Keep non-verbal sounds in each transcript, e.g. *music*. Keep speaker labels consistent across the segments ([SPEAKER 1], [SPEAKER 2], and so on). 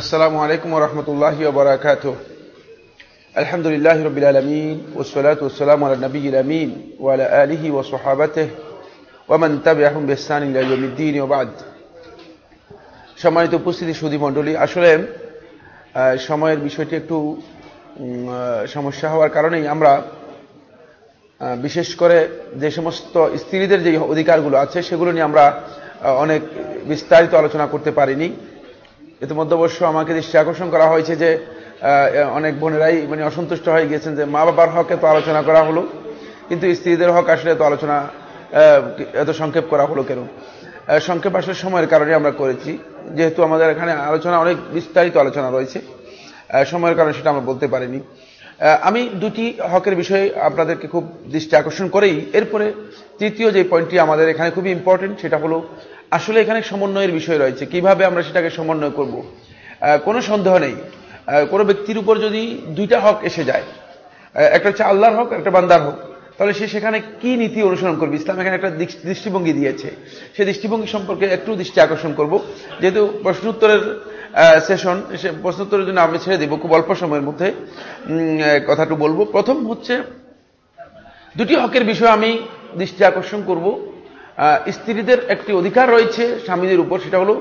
[SPEAKER 1] আসসালামু আলাইকুম রহমতুল্লাহ বারাকাত আলহামদুলিল্লাহ রবিল আলমিন ওসলাত ওসালাম আল নবীল ও ওয়ালা আলিহি ও সোহাবাতে ওমান তাবে আহম বেসান ইউদ্দিন ওবাদ সম্মানিত উপস্থিতি সুদী মণ্ডলী, আসলে সময়ের বিষয়টি একটু সমস্যা হওয়ার কারণেই আমরা বিশেষ করে যে সমস্ত স্ত্রীদের যে অধিকারগুলো আছে সেগুলো নিয়ে আমরা অনেক বিস্তারিত আলোচনা করতে পারিনি। ইতিমধ্যে অবশ্য আমাকে দৃষ্টি আকর্ষণ করা হয়েছে যে অনেক বোনেরাই মানে অসন্তুষ্ট হয়ে গিয়েছেন যে মা বাবার হকে তো আলোচনা করা হলো, কিন্তু স্ত্রীদের হক আসলে তো আলোচনা এত সংক্ষেপ করা হলো কেন? সংক্ষেপ আসলে সময়ের কারণে আমরা করেছি, যেহেতু আমাদের এখানে আলোচনা, অনেক বিস্তারিত আলোচনা রয়েছে সময়ের কারণে সেটা আমরা বলতে পারিনি। আমি দুটি হকের বিষয়ে আপনাদেরকে খুব দৃষ্টি আকর্ষণ করেই, এরপরে তৃতীয় যে পয়েন্টটি আমাদের এখানে খুবই ইম্পর্টেন্ট সেটা হলো আসলে এখানে সমন্বয়ের বিষয় রয়েছে। কীভাবে আমরা সেটাকে সমন্বয় করব? কোনো সন্দেহ নেই। কোনো ব্যক্তির উপর যদি দুইটা হক এসে যায় একটা হচ্ছে আল্লাহর হক, একটা বান্দার হক, তাহলে সে সেখানে কি নীতি অনুসরণ করবে? ইসলাম এখানে একটা দৃষ্টিভঙ্গি দিয়েছে। সে দৃষ্টিভঙ্গি সম্পর্কে একটু দৃষ্টি আকর্ষণ করব। যেহেতু প্রশ্ন উত্তরের সেশন সে প্রশ্ন উত্তরের জন্য আমি ছেড়ে দেব, খুব অল্প সময়ের মধ্যে। কথাটু বলব। প্রথম হচ্ছে, দুটি হকের বিষয়ে আমি দৃষ্টি আকর্ষণ করব। স্ত্রীদের একটি অধিকার রয়েছে স্বামীদের উপর, সেটা হলো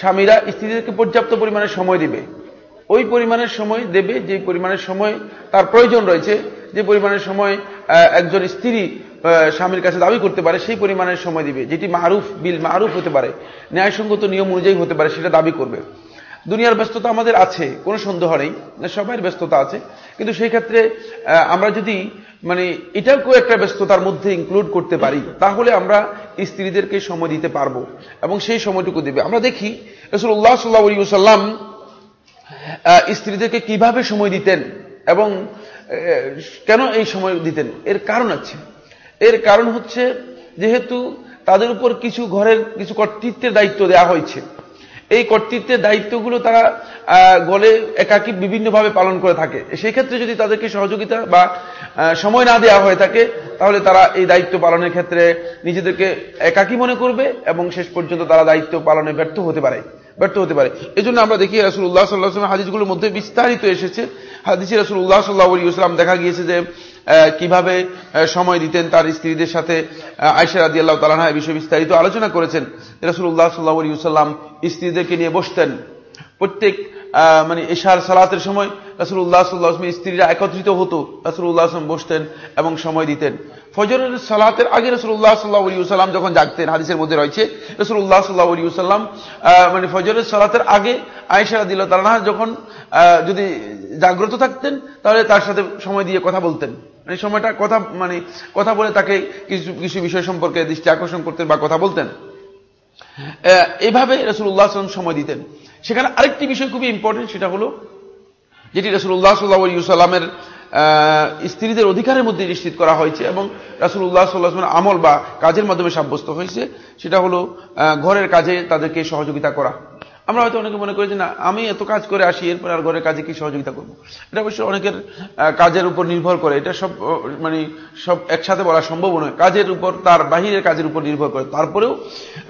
[SPEAKER 1] স্বামীরা স্ত্রীদেরকে পর্যাপ্ত পরিমাণে সময় দেবে। ওই পরিমাণের সময় দেবে, যে পরিমাণের সময় তার প্রয়োজন রয়েছে, যে পরিমাণের সময় একজন স্ত্রী স্বামীর কাছে দাবি করতে পারে, সেই পরিমাণের সময় দিবে, যেটি মারুফ, বিল মারুফ হতে পারে, ন্যায়সঙ্গত নিয়ম অনুযায়ী হতে পারে, সেটা দাবি করবে। দুনিয়ার ব্যস্ততা আমাদের আছে, কোনো সন্দেহ নেই সবাই ব্যস্ততা আছে। কিন্তু সেই ক্ষেত্রে আমরা যদি মানে এটাকেও একটা ব্যস্ততার মধ্যে ইনক্লুড করতে পারি, তাহলে আমরা স্ত্রীদেরকে সময় দিতে পারব এবং সেই সময়টুকু দিবে। আমরা দেখি রসুল্লাহ সাল্লাহ সাল্লাম স্ত্রীদেরকে কীভাবে সময় দিতেন এবং কেন এই সময় দিতেন? এর কারণ আছে। এর কারণ হচ্ছে, যেহেতু তাদের উপর কিছু ঘরের, কিছু কর্তৃত্বের দায়িত্ব দেওয়া হয়েছে এই কর্তৃত্বের দায়িত্বগুলো তারা গলে একাকি বিভিন্নভাবে পালন করে থাকে। সেই ক্ষেত্রে যদি তাদেরকে সহযোগিতা বা সময় না দেওয়া হয়ে থাকে, তাহলে তারা এই দায়িত্ব পালনের ক্ষেত্রে নিজেদেরকে একাকি মনে করবে এবং শেষ পর্যন্ত তারা দায়িত্ব পালনে ব্যর্থ হতে পারে, ব্যর্থ হতে পারে। এই জন্য আমরা দেখি রাসুল উল্লাহ সাল্লাহ হাদিসগুলোর মধ্যে বিস্তারিত এসেছে। হাদিসি রাসুল্লাহ সাল্লাহ ইসলাম দেখা গিয়েছে যে কীভাবে সময় দিতেন তার স্ত্রীদের সাথে? আয়সা আদি আল্লাহ তালানা এই বিষয়ে বিস্তারিত আলোচনা করেছেন। রসুল্লাহ সাল্লাহ সাল্লাম স্ত্রীদেরকে নিয়ে বসতেন। প্রত্যেক মানে এশার সালাতের সময় রাসুল্লাহ সাল্লাহ স্ত্রীরা একত্রিত হতো। রাসুল্লাহ আসলাম বসতেন এবং সময় দিতেন। ফজরের সালাতের আগে রসুল্লাহ সাল্লাহ সাল্লাম যখন জাগতেন, হাদিসের মধ্যে রয়েছে রসুল্লাহ সাল্লাহ সাল্লাম মানে ফজরের সালাতের আগে আয়েশা দিল্লা তালানা যখন যদি জাগ্রত থাকতেন, তাহলে তার সাথে সময় দিয়ে কথা বলতেন। মানে সময়টা কথা মানে কথা বলে তাকে কিছু কিছু বিষয় সম্পর্কে দৃষ্টি আকর্ষণ করতেন বা কথা বলতেন। এইভাবে রসুল্লাহ সাল্লাম সময় দিতেন। সেখানে আরেকটি বিষয় খুবই ইম্পর্টেন্ট সেটা হলো যেটি রসুল্লাহ সাল্লাহ সাল্লামের স্ত্রীদের অধিকারের মধ্যে নিশ্চিত করা হয়েছে এবং রাসুল্লাহ সাল্লাহ আমল বা কাজের মাধ্যমে সাব্যস্ত হয়েছে। সেটা হলো ঘরের কাজে তাদেরকে সহযোগিতা করা। আমরা হয়তো অনেকে মনে করি যে, না, আমি এত কাজ করে আসি, এরপর আর ঘরের কাজে কি সহযোগিতা করব? এটা অবশ্যই অনেকের কাজের উপর নির্ভর করে। এটা সব মানে সব একসাথে বলা সম্ভব নয়। কাজের উপর, তার বাহিরের কাজের উপর নির্ভর করে। তারপরেও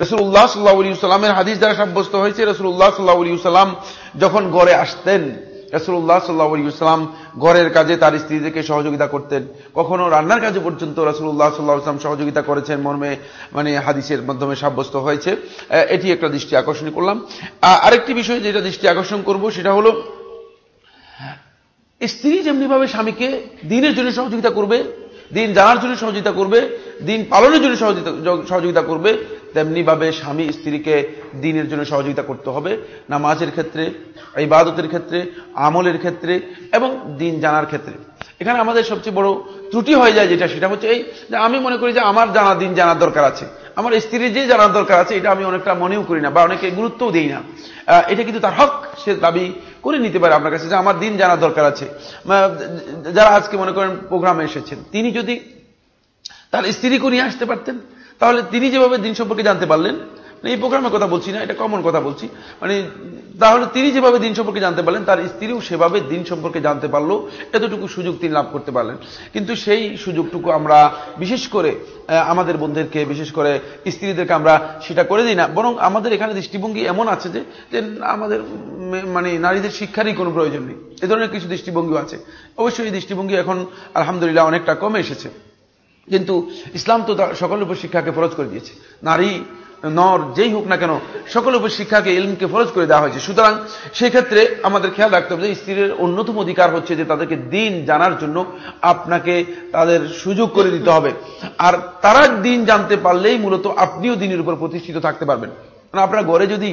[SPEAKER 1] রসুল রসুল্লাহ সাল্লাহ সাল্লামের হাদিস দ্বারা সাব্যস্ত হয়েছে রসুল রসুল্লাহ সাল্লাহ সাল্লাম যখন ঘরে আসতেন রসুল্লাহ সাল্লাহাম ঘরের কাজে তার স্ত্রীদেরকে সহযোগিতা করতেন। কখনো রান্নার কাজে পর্যন্ত রসুল্লাহ সাল্লাহাম সহযোগিতা করেছেন, মর্মে মানে হাদিসের মাধ্যমে সাব্যস্ত হয়েছে। এটি একটা দৃষ্টি আকর্ষণ করলাম। আরেকটি বিষয় যেটা দৃষ্টি আকর্ষণ করব সেটা হলো, স্ত্রী যেমনিভাবে স্বামীকে দিনের জন্য সহযোগিতা করবে, দিন জানার জন্য সহযোগিতা করবে, দিন পালনের জন্য সহযোগিতা করবে তেমনিভাবে স্বামী স্ত্রীকে দিনের জন্য সহযোগিতা করতে হবে, নামাজের ক্ষেত্রে, ইবাদতের ক্ষেত্রে, আমলের ক্ষেত্রে এবং দিন জানার ক্ষেত্রে। এখানে আমাদের সবচেয়ে বড় ত্রুটি হয়ে যায় যেটা, সেটা হচ্ছে এই যে আমি মনে করি যে আমার জানা, দিন জানার দরকার আছে। আমার স্ত্রীর যে জানার দরকার আছে, এটা আমি অনেকটা মনেও করি না বা অনেকে গুরুত্বও দিই না। এটা কিন্তু তার হক, সে দাবি করে নিতে পারে আপনার কাছে যে আমার দিন জানার দরকার আছে। যারা আজকে মনে করেন প্রোগ্রামে এসেছেন, তিনি যদি তার স্ত্রীকে নিয়ে আসতে পারতেন তাহলে তিনি যেভাবে দিন সম্পর্কে জানতে পারলেন এই প্রোগ্রামের কথা বলছি না, এটা কমন কথা বলছি মানে তাহলে তিনি যেভাবে দিন সম্পর্কে জানতে পারলেন, তার স্ত্রীও সেভাবে দিন সম্পর্কে জানতে পারল, এতটুকু সুযোগ তিনি লাভ করতে পারলেন। কিন্তু সেই সুযোগটুকু আমরা বিশেষ করে আমাদের বন্ধুদেরকে, বিশেষ করে স্ত্রীদেরকে আমরা সেটা করে দিই না, বরং আমাদের এখানে দৃষ্টিভঙ্গি এমন আছে যে আমাদের মানে নারীদের শিক্ষারই কোনো প্রয়োজন নেই, এ ধরনের কিছু দৃষ্টিভঙ্গি আছে। অবশ্যই এই দৃষ্টিভঙ্গি এখন আলহামদুলিল্লাহ অনেকটা কমে এসেছে। কিন্তু ইসলাম তো সকল উপর শিক্ষাকে ফরজ করে দিয়েছে। নারী, নর, যেই হোক না কেন সকল উপর শিক্ষাকে, ইলমকে ফরজ করে দেওয়া হয়েছে। সুতরাং সেক্ষেত্রে আমাদের খেয়াল রাখতে হবে যে স্ত্রীর অন্যতম অধিকার হচ্ছে যে তাদেরকে দিন জানার জন্য আপনাকে তাদের সুযোগ করে দিতে হবে। আর তারা দিন জানতে পারলেই মূলত আপনিও দিনের উপর প্রতিষ্ঠিত থাকতে পারবেন। আপনার ঘরে যদি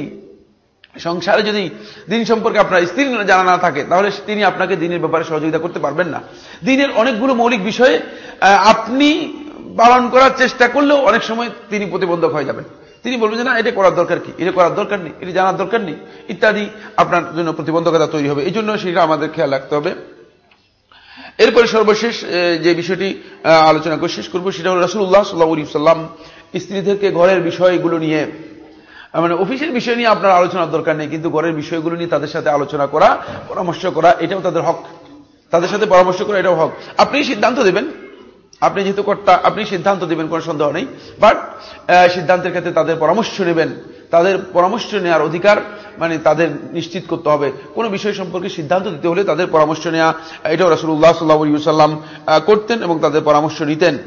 [SPEAKER 1] সংসারে যদি দিন সম্পর্কে আপনার স্ত্রী জানা না থাকে, তাহলে তিনি আপনাকে দিনের ব্যাপারে সহযোগিতা করতে পারবেন না। দিনের অনেকগুলো মৌলিক বিষয়ে আপনি পালন করার চেষ্টা করলেও অনেক সময় তিনি প্রতিবন্ধক হয়ে যাবেন। তিনি বলবেন যে, না, এটা করার দরকার কি? এটা করার দরকার নেই, এটা জানার দরকার নেই। ইত্যাদি আপনার জন্য প্রতিবন্ধকতা তৈরি হবে। এই জন্য সেটা আমাদের খেয়াল রাখতে হবে। এরপরে সর্বশেষ যে বিষয়টি আলোচনা করে শেষ করব, সেটা হল রসুল্লাহ সাল্লাহ সাল্লাম স্ত্রীদেরকে ঘরের বিষয়গুলো নিয়ে মানে অফিসের বিষয় নিয়ে আপনার আলোচনার দরকার নেই, কিন্তু ঘরের বিষয়গুলো নিয়ে তাদের সাথে আলোচনা করা, পরামর্শ করা, এটাও তাদের হক। তাদের সাথে পরামর্শ করা, এটাও হক। আপনি সিদ্ধান্ত দেবেন। আপনি যেহেতু কর্তা, আপনি সিদ্ধান্ত দেবেন, কোনো সন্দেহ নেই। বাট সিদ্ধান্তের ক্ষেত্রে তাদের পরামর্শ নেবেন। তাদের পরামর্শ নেওয়ার অধিকার মানে তাদের নিশ্চিত করতে হবে। কোন বিষয় সম্পর্কে সিদ্ধান্ত দিতে হলে তাদের পরামর্শ নেওয়া, এটাও রাসুল্লাহ সাল্লাহ সাল্লাম করতেন এবং তাদের পরামর্শ নিতেন।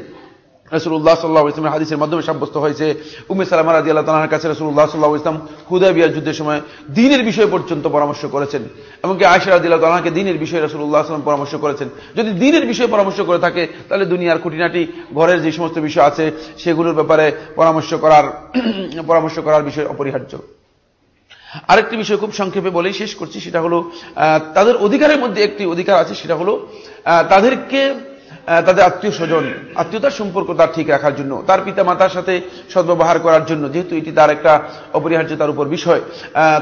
[SPEAKER 1] রসুল্লাহ সাল্লাহ ইসলামের হাদিসের মাধ্যমে সাব্যস্ত হয়েছে। উমে সালামা রাজি আল্লাহ তালার কাছে রসুল্লাহ সাল্লাহ ইসলাম হুদয় বিয়ার যুদ্ধের সময় দিনের বিষয় পর্যন্ত পরামর্শ করেছেন। এমনকি আয়সা রাজি আল্লাহ তালাকে দিনের বিষয়ে রসুল্লাহ আসলাম পরামর্শ করেছেন। যদি দিনের বিষয়ে পরামর্শ করে থাকে, তাহলে দুনিয়ার খুঁটিনাটি, ঘরের যে সমস্ত বিষয় আছে, সেগুলোর ব্যাপারে পরামর্শ করার *clears throat* পরামর্শ করার বিষয় অপরিহার্য। আরেকটি বিষয় খুব সংক্ষেপে বলেই শেষ করছি, সেটা হলো তাদের অধিকারের মধ্যে একটি অধিকার আছে, সেটা হলো তাদেরকে তাদের আত্মীয় স্বজন, আত্মীয়তার সম্পর্ক তার ঠিক রাখার জন্য, তার পিতা মাতার সাথে সদ্ব্যবহার করার জন্য, যেহেতু এটি তার একটা অপরিহার্যতার উপর বিষয়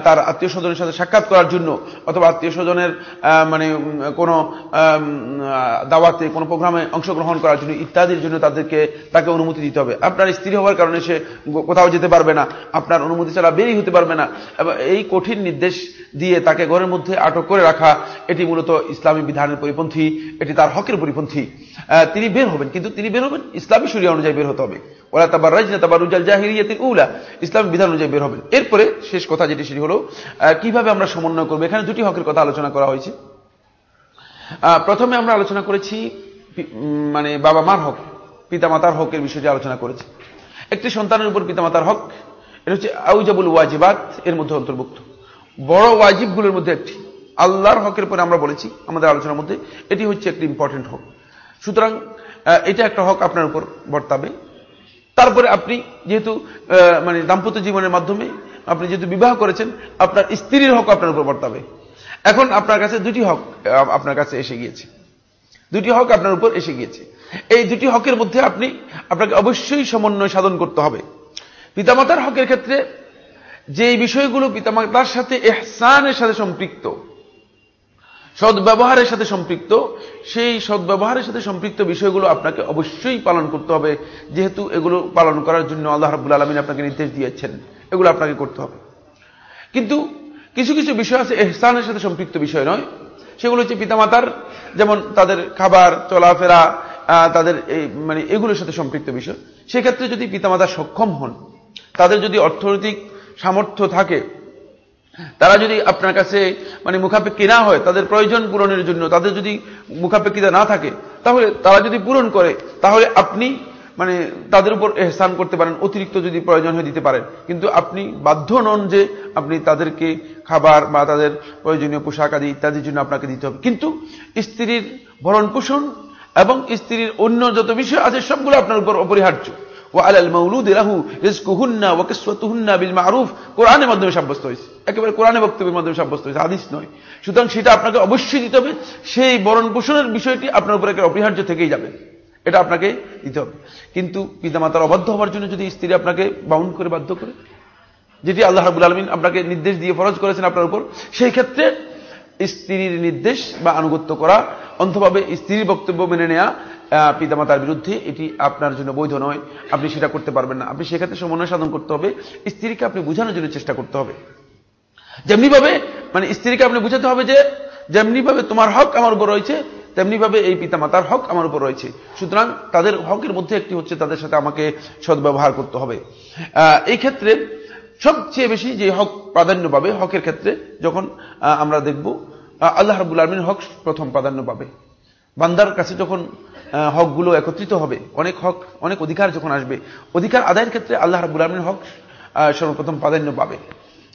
[SPEAKER 1] তার আত্মীয় স্বজনের সাথে সাক্ষাৎ করার জন্য, অথবা আত্মীয় স্বজনের মানে কোনো দাওয়াতে, কোনো প্রোগ্রামে অংশগ্রহণ করার জন্য ইত্যাদির জন্য তাদেরকে, তাকে অনুমতি দিতে হবে। আপনার স্ত্রী হওয়ার কারণে সে কোথাও যেতে পারবে না, আপনার অনুমতি ছাড়া বেরিয়ে হতে পারবে না, এবং এই কঠিন নির্দেশ দিয়ে তাকে ঘরের মধ্যে আটক করে রাখা, এটি মূলত ইসলামী বিধানের পরিপন্থী, এটি তার হকের পরিপন্থী। তিনি বের হবেন। কিন্তু তিনি বের হবেন, ইসলামী শরিয়া অনুযায়ী বের হতে হবে। ওরা তাবার রাজ তাবার উজাল জাহিরিয়াতির উলা, ইসলামী বিধান অনুযায়ী বের হবেন। এরপরে শেষ কথা যেটি সেটি হল কীভাবে আমরা সমন্বয় করব? এখানে দুটি হকের কথা আলোচনা করা হয়েছে। প্রথমে আমরা আলোচনা করেছি মানে বাবা মার হক, পিতামাতার হকের বিষয়টি আলোচনা করেছি। একটি সন্তানের উপর পিতামাতার হক, এটা হচ্ছে আউজাবুল ওয়াজিবাত, এর মধ্যে অন্তর্ভুক্ত। বড় ওয়াজিবগুলোর মধ্যে একটি। আল্লাহর হকের পরে আমরা বলেছি, আমাদের আলোচনার মধ্যে, এটি হচ্ছে একটি ইম্পর্টেন্ট হক। সুতরাং এটা একটা হক আপনার উপর বর্তাবে। তারপরে আপনি যেহেতু মানে দাম্পত্য জীবনের মাধ্যমে আপনি যেহেতু বিবাহ করেছেন, আপনার স্ত্রীর হক আপনার উপর বর্তাবে। এখন আপনার কাছে দুটি হক আপনার কাছে এসে গিয়েছে। দুটি হক আপনার উপর এসে গিয়েছে। এই দুটি হকের মধ্যে আপনি, আপনাকে অবশ্যই সমন্বয় সাধন করতে হবে। পিতামাতার হকের ক্ষেত্রে যে বিষয়গুলো পিতামাতার সাথে এহসানের সাথে সম্পৃক্ত সদ্ব্যবহারের সাথে সম্পৃক্ত, সেই সদ্ব্যবহারের সাথে সম্পৃক্ত বিষয়গুলো আপনাকে অবশ্যই পালন করতে হবে। যেহেতু এগুলো পালন করার জন্য আল্লাহ রাবুল আলমিন আপনাকে নির্দেশ দিয়েছেন, এগুলো আপনাকে করতে হবে। কিন্তু কিছু কিছু বিষয় আছে, এহসানের সাথে সম্পৃক্ত বিষয় নয়। সেগুলো হচ্ছে পিতামাতার, যেমন তাদের খাবার, চলাফেরা তাদের এই মানে এগুলোর সাথে সম্পৃক্ত বিষয়। সেক্ষেত্রে যদি পিতামাতা সক্ষম হন, তাদের যদি অর্থনৈতিক সামর্থ্য থাকে তারা যদি আপনার কাছে মানে মুখাপেক্ষী না হয়, তাদের প্রয়োজন পূরণের জন্য, তাদের যদি মুখাপেক্ষিতা না থাকে, তাহলে তারা যদি পূরণ করে, তাহলে আপনি মানে তাদের উপর এহসান করতে পারেন, অতিরিক্ত যদি প্রয়োজন হয়ে দিতে পারেন। কিন্তু আপনি বাধ্য নন যে আপনি তাদেরকে খাবার বা তাদের প্রয়োজনীয় পোশাক আদি ইত্যাদির জন্য আপনাকে দিতে হবে। কিন্তু স্ত্রীর ভরণ পোষণ এবং স্ত্রীর অন্য যত বিষয় আছে, সবগুলো আপনার উপর অপরিহার্য। কোরআনের মাধ্যমে সাব্যস্ত হয়েছে। একেবারে কোরআনের বক্তব্যের মাধ্যমে সাব্যস্ত হয়েছে আদিস নয়। সুতরাং সেটা আপনাকে অবশ্যই দিতে হবে। সেই বরণ পোষণের বিষয়টি আপনার উপরে অপরিহার্য থেকেই যাবে। এটা আপনাকে দিতে হবে। কিন্তু পিতামাতার অবাধ্য হওয়ার জন্য যদি স্ত্রী আপনাকে বাউন্ড করে বাধ্য করে, যেটি আল্লাহ রাবুল আলমিন আপনাকে নির্দেশ দিয়ে ফরজ করেছেন আপনার উপর, সেই ক্ষেত্রে স্ত্রীর নির্দেশ বা আনুগত্য করা অন্তভাবে স্ত্রীর বক্তব্য মেনে নেওয়া পিতামাতার বিরুদ্ধে এটি আপনার জন্য বৈধ নয়। আপনি সেটা করতে পারবেন না। আপনি সেক্ষেত্রে সমন্বয় সাধন করতে হবে। স্ত্রীকে আপনি বোঝানোর জন্য চেষ্টা করতে হবে। যেমনিভাবে মানে স্ত্রীকে আপনি বুঝাতে হবে যে, যেমনিভাবে তোমার হক আমার উপর রয়েছে, তেমনিভাবে এই পিতামাতার হক আমার উপর রয়েছে। সুতরাং তাদের হকের মধ্যে একটি হচ্ছে তাদের সাথে আমাকে সদ্ব্যবহার করতে হবে। এই ক্ষেত্রে সবচেয়ে বেশি যে হক প্রাধান্য পাবে, হকের ক্ষেত্রে যখন আমরা দেখব আল্লাহ রাবুল আলমীর হক প্রথম প্রাধান্য পাবে। বান্দার কাছে যখন হকগুলো একত্রিত হবে, অনেক হক, অনেক অধিকার যখন আসবে, অধিকার আদায়ের ক্ষেত্রে আল্লাহ রাবুল আলমীর হক সর্বপ্রথম প্রাধান্য পাবে।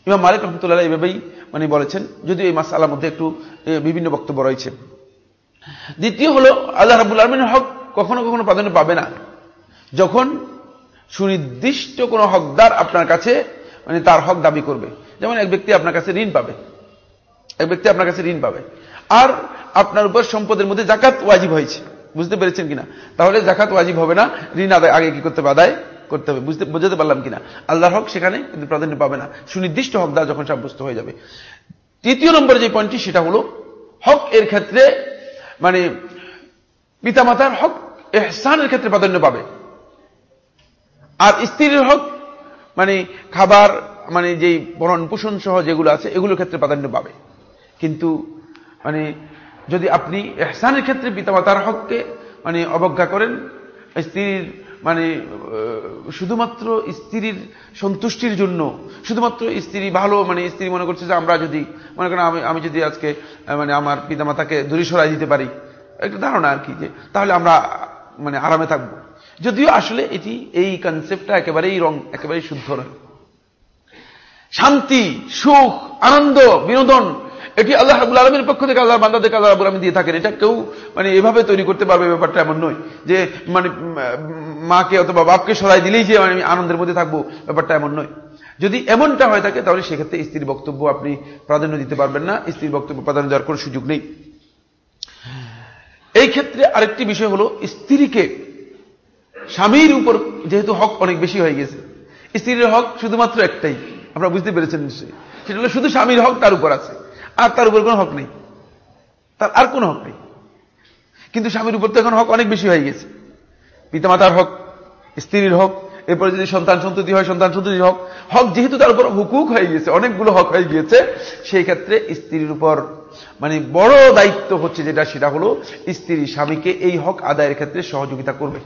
[SPEAKER 1] ইমাম মালিক রহমতুল্লাহ এভাবেই মানে বলেছেন যদিও এই মাস আল্লাহ মধ্যে একটু বিভিন্ন বক্তব্য রয়েছে। দ্বিতীয় হল, আল্লাহ রাবুল আলমিনের হক কখনো কখনো প্রাধান্য পাবে না। যখন সুনির্দিষ্ট কোন হকদার আপনার কাছে মানে তার হক দাবি করবে, যেমন এক ব্যক্তি আপনার কাছে ঋণ পাবে, এক ব্যক্তি আপনার কাছে ঋণ পাবে। আর আপনার উপর সম্পদের মধ্যে জাকাত ওয়াজিব হয়েছে। বুঝতে পেরেছেন কিনা? তাহলে জাকাত ওয়াজিব হবে না, ঋণ আদায় আগে কি করতে হবে? আদায় করতে হবে। বুঝতে বোঝাতে পারলাম কিনা? আল্লাহর হক সেখানে কিন্তু প্রাধান্য পাবে না। সুনির্দিষ্ট হকদার যখন সাব্যস্ত হয়ে যাবে। তৃতীয় নম্বর যে পয়েন্টটি, সেটা হলো হক এর ক্ষেত্রে মানে পিতামাতার হক এহসানের ক্ষেত্রে প্রাধান্য পাবে। আর স্ত্রীর হক মানে খাবার মানে যেই বরণ পোষণ সহ যেগুলো আছে, এগুলোর ক্ষেত্রে প্রাধান্য পাবে। কিন্তু মানে যদি আপনি এহসানের ক্ষেত্রে পিতামাতার হককে মানে অবজ্ঞা করেন, স্ত্রীর মানে শুধুমাত্র স্ত্রীর সন্তুষ্টির জন্য, শুধুমাত্র স্ত্রী ভালো মানে স্ত্রী মনে করছে যে আমরা যদি, মনে করেন আমি আমি যদি আজকে মানে আমার পিতামাতাকে দূরে সরাই দিতে পারি, একটা ধারণা আর কি যে, তাহলে আমরা মানে আরামে থাকব। যদিও আসলে এটি, এই কনসেপ্টটা একেবারেই রং একেবারেই শুদ্ধ নয়। শান্তি, সুখ, আনন্দ, বিনোদন এটি আল্লাহ রাবুল আলমের পক্ষ থেকে আল্লাহ বান্দাদেরকে আল্লাহ রাবুল আলম দিয়ে থাকেন। এটা কেউ মানে এভাবে তৈরি করতে পারবে ব্যাপারটা এমন নয় যে মানে মাকে অথবা বাপকে সরাই দিলেই যে মানে আমি আনন্দের মধ্যে থাকব, ব্যাপারটা এমন নয়। যদি এমনটা হয়ে থাকে তাহলে সেক্ষেত্রে স্ত্রীর বক্তব্য আপনি প্রাধান্য দিতে পারবেন না, স্ত্রীর বক্তব্য প্রাধান্য দেওয়ার কোনো সুযোগ নেই। এই ক্ষেত্রে আরেকটি বিষয় হলো, স্ত্রীকে স্বামীর উপর যেহেতু হক অনেক বেশি হয়ে গেছে, স্ত্রীর হক শুধুমাত্র একটাই আমরা বুঝতে পেরেছেন নিশ্চয়ই। সেটা হলো শুধু স্বামীর হক তার উপর আছে। আর তার উপর কোনো হক নেই। তার আর কোনো হক নেই। কিন্তু স্বামীর উপর তো এখন হক অনেক বেশি হয়ে গেছে। পিতামাতার হক, স্ত্রীর হক, এরপরে যদি সন্তান সন্ততি হয়, সন্তান সন্ততির হক। হক যেহেতু তার উপর হুকুক হয়ে গিয়েছে অনেকগুলো হক হয়ে গিয়েছে, সেই ক্ষেত্রে স্ত্রীর উপর মানে বড় দায়িত্ব হচ্ছে যেটা, সেটা হলো স্ত্রী স্বামীকে এই হক আদায়ের ক্ষেত্রে সহযোগিতা করবে।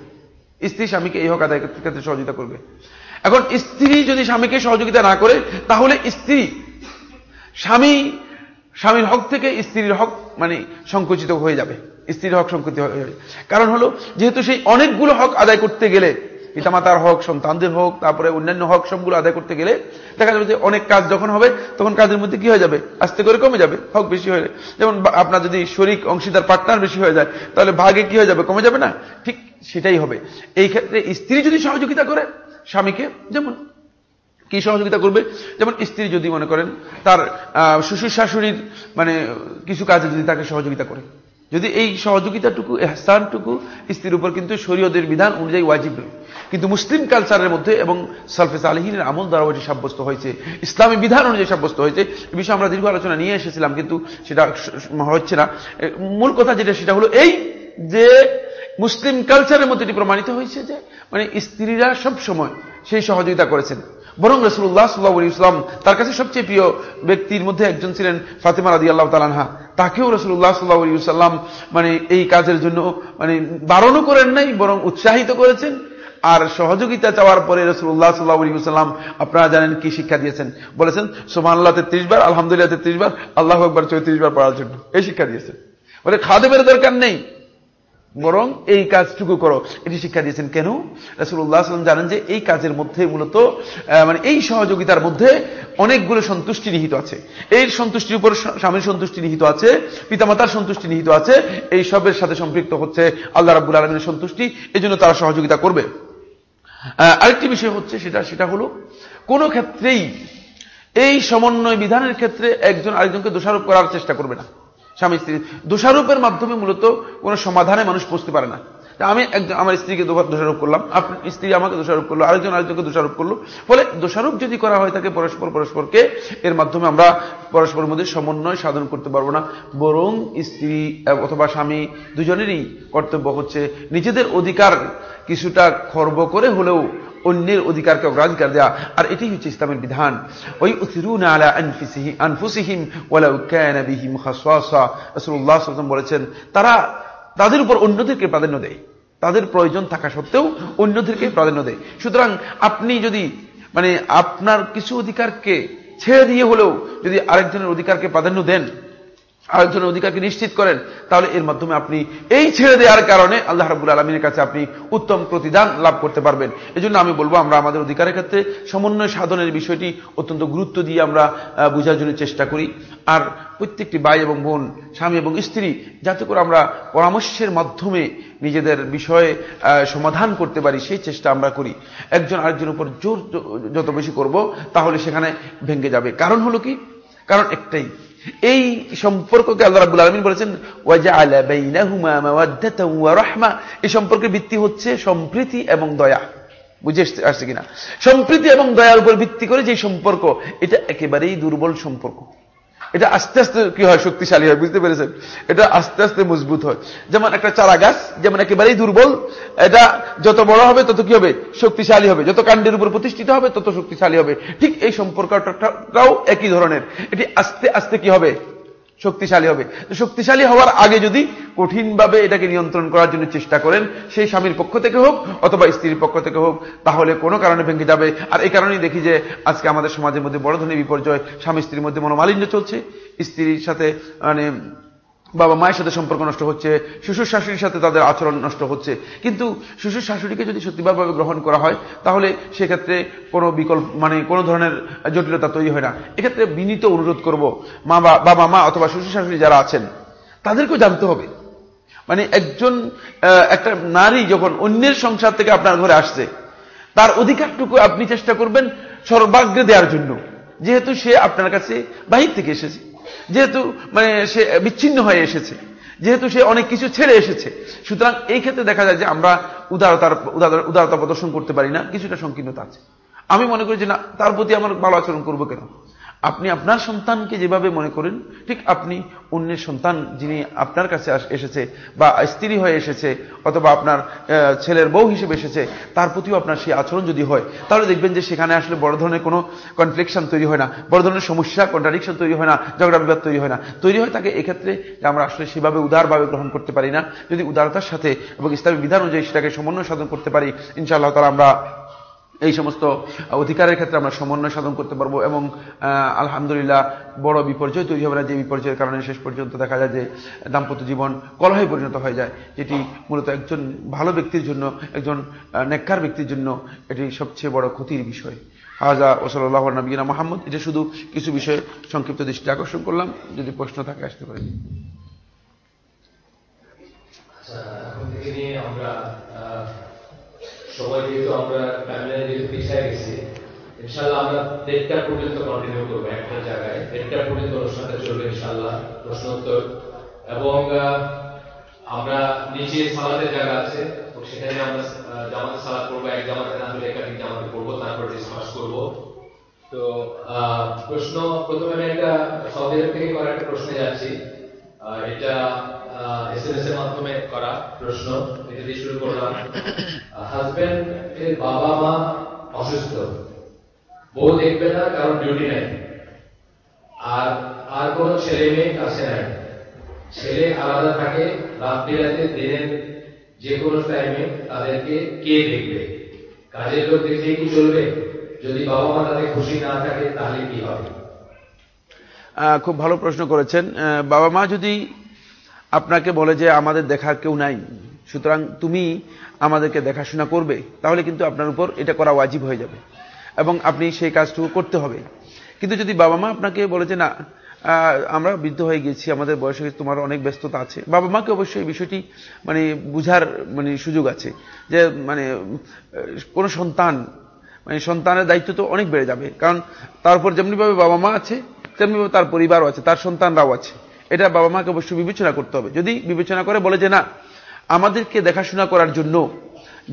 [SPEAKER 1] স্ত্রী স্বামীকে এই হক আদায়ের ক্ষেত্রে সহযোগিতা করবে। এখন স্ত্রী যদি স্বামীকে সহযোগিতা না করে, তাহলে স্ত্রী স্বামী স্বামীর হক থেকে স্ত্রীর হক মানে সংকুচিত হয়ে যাবে। স্ত্রীর হক সংকুচিত হয়ে যাবে। কারণ হলো, যেহেতু সেই অনেকগুলো হক আদায় করতে গেলে, পিতামাতার হক, সন্তানদের হোক, তারপরে অন্যান্য হক সবগুলো আদায় করতে গেলে, দেখা যাবে যে অনেক কাজ যখন হবে, তখন কাজের মধ্যে কি হয়ে যাবে? আস্তে করে কমে যাবে, হক বেশি হয়ে যেমন আপনার যদি শরিক অংশীদার পার্টনার বেশি হয়ে যায়, তাহলে ভাগে কি হয়ে যাবে? কমে যাবে না? ঠিক সেটাই হবে। এই ক্ষেত্রে স্ত্রী যদি সহযোগিতা করে, স্বামীকে যেমন কি সহযোগিতা করবে? যেমন স্ত্রী যদি মনে করেন, তার শ্বশুর শাশুড়ির মানে কিছু কাজে যদি তাকে সহযোগিতা করে। যদি এই সহযোগিতাটুকু, এহসানটুকু স্ত্রীর উপর কিন্তু শরীয়দের বিধান অনুযায়ী ওয়াজিব নয়। কিন্তু মুসলিম কালচারের মধ্যে এবং সালফেস আলহিনের আমল দ্বারা ওটি সাব্যস্ত হয়েছে। ইসলামী বিধান অনুযায়ী সাব্যস্ত হয়েছে। এ বিষয়ে আমরা দীর্ঘ আলোচনা নিয়ে এসেছিলাম, কিন্তু সেটা হচ্ছে না। মূল কথা যেটা, সেটা হলো এই যে মুসলিম কালচারের মধ্যে এটি প্রমাণিত হয়েছে যে মানে স্ত্রীরা সব সময় সেই সহযোগিতা করেছেন। বরং রসুল্লাহ সাল্লাহ ইসলাম তার কাছে সবচেয়ে প্রিয় ব্যক্তির মধ্যে একজন ছিলেন ফাতেমা রাদি আল্লাহ তালানহা তাকেও রসুল্লাহ সাল্লাহ সাল্লাম মানে এই কাজের জন্য মানে বারণও করেন নাই, বরং উৎসাহিত করেছেন। আর সহযোগিতা চাওয়ার পরে রসুল্লাহ সাল্লাহ সাল্লাম আপনারা জানেন কি শিক্ষা দিয়েছেন? বলেছেন সোমান আল্লাহ তেত্রিশ বার, আলহামদুলিল্লাহ তেত্রিশ বার, আল্লাহ একবার চৌত্রিশ বার পড়ার জন্য। এই শিক্ষা দিয়েছেন। বলে খাদেবের দরকার নেই। বরং এই কাজটুকু করো। এটি শিক্ষা দিয়েছেন কেন? রাসুল্লাহ সাল্লাম জানেন যে এই কাজের মধ্যে মূলত মানে এই সহযোগিতার মধ্যে অনেকগুলো সন্তুষ্টি নিহিত আছে। এই সন্তুষ্টির উপর স্বামীর সন্তুষ্টি নিহিত আছে, পিতামাতার সন্তুষ্টি নিহিত আছে, এই সবের সাথে সম্পৃক্ত হচ্ছে আল্লাহ রাবুল আলমিনের সন্তুষ্টি এই জন্য তারা সহযোগিতা করবে। আরেকটি বিষয় হচ্ছে সেটা সেটা হলো, কোন ক্ষেত্রেই এই সমন্বয় বিধানের ক্ষেত্রে একজন আরেকজনকে দোষারোপ করার চেষ্টা করবে না। স্বামী স্ত্রী। দোষারোপের মাধ্যমে মূলত কোন সমাধানে মানুষ পৌঁছতে পারে না। আমি একজন আমার স্ত্রীকে দোষারোপ করলাম। আপনার স্ত্রী আমাকে দোষারোপ করল, আরেকজন আরেকজনকে দোষারোপ করল। ফলে দোষারোপ যদি করা হয় থাকে পরস্পর, পরস্পরকে এর মাধ্যমে আমরা পরস্পরের মধ্যে সমন্বয় সাধন করতে পারব না। বরং স্ত্রী অথবা স্বামী দুজনেরই কর্তব্য হচ্ছে নিজেদের অধিকার কিছুটা খর্ব করে হলেও অন্যের অধিকারকে অগ্রাধিকার দেওয়া আর এটাই হচ্ছে ইসলামের বিধান। ওই আনফুসিহিম বলেছেন, তারা তাদের উপর অন্যদেরকে প্রাধান্য দেয়। তাদের প্রয়োজন থাকা সত্ত্বেও অন্যদেরকে প্রাধান্য দেয়। সুতরাং আপনি যদি মানে আপনার কিছু অধিকারকে ছেড়ে দিয়ে হলেও যদি আরেকজনের অধিকারকে প্রাধান্য দেন আরেকজনের অধিকারকে নিশ্চিত করেন, তাহলে এর মাধ্যমে আপনি এই ছেড়ে দেওয়ার কারণে আল্লাহ রাবুল আলমিনের কাছে আপনি উত্তম প্রতিদান লাভ করতে পারবেন। এই আমি বলব, আমরা আমাদের অধিকারের ক্ষেত্রে সমন্বয় সাধনের বিষয়টি অত্যন্ত গুরুত্ব দিয়ে আমরা বোঝার জন্য চেষ্টা করি। আর প্রত্যেকটি ভাই এবং বোন, স্বামী এবং স্ত্রী, যাতে করে আমরা পরামর্শের মাধ্যমে নিজেদের বিষয়ে সমাধান করতে পারি, সেই চেষ্টা আমরা করি। একজন আরেকজনের উপর জোর যত বেশি করব, তাহলে সেখানে ভেঙে যাবে। কারণ হলো কি? কারণ একটাই এই সম্পর্ককে আল্লাহ রাবুল আলমিন বলেছেন রাহমা। এই সম্পর্কের ভিত্তি হচ্ছে সম্প্রীতি এবং দয়া। বুঝে আসছে কিনা? সম্প্রীতি এবং দয়ার উপর ভিত্তি করে যে সম্পর্ক, এটা একেবারেই দুর্বল সম্পর্ক। এটা আস্তে আস্তে কি হয়? শক্তিশালী হয়, বুঝতে পেরেছেন? এটা আস্তে আস্তে মজবুত হয়। যেমন একটা চারা গাছ, যেমন একেবারেই দুর্বল, এটা যত বড় হবে তত কি হবে? শক্তিশালী হবে। যত কাণ্ডের উপর প্রতিষ্ঠিত হবে, তত শক্তিশালী হবে। ঠিক এই সম্পর্কটাও একই ধরনের। এটি আস্তে আস্তে কি হবে? শক্তিশালী হবে। শক্তিশালী হওয়ার আগে যদি কঠিনভাবে এটাকে নিয়ন্ত্রণ করার জন্য চেষ্টা করেন, সেই স্বামীর পক্ষ থেকে হোক অথবা স্ত্রীর পক্ষ থেকে হোক, তাহলে কোনো কারণে ভেঙে যাবে। আর এই কারণেই দেখি যে আজকে আমাদের সমাজের মধ্যে বড় ধরনের বিপর্যয় স্বামী স্ত্রীর মধ্যে মনোমালিন্য চলছে। স্ত্রীর সাথে মানে বাবা মায়ের সাথে সম্পর্ক নষ্ট হচ্ছে, শ্বশুর শাশুড়ির সাথে তাদের আচরণ নষ্ট হচ্ছে। কিন্তু শ্বশুর শাশুড়িকে যদি সত্যিভাবে গ্রহণ করা হয়, তাহলে সেক্ষেত্রে কোনো বিকল্প মানে কোনো ধরনের জটিলতা তৈরি হয় না। এক্ষেত্রে বিনীত অনুরোধ করব, মা বাবা মা অথবা শ্বশুর শাশুড়ি যারা আছেন, তাদেরকেও জানতে হবে। মানে একজন একটা নারী যখন অন্যের সংসার থেকে আপনার ঘরে আসছে, তার অধিকারটুকু আপনি চেষ্টা করবেন সর্বাগ্রে দেওয়ার জন্য। যেহেতু সে আপনার কাছে বাহির থেকে এসেছে। যেহেতু মানে সে বিচ্ছিন্ন হয়ে এসেছে। যেহেতু সে অনেক কিছু ছেড়ে এসেছে। সুতরাং এই ক্ষেত্রে দেখা যায় যে আমরা উদারতার উদারতা প্রদর্শন করতে পারি না, কিছুটা সংকীর্ণতা আছে। আমি মনে করি যে না, তার প্রতি আমার ভালো আচরণ করব কেন? আপনি আপনার সন্তানকে যেভাবে মনে করেন, ঠিক আপনি অন্যের সন্তান যিনি আপনার কাছে এসেছে বা স্ত্রী হয়ে এসেছে অথবা আপনার ছেলের বউ হিসেবে এসেছে, তার প্রতিও আপনার সেই আচরণ যদি হয়, তাহলে দেখবেন যে সেখানে আসলে বড় ধরনের কোনো কনফ্লিকশন তৈরি হয় না, বড় ধরনের সমস্যা কন্ট্রাডিকশন তৈরি হয় না, ঝগড়া বিবাদ তৈরি হয় না। তৈরি হয় তাকে এক্ষেত্রে যে আমরা আসলে সেভাবে উদারভাবে গ্রহণ করতে পারি না। যদি উদারতার সাথে এবং ইসলামী বিধান অনুযায়ী সেটাকে সমন্বয় সাধন করতে পারি, ইনশাআল্লাহ তারা আমরা এই সমস্ত অধিকারের ক্ষেত্রে আমরা সমন্বয় সাধন করতে পারব এবং আলহামদুলিল্লাহ বড় বিপর্যয় তৈরি হবে না। যে বিপর্যয়ের কারণে শেষ পর্যন্ত দেখা যায় যে দাম্পত্য জীবন কলহে পরিণত হয়ে যায়। যেটি মূলত একজন ভালো ব্যক্তির জন্য একজন নেককার ব্যক্তির জন্য এটি সবচেয়ে বড় ক্ষতির বিষয়। হাজা ওসল্লাহ নবীনা মোহাম্মদ। এটা শুধু কিছু বিষয়ে সংক্ষিপ্ত দৃষ্টি আকর্ষণ করলাম। যদি প্রশ্ন থাকে আসতে পারি
[SPEAKER 2] আচ্ছা, আমরা সময় যেহেতু আমরা টাইমলাইন যেহেতু পিছিয়ে গেছি ইনশাল্লাহ আমরা দেড়টা পর্যন্ত কন্টিনিউ করব একটা জায়গায়। দেড়টা পর্যন্ত অনুষ্ঠানটা চলবে ইনশাল্লাহ প্রশ্ন উত্তর এবং আমরা নিচে সালাদের জায়গা আছে সেখানে আমরা জামাতে সালাদ করব এক জামাতে না হলে একাধিক জামাতে করব তারপর ডিসকাস করব। তো প্রশ্ন, প্রথমে আমি একটা সৌদি আরব থেকে করা একটা প্রশ্নে যাচ্ছি। এটা এস এর মাধ্যমে করা প্রশ্ন, এটা দিয়ে শুরু করলাম। এর বাবা মা অসুস্থ। বউ দেখবে না, কারণ ডিউটি নেই। আর আর ছেলে মেয়ে কাছে নাই। ছেলে আলাদা থাকে রাত বিরাতে দিনের যে কোনো টাইমে তাদেরকে কে দেখবে? কাজের লোক দেখলে কি চলবে? যদি বাবা মা তাদের খুশি না থাকে, তাহলে কি হবে?
[SPEAKER 1] খুব ভালো প্রশ্ন করেছেন। বাবা মা যদি আপনাকে বলে যে আমাদের দেখার কেউ নাই। সুতরাং তুমি আমাদেরকে দেখাশোনা করবে, তাহলে কিন্তু আপনার উপর এটা করা ওয়াজিব হয়ে যাবে এবং আপনি সেই কাজটুকু করতে হবে। কিন্তু যদি বাবা মা আপনাকে বলে যে, না আমরা বৃদ্ধ হয়ে গেছি, আমাদের বয়সে তোমার অনেক ব্যস্ততা আছে। বাবা মাকে অবশ্যই বিষয়টি মানে বুঝার মানে সুযোগ আছে যে মানে কোন সন্তান মানে সন্তানের দায়িত্ব তো অনেক বেড়ে যাবে। কারণ তারপর যেমনিভাবে বাবা মা আছে, তেমনিভাবে তার পরিবারও আছে, তার সন্তানরাও আছে। এটা বাবা মাকে অবশ্যই বিবেচনা করতে হবে। যদি বিবেচনা করে বলে যে, না, আমাদেরকে দেখাশোনা করার জন্য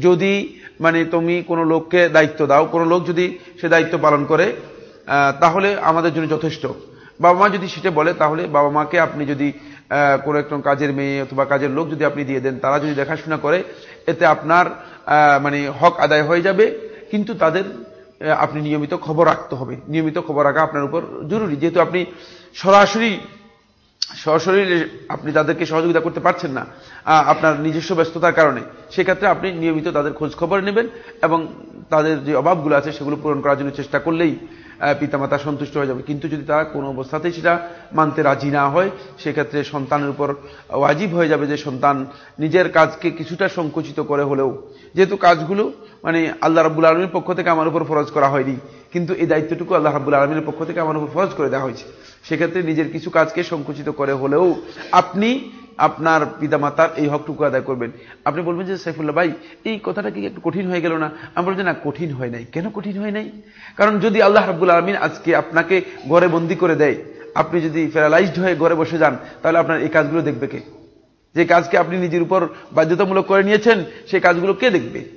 [SPEAKER 1] যদি মানে তুমি কোনো লোককে দায়িত্ব দাও, কোনো লোক যদি সে দায়িত্ব পালন করে তাহলে আমাদের জন্য যথেষ্ট। বাবা মা যদি সেটা বলে, তাহলে বাবা মাকে আপনি যদি কোনো একটা কাজের মেয়ে অথবা কাজের লোক যদি আপনি দিয়ে দেন, তারা যদি দেখাশোনা করে, এতে আপনার মানে হক আদায় হয়ে যাবে। কিন্তু তাদের আপনি নিয়মিত খবর রাখতে হবে। নিয়মিত খবর রাখা আপনার উপর জরুরি। যেহেতু আপনি সরাসরি সশরীরে আপনি তাদেরকে সহযোগিতা করতে পারছেন না আপনার নিজস্ব ব্যস্ততার কারণে, সেক্ষেত্রে আপনি নিয়মিত তাদের খোঁজ খবর নেবেন এবং তাদের যে অভাবগুলো আছে সেগুলো পূরণ করার জন্য চেষ্টা করলেই পিতামাতা সন্তুষ্ট হয়ে যাবে। কিন্তু যদি তারা কোনো অবস্থাতেই সেটা মানতে রাজি না হয়, সেক্ষেত্রে সন্তানের উপর ওয়াজিব হয়ে যাবে যে সন্তান নিজের কাজকে কিছুটা সংকুচিত করে হলেও, যেহেতু কাজগুলো মানে আল্লাহ রাবুল আলমীর পক্ষ থেকে আমার উপর ফরজ করা হয়নি। কিন্তু এই দায়িত্বটুকু আল্লাহ রাবুল আলমীর পক্ষ থেকে আমার উপর ফরজ করে দেওয়া হয়েছে। সেক্ষেত্রে নিজের কিছু কাজকে সংকুচিত করে হলেও আপনি আপনার পিতামাতার এই হকটুকু আদায় করবেন। আপনি বলবেন যে সাইফুল্লাহ ভাই, এই কথাটা কি একটু কঠিন হয়ে গেল না? আমি বলছি না, কঠিন হয় নাই। কেন কঠিন হয় নাই? কারণ যদি আল্লাহ রাবুল আলমিন আজকে আপনাকে ঘরে বন্দি করে দেয়, আপনি যদি প্যারালাইজড হয়ে ঘরে বসে যান, তাহলে আপনার এই কাজগুলো দেখবে কে? যে কাজকে আপনি নিজের উপর বাধ্যতামূলক করে নিয়েছেন সেই কাজগুলো কে দেখবে?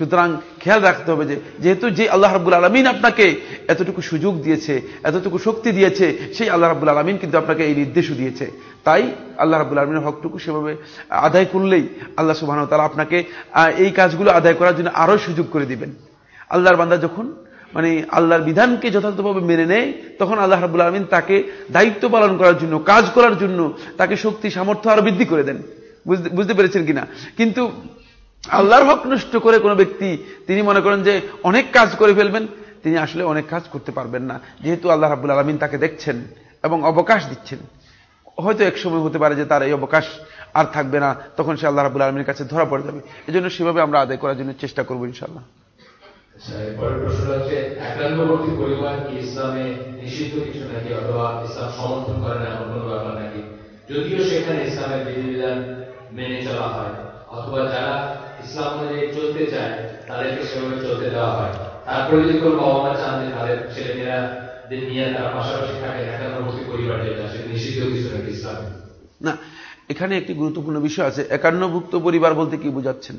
[SPEAKER 1] সুতরাং খেয়াল রাখতে হবে যে, যেহেতু যে আল্লাহ রাবুল আলমিন আপনাকে এতটুকু সুযোগ দিয়েছে, এতটুকু শক্তি দিয়েছে, সেই আল্লাহ রাবুল আলমিন কিন্তু আপনাকে এই নির্দেশও দিয়েছে। তাই আল্লাহ রাবুল আলমিনের হকটুকু সেভাবে আদায় করলেই আল্লাহ সুবাহ তালা আপনাকে এই কাজগুলো আদায় করার জন্য আরও সুযোগ করে দিবেন। আল্লাহর বান্দা যখন মানে আল্লাহর বিধানকে যথাযথভাবে মেনে নেয়, তখন আল্লাহ রাবুল আলমিন তাকে দায়িত্ব পালন করার জন্য, কাজ করার জন্য তাকে শক্তি, সামর্থ্য আরও বৃদ্ধি করে দেন। বুঝতে পেরেছেন কিনা? কিন্তু আল্লাহর হক নষ্ট করে কোনো ব্যক্তি তিনি মনে করেন যে অনেক কাজ করে ফেলবেন তিনি আসলে অনেক কাজ করতে পারবেন না। যেহেতু আল্লাহ রাবুল আলমিন তাকে দেখছেন এবং অবকাশ দিচ্ছেন। হয়তো এক সময় হতে পারে যে তার এই অবকাশ আর থাকবে না তখন সে আল্লাহ রাবুল আলমীর কাছে ধরা পড়ে যাবে। এই জন্য সেভাবে আমরা আদায় করার জন্য চেষ্টা করব ইনশাল্লাহ
[SPEAKER 2] আচ্ছা, যদিও সেখানে ইসলামের বিধিবিধান মেনে চলা হয় অথবা যারা ইসলাম অনুযায়ী চলতে চায়, তাদেরকে সেভাবে চলতে দেওয়া হয়। তারপরে যদি কোনো বাবা মা চান যে তাদের ছেলেমেয়েরা দের নিয়ে পাশাপাশি থাকে, একান্নবর্তী পরিবার যেটা নিষিদ্ধ কিছু নাকি ইসলামে।
[SPEAKER 1] না, এখানে একটি গুরুত্বপূর্ণ বিষয় আছে, একান্নভুক্ত পরিবার বলতে কি বোঝাচ্ছেন?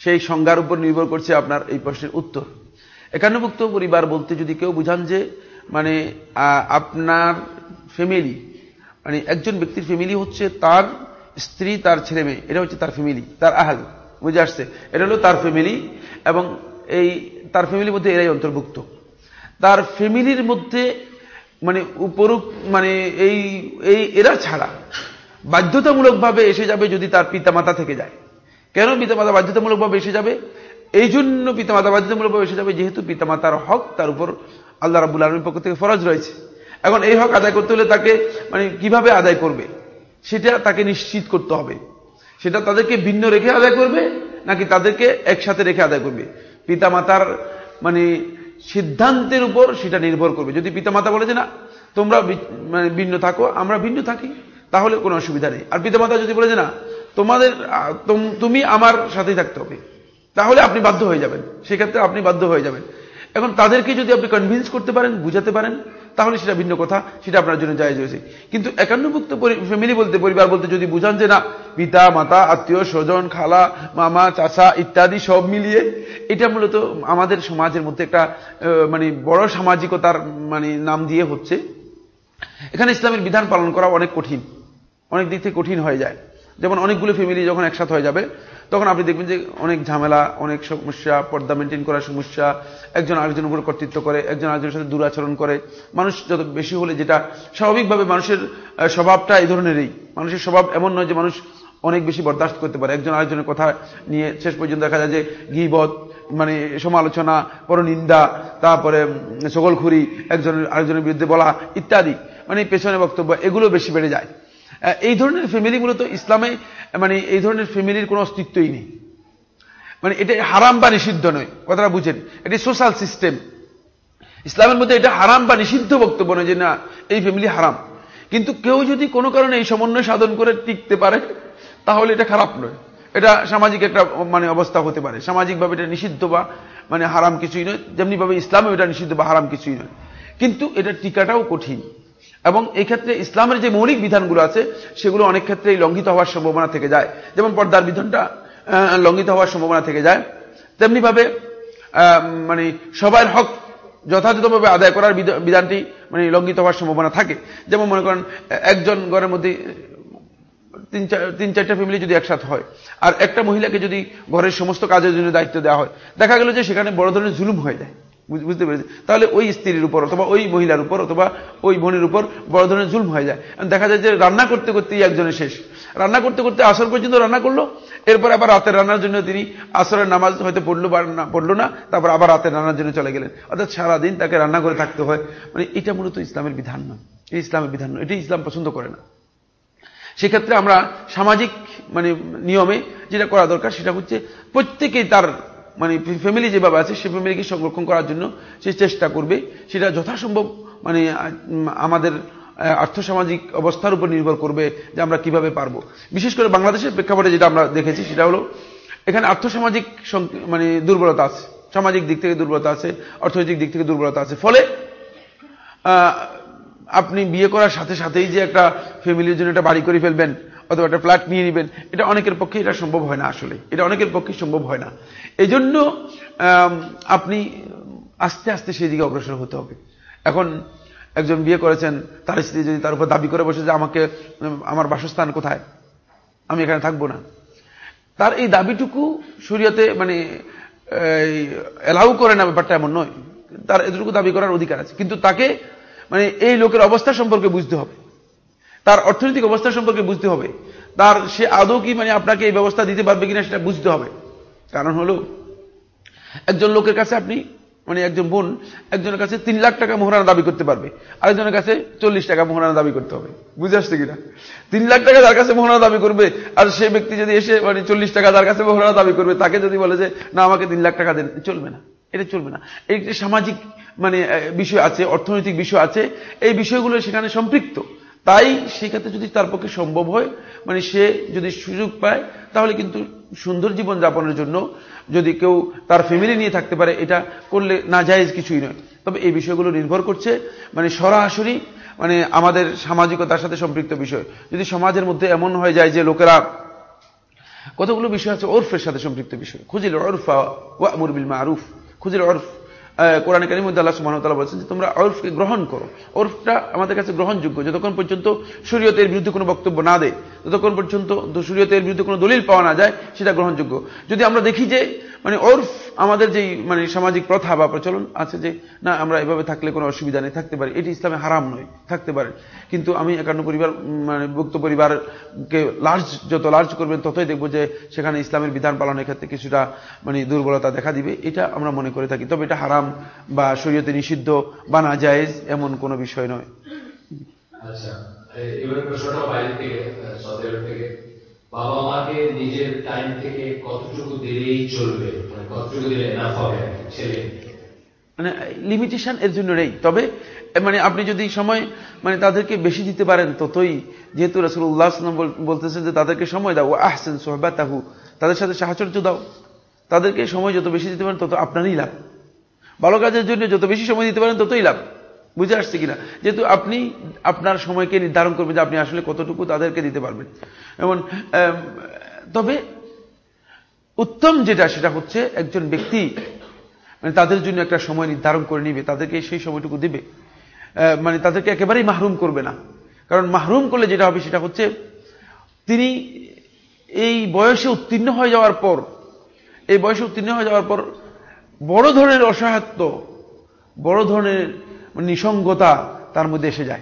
[SPEAKER 1] সেই সংজ্ঞার উপর নির্ভর করছে আপনার এই প্রশ্নের উত্তর। একান্নভুক্ত পরিবার বলতে যদি কেউ বুঝান যে মানে আপনার ফ্যামিলি মানে একজন ব্যক্তির ফ্যামিলি হচ্ছে তার স্ত্রী, তার ছেলে মেয়ে এটা হচ্ছে তার ফ্যামিলি তার আহাল। বুঝে আসছে। এটা হলো তার ফ্যামিলি এবং এই তার ফ্যামিলির মধ্যে এরাই অন্তর্ভুক্ত। তার ফ্যামিলির মধ্যে মানে উপরুক মানে এই এই এরা ছাড়া বাধ্যতামূলকভাবে এসে যাবে যদি তার পিতামাতা থেকে যায়। কেন পিতামাতা বাধ্যতামূলকভাবে এসে যাবে? এই জন্য পিতামাতা বাধ্যতামূলকভাবে এসে যাবে যেহেতু পিতামাতার হক, তার উপর আল্লাহ রাবুল আলমীর পক্ষ থেকে ফরজ রয়েছে। এখন এই হক আদায় করতে হলে তাকে মানে কীভাবে আদায় করবে? সেটা তাকে নিশ্চিত করতে হবে। সেটা তাদেরকে ভিন্ন রেখে আদায় করবে, নাকি তাদেরকে একসাথে রেখে আদায় করবে? পিতামাতার মানে সিদ্ধান্তের উপর সেটা নির্ভর করবে। যদি পিতামাতা বলে যে, না, তোমরা মানে ভিন্ন থাকো, আমরা ভিন্ন থাকি তাহলে কোনো অসুবিধা নেই। আর পিতামাতা যদি বলে যে, না, তোমাদের তুমি আমার সাথেই থাকতে হবে তাহলে আপনি বাধ্য হয়ে যাবেন। সেক্ষেত্রে আপনি বাধ্য হয়ে যাবেন। এখন তাদেরকে যদি আপনি কনভিন্স করতে পারেন, বুঝাতে পারেন তাহলে সেটা ভিন্ন কথা, সেটা আপনার জন্য জায়জ হয়েছে। কিন্তু একান্নভুক্ত ফ্যামিলি বলতে, পরিবার বলতে যদি বুঝান যে না, পিতা, মাতা, আত্মীয়, স্বজন, খালা, মামা, চাচা ইত্যাদি সব মিলিয়ে, এটা মূলত আমাদের সমাজের মধ্যে একটা মানে বড় সামাজিকতার মানে নাম দিয়ে হচ্ছে। এখানে ইসলামের বিধান পালন করা অনেক কঠিন, অনেক দিক থেকে কঠিন হয়ে যায়। যেমন অনেকগুলো ফ্যামিলি যখন একসাথে হয়ে যাবে তখন আপনি দেখবেন যে অনেক ঝামেলা, অনেক সমস্যা, পর্দা মেনটেন করার সমস্যা, একজন আরেকজনের উপর কর্তৃত্ব করে, একজন আরেকজনের সাথে দুরাচরণ করে। মানুষ যত বেশি হলে যেটা স্বাভাবিকভাবে মানুষের স্বভাবটা এই ধরনেরই। মানুষের স্বভাব এমন নয় যে মানুষ অনেক বেশি বরদাস্ত করতে পারে। একজন আরেকজনের কথা নিয়ে শেষ পর্যন্ত দেখা যায় যে গিবধ মানে সমালোচনা, পরনিন্দা, তারপরে সকলখুরি একজনের, আরেকজনের বিরুদ্ধে বলা ইত্যাদি। মানে পেছনে বক্তব্য, এগুলো বেশি বেড়ে যায়। এই ধরনের ফ্যামিলি মূলত ইসলামে মানে এই ধরনের ফ্যামিলির কোনো অস্তিত্বই নেই। মানে এটা হারাম বা নিষিদ্ধ নয়, কথাটা বুঝেন। এটি সোশ্যাল সিস্টেম ইসলামের মধ্যে এটা হারাম বা নিষিদ্ধ বক্তব্য নয় যে না, এই ফ্যামিলি হারাম। কিন্তু কেউ যদি কোনো কারণে এই সমন্বয় সাধন করে টিকতে পারে, তাহলে এটা খারাপ নয়। এটা সামাজিক একটা মানে অবস্থা হতে পারে। সামাজিকভাবে এটা নিষিদ্ধ বা মানে হারাম কিছুই নয়। যেমনিভাবে ইসলামে এটা নিষিদ্ধ বা হারাম কিছুই নয়। কিন্তু এটা টিকাটাও কঠিন। এবং এই ক্ষেত্রে ইসলামের যে মৌলিক বিধানগুলো আছে, সেগুলো অনেক ক্ষেত্রেই লঙ্ঘিত হওয়ার সম্ভাবনা থেকে যায়। যেমন পর্দার বিধানটা লঙ্ঘিত হওয়ার সম্ভাবনা থেকে যায়। তেমনিভাবে মানে সবার হক যথাযথভাবে আদায় করার বিধা- বিধানটি মানে লঙ্ঘিত হওয়ার সম্ভাবনা থাকে। যেমন মনে করেন, একজন ঘরের মধ্যে তিন চার- তিন চারটা ফ্যামিলি যদি একসাথে হয়, আর একটা মহিলাকে যদি ঘরের সমস্ত কাজের জন্য দায়িত্ব দেওয়া হয়, দেখা গেল যে সেখানে বড় ধরনের জুলুম হয়ে যায়। বুঝতে পেরেছি? তাহলে ওই স্ত্রীর উপর অথবা ওই মহিলার উপর অথবা ওই বোনের উপর বড় ধরনের জুলম হয়ে যায়। দেখা যায় যে রান্না করতে করতেই একজনের শেষ। রান্না করতে করতে আসর পর্যন্ত রান্না করল। এরপর আবার রাতের রান্নার জন্য তিনি আসরের নামাজ হয়তো পড়ল বা না, পড়ল না, তারপর আবার রাতের রান্নার জন্য চলে গেলেন। অর্থাৎ সারাদিন তাকে রান্না করে থাকতে হয়। মানে এটা মূলত ইসলামের বিধান নয়। এই ইসলামের বিধান নয়। এটি ইসলাম পছন্দ করে না। সেক্ষেত্রে আমরা সামাজিক মানে নিয়মে যেটা করা দরকার সেটা হচ্ছে প্রত্যেকেই তার মানে ফ্যামিলি যেভাবে আছে, সে ফ্যামিলিকে সংরক্ষণ করার জন্য সে চেষ্টা করবে। সেটা যথাসম্ভব মানে আমাদের আর্থসামাজিক অবস্থার উপর নির্ভর করবে যে আমরা কীভাবে পারব। বিশেষ করে বাংলাদেশের প্রেক্ষাপটে যেটা আমরা দেখেছি, সেটা হলো এখানে আর্থসামাজিক মানে দুর্বলতা আছে। সামাজিক দিক থেকে দুর্বলতা আছে, অর্থনৈতিক দিক থেকে দুর্বলতা আছে। ফলে আপনি বিয়ে করার সাথে সাথেই যে একটা ফ্যামিলির জন্য একটা বাড়ি করে ফেলবেন, অথবা একটা ফ্ল্যাট নিয়ে নেবেন, এটা অনেকের পক্ষে এটা সম্ভব হয় না আসলে। এটা অনেকের পক্ষে সম্ভব হয় না। এই জন্য আপনি আস্তে আস্তে সেই দিকে অগ্রসর হতে হবে। এখন একজন বিয়ে করেছেন, তার স্ত্রী যদি তার উপর দাবি করে বসে যে আমাকে আমার বাসস্থান কোথায়? আমি এখানে থাকব না। তার এই দাবিটুকু শরীয়তে মানে এলাউ করে না, ব্যাপারটা এমন নয়। তার এতটুকু দাবি করার অধিকার আছে। কিন্তু তাকে মানে এই লোকের অবস্থা সম্পর্কে বুঝতে হবে। তার অর্থনৈতিক অবস্থা সম্পর্কে বুঝতে হবে। তার সে আদৌ কি মানে আপনাকে এই ব্যবস্থা দিতে পারবে কিনা সেটা বুঝতে হবে। কারণ হলো, একজন লোকের কাছে আপনি মানে একজন বোন, একজনের কাছে তিন লাখ টাকা মোহরানা দাবি করতে পারবে, আরেকজনের কাছে চল্লিশ টাকা মোহরানা দাবি করতে হবে। বুঝে আসছে কিনা? তিন লাখ টাকা যার কাছে মোহরানা দাবি করবে, আর সে ব্যক্তি যদি এসে মানে চল্লিশ টাকা যার কাছে মোহরানা দাবি করবে, তাকে যদি বলে যে, না, আমাকে তিন লাখ টাকা দেন চলবে না, এটা চলবে না। এই সামাজিক মানে বিষয় আছে, অর্থনৈতিক বিষয় আছে, এই বিষয়গুলো সেখানে সম্পৃক্ত। তাই সেক্ষেত্রে যদি তার পক্ষে সম্ভব হয় মানে সে যদি সুযোগ পায়, তাহলে কিন্তু সুন্দর জীবন যাপনের জন্য যদি কেউ তার ফ্যামিলি নিয়ে থাকতে পারে, এটা করলে না জায়েজ কিছুই নয়। তবে এই বিষয়গুলো নির্ভর করছে মানে সরাসরি মানে আমাদের সামাজিকতার সাথে সম্পৃক্ত বিষয়। যদি সমাজের মধ্যে এমন হয়ে যায় যে লোকেরা কতগুলো বিষয় আছে ওরফের সাথে সম্পৃক্ত বিষয়। খুজিল অরফা ওয়া আমুর বিল মারুফ। খুজিল অরফ কোরআন কারিম মধ্যে আল্লাহ সুবহানাহু বলছেন যে তোমরা অরফকে গ্রহণ করো। অরফটা আমাদের কাছে গ্রহণযোগ্য। যতক্ষণ পর্যন্ত শরীয়তের বিরুদ্ধে কোনো বক্তব্য না দেয়, ততক্ষণ পর্যন্ত শরীয়তের বিরুদ্ধে কোনো দলিল পাওয়া না যায়, সেটা গ্রহণযোগ্য। যদি আমরা দেখি যে মানে অরফ আমাদের যেই মানে সামাজিক প্রথা বা প্রচলন আছে যে, না, আমরা এভাবে থাকলে কোনো অসুবিধা নেই, থাকতে পারি। এটি ইসলামে হারাম নয়, থাকতে পারে। কিন্তু আমি একান্ন পরিবার মানে ভুক্ত পরিবারকে লার্জ যত লার্জ করবেন ততই দেখব যে সেখানে ইসলামের বিধান পালনের ক্ষেত্রে কিছুটা মানে দুর্বলতা দেখা দিবে। এটা আমরা মনে করে থাকি। তবে এটা হারাম বা শরীয়তে নিষিদ্ধ বা না জায়েজ এমন কোনো বিষয় নয়।
[SPEAKER 2] আচ্ছা এবার প্রশ্নটা বাইরে থেকে থেকে বাবা মাকে নিজের টাইম থেকে কতটুকু দিলেই চলবে? মানে কতটুকু দিলে এনাফ হবে? ছেলে।
[SPEAKER 1] মানে লিমিটেশন এর জন্য নেই। তবে মানে আপনি যদি সময় মানে তাদেরকে বেশি দিতে পারেন, ততই যেহেতু রসুল্লাহ বলতেছেন যে তাদেরকে সময় দাও। আহসেন সোহবা তাহু তাদের সাথে সাহচর্য দাও। তাদেরকে সময় যত বেশি দিতে পারেন, তত আপনারই লাভ। ভালো কাজের জন্য যত বেশি সময় দিতে পারেন, ততই লাভ। বুঝে আসছে কিনা? যেহেতু আপনি আপনার সময়কে নির্ধারণ করবেন যে আপনি আসলে কতটুকু তাদেরকে দিতে পারবেন। এমন তবে উত্তম যেটা, সেটা হচ্ছে একজন ব্যক্তি মানে তাদের জন্য একটা সময় নির্ধারণ করে নিবে, তাদেরকে সেই সময়টুকু দিবে। মানে তাদেরকে একেবারেই মাহরুম করবে না। কারণ মাহরুম করলে যেটা হবে, সেটা হচ্ছে তিনি এই বয়সে উত্তীর্ণ হয়ে যাওয়ার পর, এই বয়সে উত্তীর্ণ হয়ে যাওয়ার পর বড় ধরনের অসহায়ত্ব, বড় ধরনের নিসঙ্গতা তার মধ্যে এসে যায়।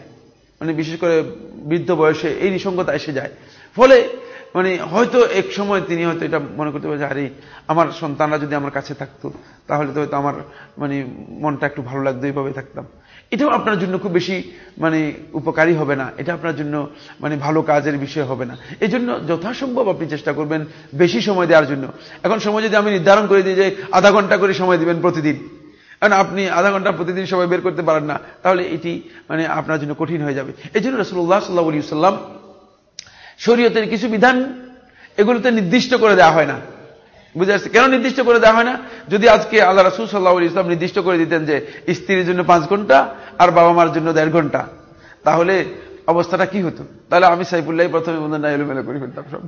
[SPEAKER 1] মানে বিশেষ করে বৃদ্ধ বয়সে এই নিসঙ্গতা এসে যায়। ফলে মানে হয়তো এক সময় তিনি হয়তো এটা মনে করতে পারে যে, আরে, আমার সন্তানরা যদি আমার কাছে থাকতো, তাহলে তো হয়তো আমার মানে মনটা একটু ভালো লাগতো, এইভাবে থাকতাম। এটাও আপনার জন্য খুব বেশি মানে উপকারী হবে না। এটা আপনার জন্য মানে ভালো কাজের বিষয় হবে না। এই জন্য যথাসম্ভব আপনি চেষ্টা করবেন বেশি সময় দেওয়ার জন্য। এখন সময় যদি আমি নির্ধারণ করে দিই যে আধা ঘণ্টা করে সময় দিবেন প্রতিদিন কারণ আপনি আধা ঘণ্টা প্রতিদিন সময় বের করতে পারেন না, তাহলে এটি মানে আপনার জন্য কঠিন হয়ে যাবে। এই জন্য রসুল্লাহ সাল্লাহ সাল্লাম শরীয়তের কিছু বিধান এগুলোতে নির্দিষ্ট করে দেওয়া হয় না। বুঝে আসছে কেন নির্দিষ্ট করে দেওয়া হয় না? যদি আজকে আল্লাহ রাসুল সাল্লাহ ইসলাম নির্দিষ্ট করে দিতেন যে স্ত্রীর জন্য পাঁচ ঘণ্টা আর বাবা মার জন্য দেড় ঘণ্টা, তাহলে অবস্থাটা কি হতো? তাহলে আমি সাইফুল্লাহ প্রথমে মনে না, এলোমেলো করে ফেলতাম সব।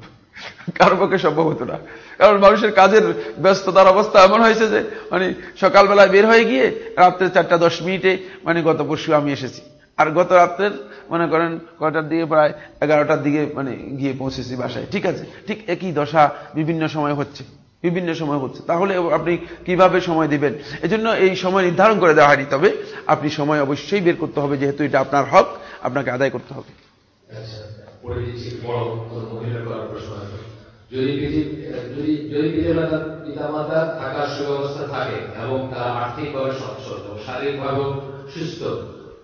[SPEAKER 1] কারও পক্ষে সম্ভব হতো না। কারণ মানুষের কাজের ব্যস্ততার অবস্থা এমন হয়েছে যে মানে সকালবেলায় বের হয়ে গিয়ে রাত্রে চারটা দশ মিনিটে মানে গত পরশু আমি এসেছি। আর গত রাত্রের, মনে করেন, কয়টার দিকে প্রায় এগারোটার দিকে মানে গিয়ে পৌঁছেছি বাসায়। ঠিক আছে, ঠিক একই দশা বিভিন্ন সময় হচ্ছে। বিভিন্ন সময় হচ্ছে। তাহলে আপনি কীভাবে সময় দিবেন? এজন্য এই সময় নির্ধারণ করে দেওয়া হয়নি, তবে আপনি সময় অবশ্যই বের করতে হবে, যেহেতু এটা আপনার হক, আপনাকে আদায় করতে হবে।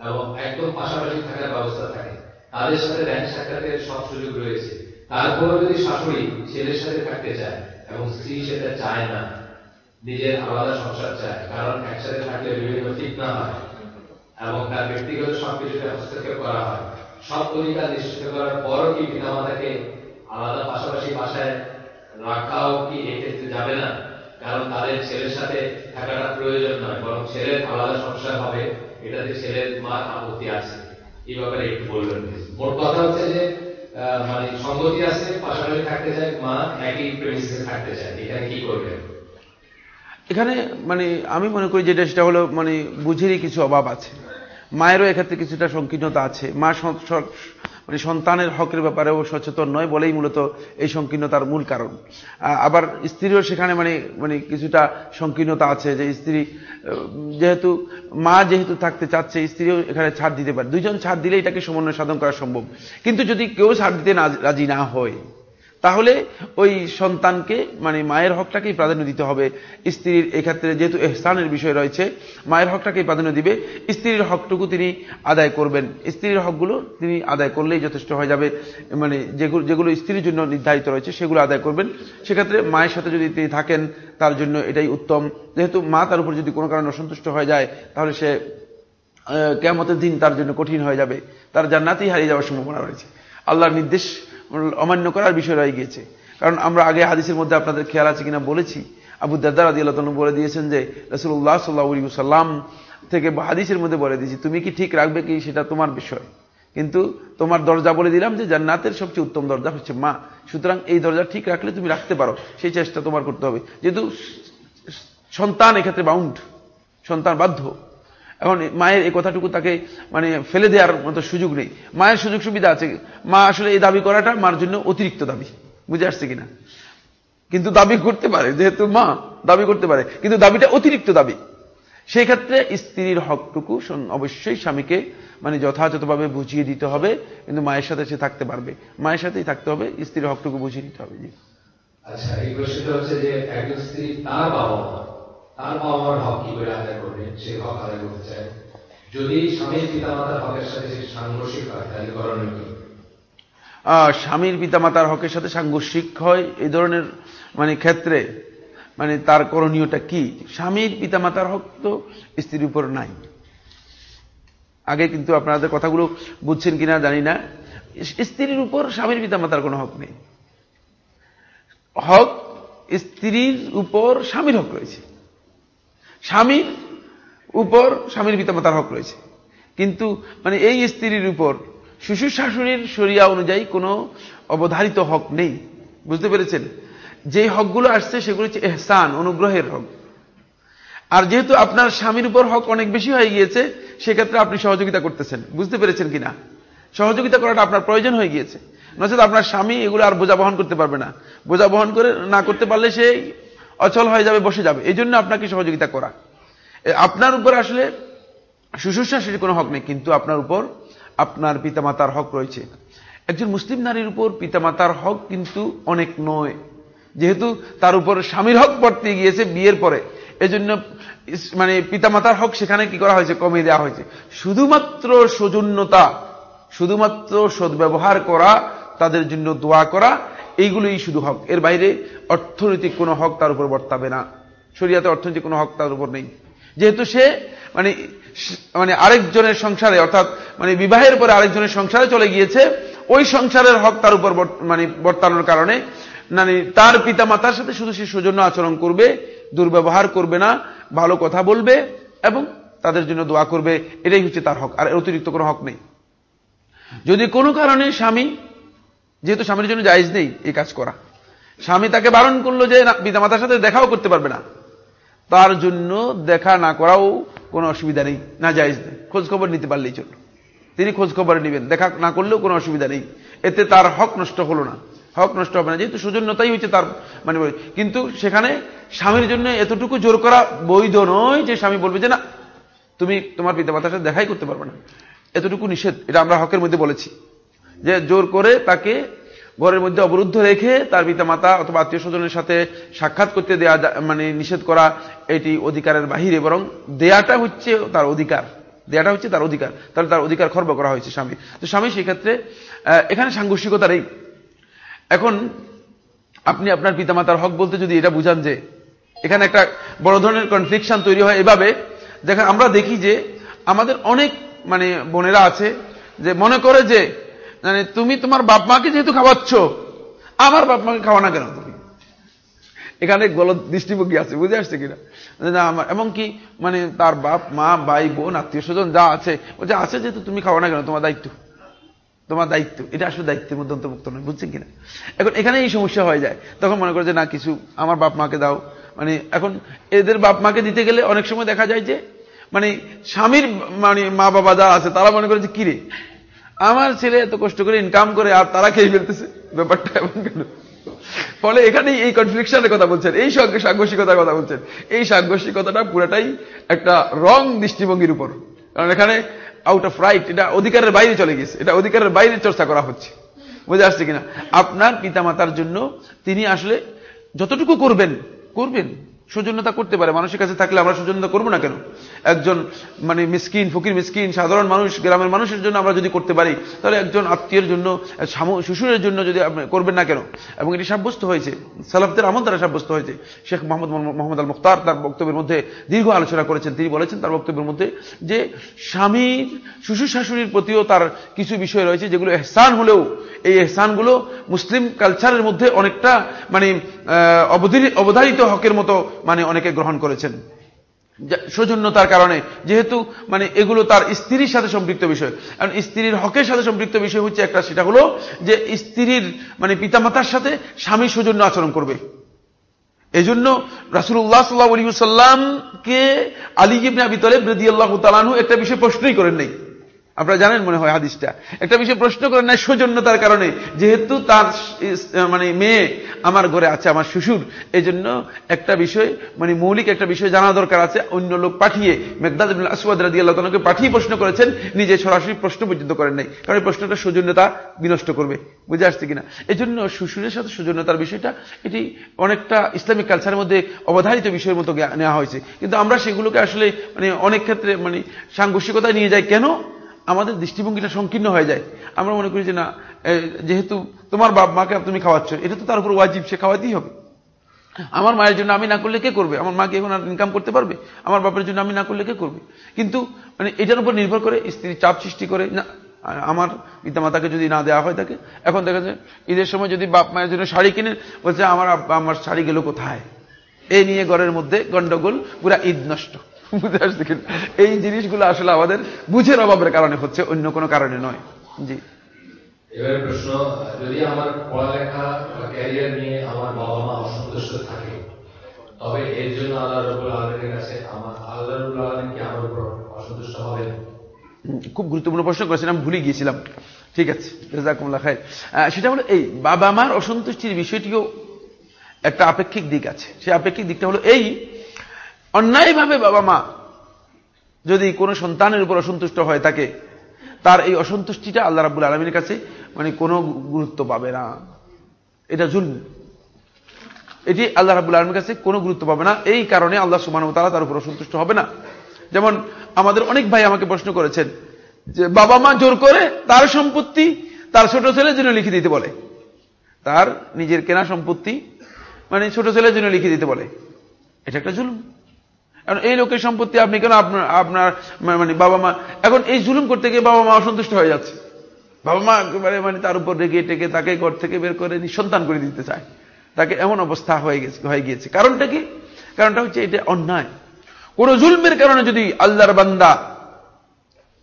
[SPEAKER 2] এবং একদম পাশাপাশি থাকার ব্যবস্থা থাকে, তাদের সাথে দেখা সাক্ষাতের সব সুযোগ রয়েছে। তারপরেও যদি শাশুড়ি ছেলের সাথে থাকতে চায় এবং স্ত্রী সেটা চায় না, নিজের আলাদা সংসার চায়, কারণ একসাথে থাকলে বিভিন্ন ফিতনা হয় এবং তার ব্যক্তিগত সবকিছুতে হস্তক্ষেপ করা হয়। সব অধিকার নিশ্চিত করার পরও কি পিতামাতাকে আলাদা পাশাপাশি বাসায় রাখাও কি এক্ষেত্রে যাবে না? কারণ তাদের ছেলের সাথে থাকাটা প্রয়োজন নয়, বরং ছেলের আলাদা সংসার হবে, এটাতে ছেলের মার আপত্তি আছে। এই ব্যাপারে একটু বলবেন। মোট কথা হচ্ছে যে মানে সঙ্গতি আছে, পাশাপাশি থাকতে চায়, মা একই প্রেমিসে থাকতে চায়? এখানে কি করবেন?
[SPEAKER 1] এখানে মানে আমি মনে করি যেটা, সেটা হলো মানে বুঝেরই কিছু অভাব আছে। মায়েরও এক্ষেত্রে কিছুটা সংকীর্ণতা আছে। মা মানে সন্তানের হকের ব্যাপারেও সচেতন নয় বলেই মূলত এই সংকীর্ণতার মূল কারণ। আবার স্ত্রীও সেখানে মানে মানে কিছুটা সংকীর্ণতা আছে যে স্ত্রী যেহেতু, মা যেহেতু থাকতে চাচ্ছে, স্ত্রীও এখানে ছাড় দিতে পারে। দুইজন ছাড় দিলে এটাকে সমন্বয় সাধন করা সম্ভব। কিন্তু যদি কেউ ছাড় দিতে রাজি না হয় তাহলে ওই সন্তানকে মানে মায়ের হকটাকেই প্রাধান্য দিতে হবে। স্ত্রীর এক্ষেত্রে যেহেতু এহসানের বিষয় রয়েছে, মায়ের হকটাকেই প্রাধান্য দিবে। স্ত্রীর হকটুকু তিনি আদায় করবেন। স্ত্রীর হকগুলো তিনি আদায় করলেই যথেষ্ট হয়ে যাবে। মানে যেগুলো যেগুলো স্ত্রীর জন্য নির্ধারিত রয়েছে, সেগুলো আদায় করবেন। সেক্ষেত্রে মায়ের সাথে যদি তিনি থাকেন, তার জন্য এটাই উত্তম। যেহেতু মা তার উপর যদি কোনো কারণে অসন্তুষ্ট হয়ে যায়, তাহলে সে কেমতের দিন তার জন্য কঠিন হয়ে যাবে। তার জান্নাতেই হারিয়ে যাওয়ার সম্ভাবনা রয়েছে। আল্লাহর নির্দেশ অমান্য করার বিষয় রয়ে গিয়েছে। কারণ আমরা আগে হাদিসের মধ্যে আপনাদের খেয়াল আছে কিনা বলেছি। আবু দাদার আদি আল্লাহ বলে দিয়েছেন যে রসুল্লাহ সাল্লাহ সাল্লাম থেকে হাদিসের মধ্যে বলে দিয়েছি, তুমি কি ঠিক রাখবে কি সেটা তোমার বিষয়? কিন্তু তোমার দরজা বলে দিলাম যে, জান্নাতের সবচেয়ে উত্তম দরজা হচ্ছে মা। সুতরাং এই দরজা ঠিক রাখলে তুমি রাখতে পারো, সেই চেষ্টা তোমার করতে হবে। যেহেতু সন্তান এক্ষেত্রে বাউন্ড সন্তান বাধ্য। এখন মায়ের এই কথাটুকু তাকে মানে ফেলে দেওয়ার মতো সুযোগ নেই। মায়ের সুযোগ সুবিধা আছে। মা আসলে এই দাবি করাটা মার জন্য অতিরিক্ত দাবি। বুঝে আসছে কিনা? কিন্তু দাবি করতে পারে, যেহেতু মা দাবি করতে পারে। কিন্তু দাবিটা অতিরিক্ত দাবি। সেই ক্ষেত্রে স্ত্রীর হকটুকু অবশ্যই স্বামীকে মানে যথাযথভাবে বুঝিয়ে দিতে হবে। কিন্তু মায়ের সাথে সে থাকতে পারবে। মায়ের সাথেই থাকতে হবে, স্ত্রীর হকটুকু বুঝিয়ে দিতে হবে।
[SPEAKER 2] আচ্ছা এই প্রশ্নটা হচ্ছে যে একজন স্ত্রী তার বাবা তার বাবা মার হক কি করে আদায় করবে, সে হক আদায় করতে চায়। যদি স্বামীর পিতা মাতার হকের সাথে সে সাংঘর্ষিক হয়, তাহলে করণীয় কি?
[SPEAKER 1] স্বামীর পিতামাতার হকের সাথে সাংঘর্ষিক হয়, এই ধরনের মানে ক্ষেত্রে মানে তার করণীয়টা কি? স্বামীর পিতামাতার হক তো স্ত্রীর উপর নাই। আগে কিন্তু আপনাদের কথাগুলো বুঝছেন কিনা জানি না। স্ত্রীর উপর স্বামীর পিতামাতার কোনো হক নেই। হক স্ত্রীর উপর স্বামীর হক রয়েছে। স্বামীর উপর স্বামীর পিতামাতার হক রয়েছে। কিন্তু মানে এই স্ত্রীর উপর শ্বশুর শাশুড়ির সরিয়া অনুযায়ী কোনো অবধারিত হক নেই। বুঝতে পেরেছেন? যে হকগুলো আসছে সেগুলো হচ্ছে এহসান, অনুগ্রহের হক। আর যেহেতু আপনার স্বামীর উপর হক অনেক বেশি হয়ে গিয়েছে, সেক্ষেত্রে আপনি সহযোগিতা করতেছেন। বুঝতে পেরেছেন কিনা? সহযোগিতা করাটা আপনার প্রয়োজন হয়ে গিয়েছে। নচেত আপনার স্বামী এগুলো আর বোঝা বহন করতে পারবে না। বোঝা বহন করে না করতে পারলে সে অচল হয়ে যাবে, বসে যাবে। এই জন্য আপনাকে সহযোগিতা করা। আপনার উপর আসলে শ্বশুর শাশুড়ির কোনো হক নেই, কিন্তু আপনার উপর আপনার পিতামাতার হক রয়েছে। একজন মুসলিম নারীর উপর পিতামাতার হক কিন্তু অনেক নয়। যেহেতু তার উপর স্বামীর হক পড়তে গিয়েছে বিয়ের পরে, এজন্য মানে পিতামাতার হক সেখানে কি করা হয়েছে, কমিয়ে দেওয়া হয়েছে। শুধুমাত্র সৌজন্যতা, শুধুমাত্র সদ্ব্যবহার করা তাদের জন্য দোয়া করা, এইগুলোই শুধু হক। এর বাইরে অর্থনৈতিক কোনো হক তার উপর বর্তাবে না। শরিয়াতে অর্থনৈতিক কোনো হক তার উপর নেই। যেহেতু সে মানে মানে আরেকজনের সংসারে, অর্থাৎ মানে বিবাহের পরে আরেকজনের সংসারে চলে গিয়েছে, ওই সংসারের হক তার উপর মানে বর্তানোর কারণে মানে তার পিতা মাতার সাথে শুধু সে সৌজন্য আচরণ করবে, দুর্ব্যবহার করবে না, ভালো কথা বলবে, এবং তাদের জন্য দোয়া করবে, এটাই হচ্ছে তার হক। আর অতিরিক্ত কোনো হক নেই। যদি কোনো কারণে স্বামী যেহেতু স্বামীর জন্য জায়জ নেই এই কাজ করা। স্বামী তাকে বারণ করল যে পিতামাতার সাথে দেখাও করতে পারবে না। তার জন্য দেখা না করাও কোনো অসুবিধা নেই, না জায়জ নেই। খোঁজ খবর নিতে পারলেই চলল। তিনি খোঁজ খবর নেবেন, দেখা না করলেও কোনো অসুবিধা নেই। এতে তার হক নষ্ট হলো না। হক নষ্ট হবে না, যেহেতু সৌজন্যতাই হচ্ছে তার মানে কিন্তু সেখানে স্বামীর জন্য এতটুকু জোর করা বৈধ নয় যে স্বামী বলবে যে, না, তুমি তোমার পিতা মাতার সাথে দেখাই করতে পারবে না। এতটুকু নিষেধ, এটা আমরা হকের মধ্যে বলেছি। যে জোর করে তাকে ঘরের মধ্যে অবরুদ্ধ রেখে তার পিতা মাতা অথবা আত্মীয় স্বজনের সাথে সাক্ষাৎ করতে দেয়া মানে নিষেধ করা এটি অধিকারের বাহিরে, বরং দেয়াটা হচ্ছে তার অধিকার। দেয়াটা হচ্ছে তার অধিকার। তাহলে তার অধিকার খর্ব করা হয়েছে স্বামী। তো স্বামী সেই ক্ষেত্রে এখানে সাংঘর্ষিকতা নেই। এখন আপনি আপনার পিতামাতার হক বলতে যদি এটা বুঝান যে এখানে একটা বড় ধরনের কনফ্লিকশন তৈরি হয় এভাবে। দেখেন, আমরা দেখি যে আমাদের অনেক মানে বোনেরা আছে যে মনে করে যে মানে তুমি তোমার বাপ মাকে যেহেতু খাওয়াচ্ছ, আমার বাপ মাকে খাওয়া না কেন তুমি? এখানে গলত দৃষ্টিভঙ্গি আছে, বুঝে আসছে কিনা? না আমার এমনকি মানে তার বাপ, মা, ভাই, বোন, আত্মীয় স্বজন যা আছে, বলছে, আছে যেহেতু তুমি খাওয়া না কেন? তোমার দায়িত্ব। তোমার দায়িত্ব। এটা আসলে দায়িত্বের মধ্যে অন্তর্ভুক্ত নয়, বুঝছেন কিনা? এখন এখানে এই সমস্যা হয়ে যায়। তখন মনে করে যে, না, কিছু আমার বাপ মাকে দাও। মানে এখন এদের বাপ মাকে দিতে গেলে অনেক সময় দেখা যায় যে মানে স্বামীর মানে মা বাবা যা আছে, তারা মনে করে যে কিরে আমার ছেলে এত কষ্ট করে ইনকাম করে আর তারা খেয়ে ফেলতেছে। ব্যাপারটা এমন কেন? ফলে এখানে এই কনফ্লিকশনের কথা বলছেন, এই সাংঘর্ষিকতার কথা বলছেন। এই সাংঘর্ষিকতাটা পুরাটাই একটা রং দৃষ্টিভঙ্গির উপর। কারণ এখানে আউট অফ রাইট এটা অধিকারের বাইরে চলে গেছে, এটা অধিকারের বাইরে চর্চা করা হচ্ছে। বুঝে আসছে কিনা? আপনার পিতামাতার জন্য তিনি আসলে যতটুকু করবেন করবেন। সৌজন্যতা করতে পারে। মানুষের কাছে থাকলে আমরা সৌজন্যতা করব না কেন? একজন মানে মিসকিন, ফকির মিসকিন, সাধারণ মানুষ, গ্রামের মানুষের জন্য আমরা যদি করতে পারি, তাহলে একজন আত্মীয়ের জন্য শ্বশুরের জন্য যদি করবেন না কেন? এবং এটি সাব্যস্ত হয়েছে। সালাফদের আমল দ্বারা সাব্যস্ত হয়েছে। শেখ মোহাম্মদ মোহাম্মদ আল মুখতার তার বক্তব্যের মধ্যে দীর্ঘ আলোচনা করেছেন। তিনি বলেছেন তার বক্তব্যের মধ্যে যে স্বামীর, শ্বশুর শাশুড়ির প্রতিও তার কিছু বিষয় রয়েছে যেগুলো এহসান হলেও, এই এহসানগুলো মুসলিম কালচারের মধ্যে অনেকটা মানে অবধারিত হকের মতো মানে অনেকে গ্রহণ করেছেন। সৌজন্যতার কারণে। যেহেতু মানে এগুলো তার স্ত্রীর সাথে সম্পৃক্ত বিষয়। কারণ স্ত্রীর হকের সাথে সম্পৃক্ত বিষয় হচ্ছে একটা, সেটা হলো যে স্ত্রীর মানে পিতামাতার সাথে স্বামী সৌজন্য আচরণ করবে। এই জন্য রাসুল্লাহ সাল্লাহ আলী সাল্লামকে আলী ইবনে রদি আল্লাহ তালানহু একটা বিষয় প্রশ্নই করেন নাই। আপনারা জানেন মনে হয় হাদিসটা। একটা বিষয় প্রশ্ন করেন না সৌজন্যতার কারণে, যেহেতু তার মানে মেয়ে আমার ঘরে আছে, আমার শ্বশুর এই জন্য একটা বিষয় মানে মৌলিক একটা বিষয় জানা দরকার আছে, অন্য লোক পাঠিয়ে মেঘদাদ আসওয়াদ রাদি আল্লাহ তালকে পাঠিয়ে প্রশ্ন করেছেন, নিজে সরাসরি প্রশ্ন পর্যন্ত করেন নাই। কারণ এই প্রশ্নটা সৌজন্যতা বিনষ্ট করবে, বুঝে আসছে কিনা? এই জন্য শ্বশুরের সাথে সৌজন্যতার বিষয়টা, এটি অনেকটা ইসলামিক কালচারের মধ্যে অবধারিত বিষয়ের মতো নেওয়া হয়েছে। কিন্তু আমরা সেগুলোকে আসলে মানে অনেক ক্ষেত্রে মানে সাংঘর্ষিকতায় নিয়ে যাই কেন? আমাদের দৃষ্টিভঙ্গিটা সংকীর্ণ হয়ে যায়। আমরা মনে করি যে না যেহেতু তোমার বাপ মাকে তুমি খাওয়াচ্ছ, এটা তো তার উপর ওয়াজিব, সে খাওয়াতেই হবে। আমার মায়ের জন্য আমি না করলে কে করবে? আমার মাকে এখন আর ইনকাম করতে পারবে? আমার বাপের জন্য আমি না করলে কে করবে? কিন্তু মানে এটার উপর নির্ভর করে স্ত্রী চাপ সৃষ্টি করে, না, আমার পিতামাতাকে যদি না দেওয়া হয় তাকে। এখন দেখা যায়, ঈদের সময় যদি বাপ মায়ের জন্য শাড়ি কিনে, বলছে আমার আমার শাড়ি গেল কোথায়? এই নিয়ে ঘরের মধ্যে গন্ডগোল, পুরা ঈদ নষ্ট। *laughs* বুঝে আসছে কিন্তু এই জিনিসগুলো আসলে আমাদের বুঝের অভাবের কারণে হচ্ছে অন্য কোনো কারণে নয়। জি।
[SPEAKER 2] এবারে প্রশ্ন যদি আমার পড়ালেখা বা ক্যারিয়ার নিয়ে আমার বাবা মা অসন্তুষ্ট থাকে তবে এর জন্য আল্লাহ রবুল আলমের কাছে আমার আল্লাহ রবুল আলম কি আমার উপর অসন্তুষ্ট হবেন?
[SPEAKER 1] খুব গুরুত্বপূর্ণ প্রশ্ন করেছেন আমি ভুলে গিয়েছিলাম। ঠিক আছে জাজাকুমুল্লাহ খাই সেটা হলো এই বাবা মার অসন্তুষ্টির বিষয়টিও একটা আপেক্ষিক দিক আছে। সেই আপেক্ষিক দিকটা হলো এই অন্যায়ভাবে বাবা মা যদি কোনো সন্তানের উপর অসন্তুষ্ট হয় থাকে তার এই অসন্তুষ্টিটা আল্লাহ রাবুল আলমীর কাছে মানে কোনো গুরুত্ব পাবে না। এটা জুল এটি আল্লাহ রাবুল আলমীর কাছে কোনো গুরুত্ব পাবে না। এই কারণে আল্লাহ সুমান তারা তার উপর অসন্তুষ্ট হবে না। যেমন আমাদের অনেক ভাই আমাকে প্রশ্ন করেছেন যে বাবা মা জোর করে তার সম্পত্তি তার ছোট ছেলের জন্য লিখে দিতে বলে। তার নিজের কেনা সম্পত্তি মানে ছোট ছেলের জন্য লিখে দিতে বলে। এটা একটা জুলুম। কারণ এই লোকের সম্পত্তি আপনি কেন আপনার আপনার মানে বাবা মা এখন এই জুলুম করতে গিয়ে বাবা মা অসন্তুষ্ট হয়ে যাচ্ছে। বাবা মা একেবারে মানে তার উপর রেগে টেকে তাকে ঘর থেকে বের করে নিঃসন্তান করে দিতে চায়। তাকে এমন অবস্থা হয়ে গেছে, হয়ে গিয়েছে। কারণটা কি? কারণটা হচ্ছে এটা অন্যায়। কোন জুলমের কারণে যদি আল্লাহর বান্দা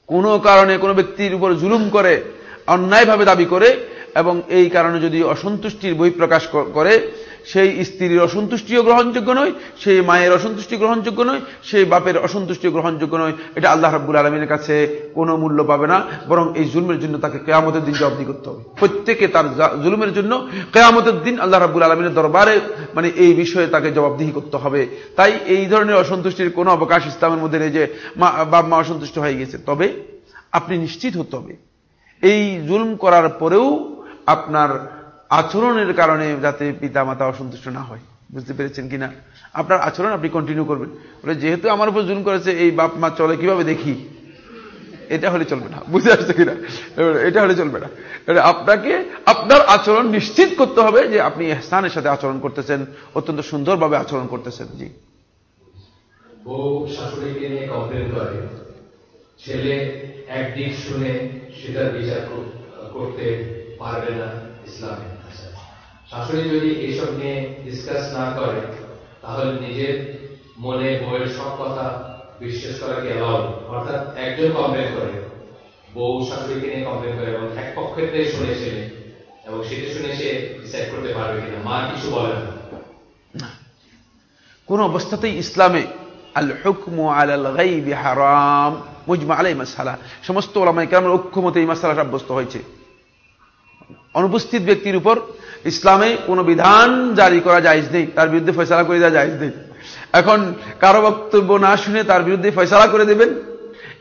[SPEAKER 1] কোন কারণে কোনো ব্যক্তির উপর জুলুম করে, অন্যায়ভাবে দাবি করে, এবং এই কারণে যদি অসন্তুষ্টির বহিঃপ্রকাশ করে সেই স্ত্রীর অসন্তুষ্টিও গ্রহণযোগ্য নয়, সেই মায়ের অসন্তুষ্টি গ্রহণযোগ্য নয়, সেই বাপের অসন্তুষ্টি গ্রহণযোগ্য নয়। এটা আল্লাহ রাব্বুল আলমিনের কাছে কোনো মূল্য পাবে না, বরং এই জুলমের জন্য তাকে কেয়ামতের দিন জবাবদি করতে হবে। প্রত্যেকে তার জুলুমের জন্য কেয়ামতের দিন আল্লাহ রাব্বুল আলমিনের দরবারে মানে এই বিষয়ে তাকে জবাবদিহি করতে হবে। তাই এই ধরনের অসন্তুষ্টির কোনো অবকাশ ইসলামের মধ্যে নেই যে মা, বাপ, মা অসন্তুষ্ট হয়ে গেছে। তবে আপনি নিশ্চিত হতে হবে, এই জুলম করার পরেও আপনার আচরণের কারণে যাতে পিতা মাতা অসন্তুষ্ট না হয়। বুঝতে পেরেছেন কিনা? আপনার আচরণ আপনি কন্টিনিউ করবেন। বলে, যেহেতু আমার উপর জুন করেছে, এই বাপ মা চলে, কীভাবে দেখি? এটা হলে চলবে না। বুঝতে আসছে কিনা? এটা হলে চলবে না। আপনাকে, আপনার আচরণ নিশ্চিত করতে হবে যে আপনি এহসানের সাথে আচরণ করতেছেন, অত্যন্ত সুন্দরভাবে আচরণ করতেছেন। জি।
[SPEAKER 2] শাশুড়িকে নিয়ে কমপ্লেন করে, ছেলে একদিক শুনে সেটার বিচার করতে পারবে না ইসলামে। শাশুড়ি যদি এইসব নিয়ে ডিসকাস না করে, তাহলে নিজের মনে, বইয়ের সব কথা বিশ্বাস করা অ্যালাউড অর্থাৎ একজন কমপ্লেন করে, বউ শাশুড়িকে নিয়ে কমপ্লেন করে এবং এক পক্ষের থেকে শুনে ছেলে এবং সেটা শুনে সে ডিসাইড করতে পারবে কিনা, মা কিছু বলে না।
[SPEAKER 1] কোন অবস্থাতেই ইসলামে আল হুকমু গাইবি হারাম, মুজমা আলাই মাসালা, সমস্ত ওলামাই কেরামের ঐক্যমতে এই মাসালা সাব্যস্ত হয়েছে। অনুপস্থিত ব্যক্তির উপর ইসলামে কোন বিধান জারি করা যায়জ নেই, তার বিরুদ্ধে ফয়সালা করে দেওয়া যায়জ নেই। এখন কারও বক্তব্য না শুনে তার বিরুদ্ধে ফয়সালা করে দেবেন,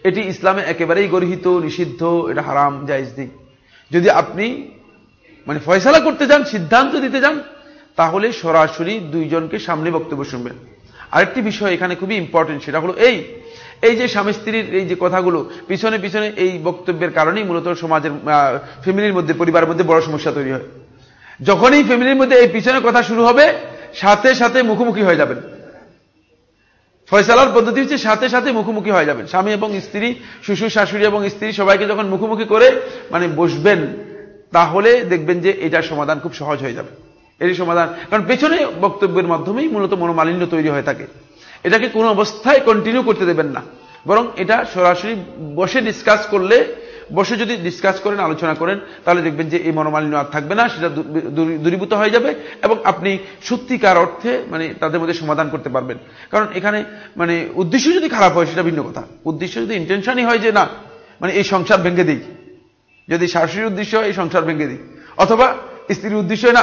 [SPEAKER 1] এটি ইসলামে একেবারেই গর্হিত, নিষিদ্ধ, এটা হারাম, জায়জ নেই। যদি আপনি মানে ফয়সালা করতে যান সিদ্ধান্ত দিতে যান তাহলে সরাসরি দুইজনকে সামনে বক্তব্য শুনবেন। আরেকটি বিষয় এখানে খুবই ইম্পর্টেন্ট সেটা হলো এই এই যে স্বামী স্ত্রীর এই যে কথাগুলো, পিছনে পিছনে এই বক্তব্যের কারণেই মূলত সমাজের ফ্যামিলির মধ্যে, পরিবারের মধ্যে বড় সমস্যা তৈরি হয়। যখনই ফ্যামিলির মধ্যে এই পিছনের কথা শুরু হবে, সাথে সাথে মুখোমুখি হয়ে যাবেন। ফয়সালার পদ্ধতি হচ্ছে সাথে সাথে মুখোমুখি হয়ে যাবেন। স্বামী এবং স্ত্রী, শ্বশুর, শাশুড়ি এবং স্ত্রী সবাইকে যখন মুখোমুখি করে মানে বসবেন, তাহলে দেখবেন যে এটার সমাধান খুব সহজ হয়ে যাবে। এরই সমাধান। কারণ পেছনে বক্তব্যের মাধ্যমেই মূলত মনোমালিন্য তৈরি হয়ে থাকে। এটাকে কোনো অবস্থায় কন্টিনিউ করতে দেবেন না। বরং এটা সরাসরি বসে ডিসকাস করলে বসে যদি ডিসকাস করেন, আলোচনা করেন, তাহলে দেখবেন যে এই মনোমালিন্য আর থাকবে না, সেটা দূরীভূত হয়ে যাবে এবং আপনি সত্যিকার অর্থে মানে তাদের মধ্যে সমাধান করতে পারবেন। কারণ এখানে মানে উদ্দেশ্য যদি খারাপ হয়, সেটা ভিন্ন কথা। উদ্দেশ্য যদি ইন্টেনশনই হয় যে না মানে এই সংসার ভেঙে দিই। যদি শাশুড়ির উদ্দেশ্য হয়, এই সংসার ভেঙে দিই। অথবা স্ত্রীর উদ্দেশ্য না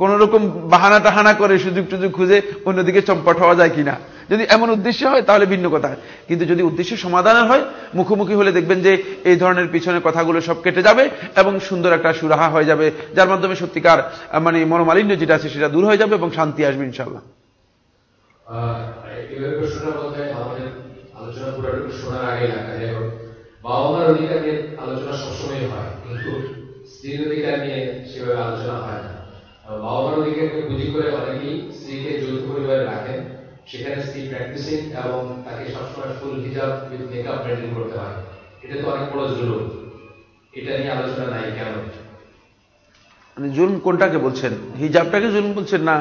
[SPEAKER 1] কোন রকম বাহানা টাহানা করে সুযোগ টুযোগ খুঁজে অন্যদিকে চম্পট হওয়া যায় কিনা। যদি এমন উদ্দেশ্য হয়, তাহলে ভিন্ন কথা। কিন্তু যদি উদ্দেশ্য সমাধানের হয়, মুখোমুখি হলে দেখবেন যে এই ধরনের পিছনে কথাগুলো সব কেটে যাবে এবং সুন্দর একটা সুরাহা হয়ে যাবে, যার মাধ্যমে সত্যিকার মানে মনোমালিন্য যেটা আছে সেটা দূর হয়ে যাবে এবং শান্তি আসবে ইনশাল্লাহ
[SPEAKER 2] বাবা মার অধিকার নিয়ে আলোচনা সেভাবে আলোচনা হয় না। বাবা মার করে অনেকেই স্ত্রীকে যৌথ পরিবারে রাখেন। সেখানে স্ত্রী প্র্যাকটিসিং এবং তাকে সবসময় ফুল হিজাব উইথ মেকআপ মেনটেন করতে হয়। এটা তো অনেক বড় জুলুম। এটা নিয়ে আলোচনা নাই কেন?
[SPEAKER 1] মানে জুলুম কোনটাকে বলছেন? হিজাবটাকে জুলুম বলছেন না?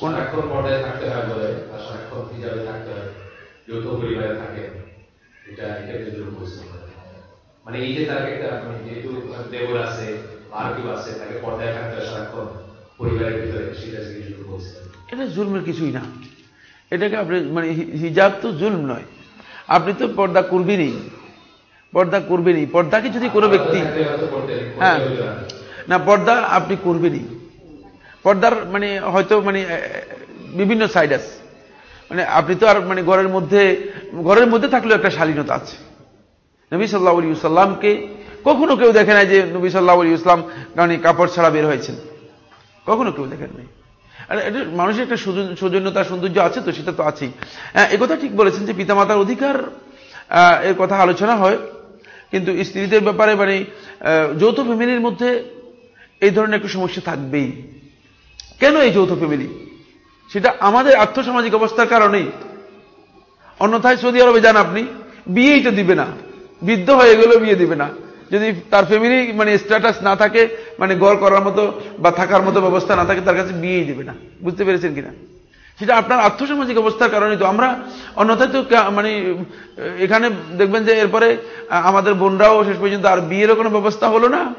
[SPEAKER 2] কোনটা কোন পর্যায়ে থাকতে হয় বলে সারাক্ষণ হিজাবে থাকতে হয় যৌথ পরিবারে থাকে। এটা এটাকে জুলুম বলছে মানে এই যে তাকে একটা মানে যেহেতু দেবর আছে আর কেউ আছে তাকে পর্দায় থাকতে হয় সারাক্ষণ পরিবারের ভিতরে সেটা কিছু বলছে
[SPEAKER 1] এটা জুলমের কিছুই না। এটাকে আপনি মানে হিজাব তো জুলম নয়। আপনি তো পর্দা করবেনই। পর্দা করবেনই। পর্দাকে যদি কোনো ব্যক্তি হ্যাঁ না, পর্দা আপনি করবেনই। পর্দার মানে হয়তো মানে বিভিন্ন সাইড আছে। মানে আপনি তো আর মানে ঘরের মধ্যে ঘরের মধ্যে থাকলেও একটা শালীনতা আছে। নবী সাল্লাহ আলী সাল্লামকে কখনো কেউ দেখে নাই যে নবী সাল্লাহ আলী ইসলাম কারণ কাপড় ছাড়া বের হয়েছেন। কখনো কেউ দেখেন নাই। মানুষের একটা সৌজন্যতা সৌন্দর্য আছে তো, সেটা তো আছেই। একথা ঠিক বলেছেন যে পিতামাতার অধিকার এর কথা আলোচনা হয়, কিন্তু স্ত্রীদের ব্যাপারে মানে যৌথ ফ্যামিলির মধ্যে এই ধরনের একটা সমস্যা থাকবেই। কেন এই যৌথ ফ্যামিলি? সেটা আমাদের আর্থসামাজিক অবস্থার কারণেই। অন্যথায় সৌদি আরবে যান আপনি, বিয়েই তো দিবে না। বৃদ্ধ হয়ে গেলেও বিয়ে দিবে না। যদি তার ফ্যামিলি মানে স্ট্যাটাস না থাকে মানে গড় করার মতো বা থাকার মতো ব্যবস্থা না থাকে, তার কাছে বিয়েই দেবে না। বুঝতে পেরেছেন কিনা? সেটা আপনার আর্থসামাজিক অবস্থার কারণে তো আমরা অন্যথায় তো মানে এখানে দেখবেন যে এরপরে আমাদের বোনরাও শেষ পর্যন্ত আর বিয়েরও কোনো ব্যবস্থা হলো না।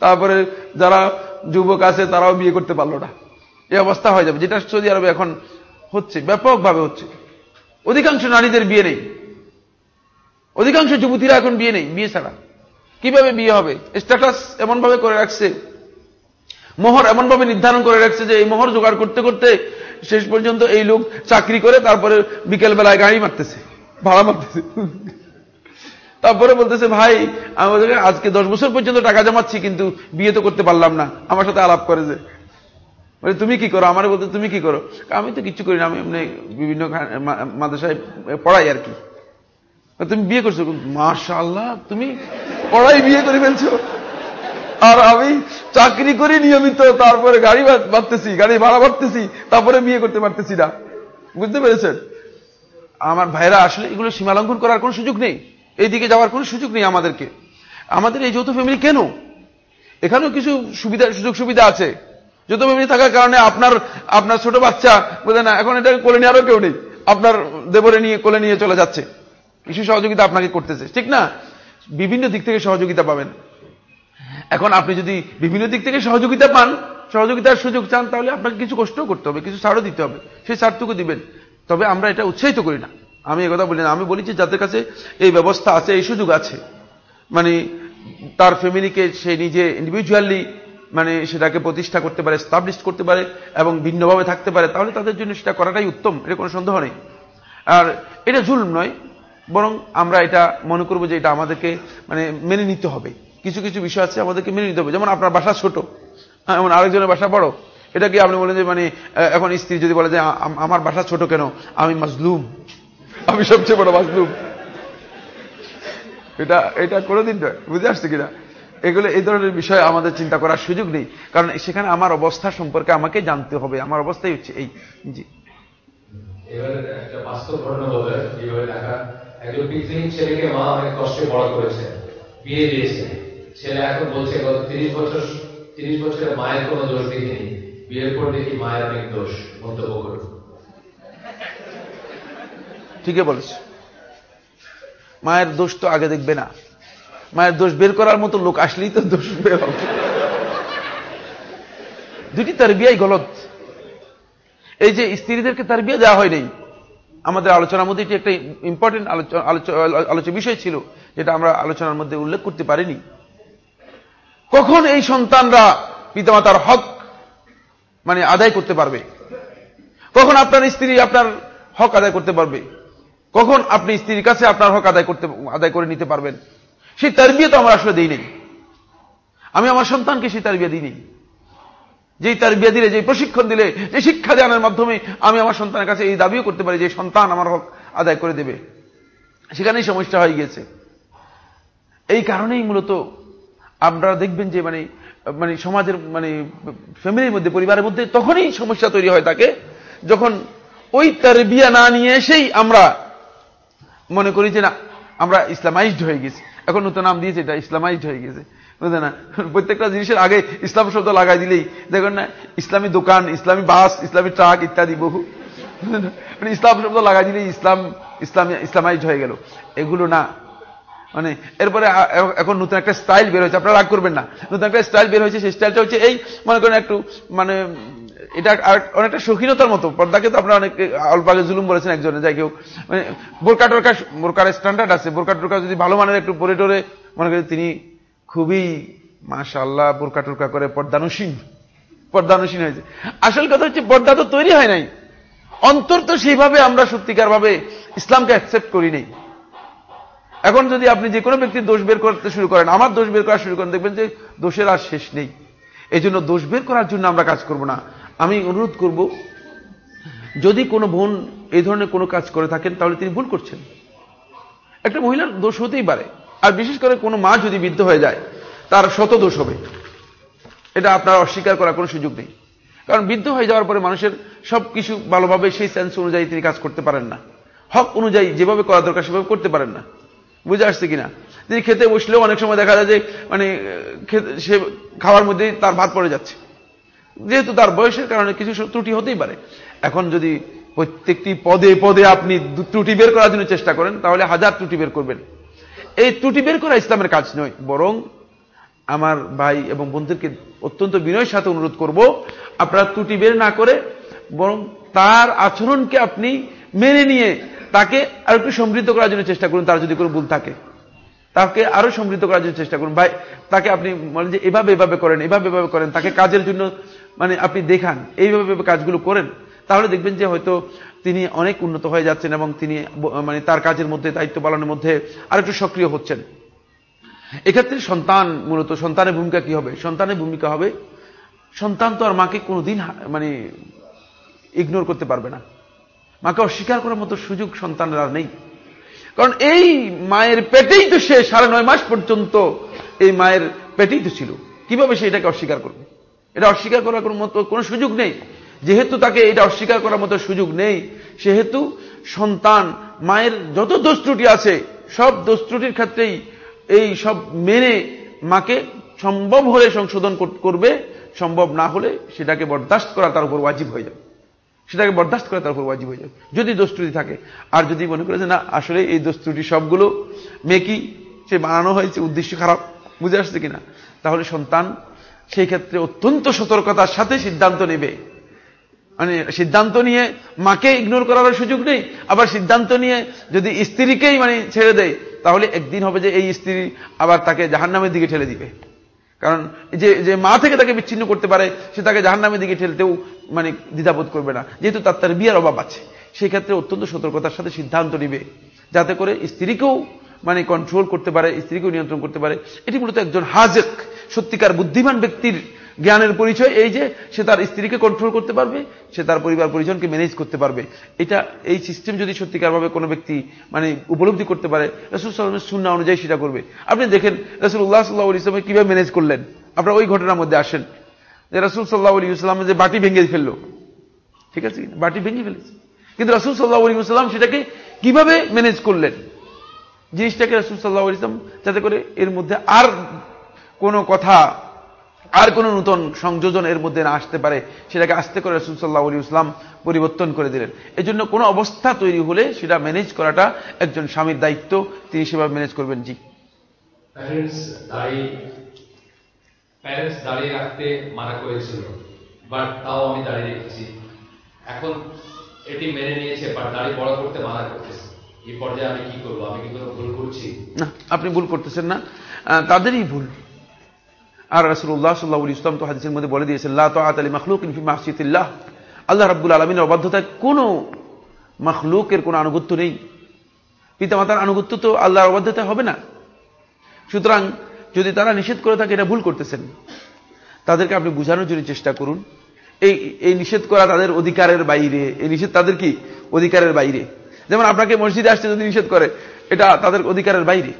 [SPEAKER 1] তারপরে যারা যুবক আছে, তারাও বিয়ে করতে পারল না। এই অবস্থা হয়ে যাবে। যেটা সৌদি আরবে এখন হচ্ছে, ব্যাপকভাবে হচ্ছে। অধিকাংশ নারীদের বিয়ে নেই। অধিকাংশ যুবতীরা এখন বিয়ে নেই, বিয়ে ছাড়া। কীভাবে বিয়ে হবে? স্ট্যাটাস এমন ভাবে করে রাখছে। মোহর এমন ভাবে নির্ধারণ করে রাখছে যে এই মোহর জোগাড় করতে করতে শেষ পর্যন্ত এই লোক চাকরি করে তারপরে বিকেল বেলায় গাড়ি মারতেছে, ভাড়া মারতেছে। তারপরে বলতেছে, ভাই আমাদের আজকে দশ বছর পর্যন্ত টাকা জমাচ্ছি, কিন্তু বিয়ে তো করতে পারলাম না। আমার সাথে আলাপ করে যে। বলে, তুমি কি করো? আমার বলতে তুমি কি করো? আমি তো কিছু করি না, আমি এমনি বিভিন্ন মাদ্রাসায় পড়াই আর কি। তুমি বিয়ে করছ মাশা আল্লাহ তুমি পড়াই বিয়ে করে ফেলছো। আর আমি চাকরি করি নিয়মিত, তারপরে গাড়ি বাড়তেছি গাড়ি ভাড়া বাড়তেছি তারপরে বিয়ে করতে পারতেছি না। বুঝতে পেরেছেন? আমার ভাইরা আসলে এগুলো সীমালঙ্ঘন করার কোন সুযোগ নেই। এইদিকে যাওয়ার কোন সুযোগ নেই আমাদেরকে। আমাদের এই যৌথ ফ্যামিলি কেন? এখানেও কিছু সুবিধা, সুযোগ সুবিধা আছে। যৌথ ফ্যামিলি থাকার কারণে আপনার আপনার ছোট বাচ্চা বোঝে না, এখন এটা কোলে নেওয়ারও কেউ নেই। আপনার দেবরে নিয়ে, কোলে নিয়ে চলে যাচ্ছে। কিছু সহযোগিতা আপনাকে করতেছে। ঠিক না? বিভিন্ন দিক থেকে সহযোগিতা পাবেন। এখন আপনি যদি বিভিন্ন দিক থেকে সহযোগিতা পান, সহযোগিতার সুযোগ চান, তাহলে আপনাকে কিছু কষ্টও করতে হবে, কিছু ছাড়ও দিতে হবে। সেই ছাড়টুকু দিবেন। তবে আমরা এটা উৎসাহিত করি না। আমি একথা বলি না। আমি বলি যে যাদের কাছে এই ব্যবস্থা আছে, এই সুযোগ আছে মানে তার ফ্যামিলিকে সে নিজে ইন্ডিভিজুয়ালি মানে সেটাকে প্রতিষ্ঠা করতে পারে স্টাবলিশ করতে পারে, এবং ভিন্নভাবে থাকতে পারে, তাহলে তাদের জন্য সেটা করাটাই উত্তম। এটা কোনো সন্দেহ নেই। আর এটা জুলম নয়। বরং আমরা এটা মনে করব যে এটা আমাদেরকে মানে মেনে নিতে হবে। কিছু কিছু বিষয় আছে আমাদেরকে মেনে নিতে হবে। যেমন আপনার বাসা ছোট। এমন আরেকজনের বাসা বড়। এটা কি আপনি বলেন যে মানে এখন স্ত্রী যদি বলে যে আমার বাসা ছোট কেন? আমি মাজলুম। আমি সবচেয়ে বড় মাজলুম। এটা এটা কোনোদিন নয়। বুঝে আসছে কিনা? এগুলো, এই ধরনের বিষয় আমাদের চিন্তা করার সুযোগ নেই। কারণ সেখানে আমার অবস্থা সম্পর্কে আমাকে জানতে হবে। আমার অবস্থাই হচ্ছে এই। জি।
[SPEAKER 2] এবারে একটা বাস্তব ঘটনা বলে একজন পিতৃহীন ছেলেকে মা অনেক কষ্টে বড় করেছে, বিয়ে দিয়েছে। ছেলে এখন বলছে, গত তিরিশ বছর, তিরিশ বছরের মায়ের কোনো দোষ দেখিনি। বিয়ের পর দেখি মায়ের অনেক দোষ, মন্তব্য করুন।
[SPEAKER 1] ঠিকই বলেছ। মায়ের দোষ তো আগে দেখবে না। মায়ের দোষ বের করার মতো লোক আসলেই তো দোষ বের হবে। দুটি তার বিয়াই গলত। এই যে স্ত্রীদেরকে তার বিয়ে দেওয়া হয়নি আমাদের আলোচনার মধ্যে এটি একটা ইম্পর্টেন্ট আলোচ্য বিষয় ছিল, যেটা আমরা আলোচনার মধ্যে উল্লেখ করতে পারিনি। কখন এই সন্তানরা পিতামাতার হক মানে আদায় করতে পারবে? কখন আপনার স্ত্রী আপনার হক আদায় করতে পারবে? কখন আপনি স্ত্রীর কাছে আপনার হক আদায় করতে আদায় করে নিতে পারবেন? সেই তার বিয়ে তো আমরা আসলে দিই নেই আমি আমার সন্তানকে সেই তার বিয়ে দিইনি। যেই তার বিয়ে দিলে যে প্রশিক্ষণ দিলে যে শিক্ষা দানের মাধ্যমে আমি আমার সন্তানের কাছে এই দাবিও করতে পারি যে সন্তান আমার হক আদায় করে দেবে। সেখানেই সমস্যা হয়ে গিয়েছে। এই কারণেই মূলত আপনারা দেখবেন যে মানে মানে সমাজের মানে ফ্যামিলির মধ্যে, পরিবারের মধ্যে তখনই সমস্যা তৈরি হয় তাকে, যখন ওই তার বিয়া না নিয়ে এসেই আমরা মনে করি যে না, আমরা ইসলামাইজড হয়ে গেছি। এখন নতুন নাম দিয়েছে, এটা ইসলামাইজড হয়ে গেছে। বুঝলেন না? প্রত্যেকটা জিনিসের আগে ইসলাম শব্দ লাগাই দিলেই। দেখুন না, ইসলামী দোকান, ইসলামী বাস, ইসলামী ট্রাক ইত্যাদি বহু। মানে ইসলাম শব্দ লাগাই দিলেই ইসলাম ইসলাম, ইসলামাইজ হয়ে গেল। এগুলো না। মানে এরপরে এখন নতুন একটা স্টাইল বের হয়েছে। আপনারা রাগ করবেন না। নতুন একটা স্টাইল বের হয়েছে, সেই স্টাইলটা হচ্ছে এই, মনে করেন একটু মানে এটা অনেকটা শৌখিনতার মতো। পর্দাকে তো আপনারা অনেক অল্প আগে জুলুম বলেছেন একজনে, যাই কেউ মানে বোরকা টোরকা বোরকার স্ট্যান্ডার্ড আছে। বোরকা টোরকা যদি ভালো মানের একটু পরে টোরে মনে করেন তিনি খুবই মাশাল্লাহ বোরকা টোরকা করে পর্দানুসীন। পর্দানুসীন হয়েছে। আসল কথা হচ্ছে, পর্দা তো তৈরি হয় নাই। অন্তর তো সেইভাবে আমরা সত্যিকার ভাবে ইসলামকে অ্যাকসেপ্ট করি নেই। এখন যদি আপনি যে কোনো ব্যক্তির দোষ বের করতে শুরু করেন, আমার দোষ বের করা শুরু করেন, দেখবেন যে দোষের আর শেষ নেই। এই জন্য দোষ বের করার জন্য আমরা কাজ করব না। আমি অনুরোধ করব, যদি কোনো বোন এই ধরনের কোনো কাজ করে থাকেন, তাহলে তিনি ভুল করছেন। একটা মহিলার দোষ হতেই পারে। আর বিশেষ করে কোনো মা যদি বৃদ্ধ হয়ে যায়, তার শত দোষ হবে। এটা আপনার অস্বীকার করার কোনো সুযোগ নেই। কারণ বৃদ্ধ হয়ে যাওয়ার পরে মানুষের সব কিছু ভালোভাবে সেই সেন্স অনুযায়ী তিনি কাজ করতে পারেন না। হক অনুযায়ী যেভাবে করা দরকার সেভাবে করতে পারেন না। বুঝে আসছে কিনা? তিনি খেতে বসলেও অনেক সময় দেখা যায় যে মানে সে খাওয়ার মধ্যেই তার ভাত পড়ে যাচ্ছে। যেহেতু তার বয়সের কারণে কিছু ত্রুটি হতেই পারে। এখন যদি প্রত্যেকটি পদে পদে আপনি ত্রুটি বের করার জন্য চেষ্টা করেন, তাহলে হাজার ত্রুটি বের করবেন। এই ত্রুটি বের করা ইসলামের কাজ নয়, বরং আমার ভাই এবং বন্ধুকে অত্যন্ত বিনয়ের সাথে অনুরোধ করব, আপনারা ত্রুটি বের না করে বরং তার আচরণকে আপনি মেনে নিয়ে তাকে আর একটু সমৃদ্ধ করার জন্য চেষ্টা করুন, তার যদি কোনো ভুল থাকে। তাকে আরও সমৃদ্ধ করার জন্য চেষ্টা করুন। ভাই, তাকে আপনি বলেন যে এভাবে এভাবে করেন, এভাবে এভাবে করেন, তাকে কাজের জন্য মানে আপনি দেখান, এইভাবে কাজগুলো করেন, তাহলে দেখবেন যে হয়তো তিনি অনেক উন্নত হয়ে যাচ্ছেন এবং তিনি মানে তার কাজের মধ্যে, দায়িত্ব পালনের মধ্যে আরেকটু সক্রিয় হচ্ছেন। এক্ষেত্রে সন্তান মূলত, সন্তানের ভূমিকা কি হবে? সন্তানের ভূমিকা হবে, সন্তান তো আর মাকে কোনোদিন মানে ইগনোর করতে পারবে না। মাকে অস্বীকার করার মতো সুযোগ সন্তানের আর নেই। কারণ এই মায়ের পেটেই তো সে সাড়ে নয় মাস পর্যন্ত এই মায়ের পেটেই তো ছিল। কীভাবে সে এটাকে অস্বীকার করবে? এটা অস্বীকার করার কোনো মতো কোনো সুযোগ নেই। যেহেতু তাকে এটা অস্বীকার করার মতো সুযোগ নেই, সেহেতু সন্তান, মায়ের যত দোষ ত্রুটি আছে, সব দোষ ত্রুটির ক্ষেত্রেই এই সব মেনে মাকে সম্ভব হলে সংশোধন করবে, সম্ভব না হলে সেটাকে বরদাস্ত করা তার উপর ওয়াজিব হয়ে যাবে। সেটাকে বরদাস্ত করা তার উপর ওয়াজিব হয়ে যাবে। যদি দোষ ত্রুটি থাকে, আর যদি মনে করে যে না, আসলে এই দোষ ত্রুটি সবগুলো মেকি সে বানানো হয়েছে, উদ্দেশ্য খারাপ, বুঝে আসছে কিনা? তাহলে সন্তান সেই ক্ষেত্রে অত্যন্ত সতর্কতার সাথে সিদ্ধান্ত নেবে। মানে সিদ্ধান্ত নিয়ে মাকে ইগনোর করার সুযোগ নেই, আবার সিদ্ধান্ত নিয়ে যদি স্ত্রীকেই মানে ছেড়ে দেয়, তাহলে একদিন হবে যে এই স্ত্রী আবার তাকে জাহান্নামের দিকে ঠেলে দিবে। কারণ যে যে মা থেকে তাকে বিচ্ছিন্ন করতে পারে, সে তাকে জাহান্নামের দিকে ঠেলতেও মানে দ্বিধাবোধ করবে না। যেহেতু তার তার বিয়ার অভাব আছে, সেই ক্ষেত্রে অত্যন্ত সতর্কতার সাথে সিদ্ধান্ত নিবে, যাতে করে স্ত্রীকেও মানে কন্ট্রোল করতে পারে, স্ত্রীকেও নিয়ন্ত্রণ করতে পারে। এটি মূলত একজন হাজেক, সত্যিকার বুদ্ধিমান ব্যক্তির জ্ঞানের পরিচয়, এই যে সে তার স্ত্রীকে কন্ট্রোল করতে পারবে, সে তার পরিবার পরিজনকে ম্যানেজ করতে পারবে। এটা, এই সিস্টেম যদি সত্যিকারভাবে কোনো ব্যক্তি মানে উপলব্ধি করতে পারে, রসুল সাল্লামের সুন্না অনুযায়ী সেটা করবে। আপনি দেখেন রসুল উল্লাহ সাল্লাহ ইসলামে কীভাবে ম্যানেজ করলেন? আপনারা ওই ঘটনার মধ্যে আসেন। যে রসুল সাল্লাহ আলী ইসলাম যে বাটি ভেঙে ফেলল। ঠিক আছে? বাটি ভেঙে ফেলেছে। কিন্তু রসুল সাল্লাহ আলী ইসলাম সেটাকে কীভাবে ম্যানেজ করলেন? জিনিসটাকে রসুল সাল্লাহ ইসলাম যাতে করে এর মধ্যে আর কোনো কথা আর কোন নূতন সংযোজন এর মধ্যে না আসতে পারে সেটাকে আস্তে করে রসুল সাল্লাহ আলী ইসলাম পরিবর্তন করে দিলেন। এজন্য কোনো অবস্থা তৈরি হলে সেটা ম্যানেজ করাটা একজন স্বামীর দায়িত্ব তিনি সেভাবে ম্যানেজ করবেন জি।
[SPEAKER 2] প্যারেন্টস দাঁড়িয়ে রাখতে মানা করেছিল বাট তাও আমি দাঁড়িয়ে রেখেছি। এখন এটি মেনে নিয়েছে বাট বড় করতে মানা করতেছে। এই পর্যায়ে আমি কি করব? আমি কি কোনো ভুল করছি?
[SPEAKER 1] না আপনি ভুল করতেছেন না। তাদেরই ভুল। আর রাসুল্লাহ সাল্লাহ ইসলাম তো হাদিসের মধ্যে বলে দিয়েছেন, লা তো আতালি মখলুক ইনফি মাসিদুল্লাহ আল্লাহ রাব্বুল আলমিনের অবাধ্যতায় কোন মখলুকের কোন আনুগত্য নেই। পিতামাতার আনুগত্য তো আল্লাহর অবাধ্যতায় হবে না। সুতরাং যদি তারা নিষেধ করে থাকে, এটা ভুল করতেছেন। তাদেরকে আপনি বুঝানোর জন্য চেষ্টা করুন। এই এই নিষেধ করা তাদের অধিকারের বাইরে, এই নিষেধ তাদের কি? অধিকারের বাইরে। যেমন আপনাকে মসজিদে আসতে যদি নিষেধ করে, এটা তাদের অধিকারের বাইরে।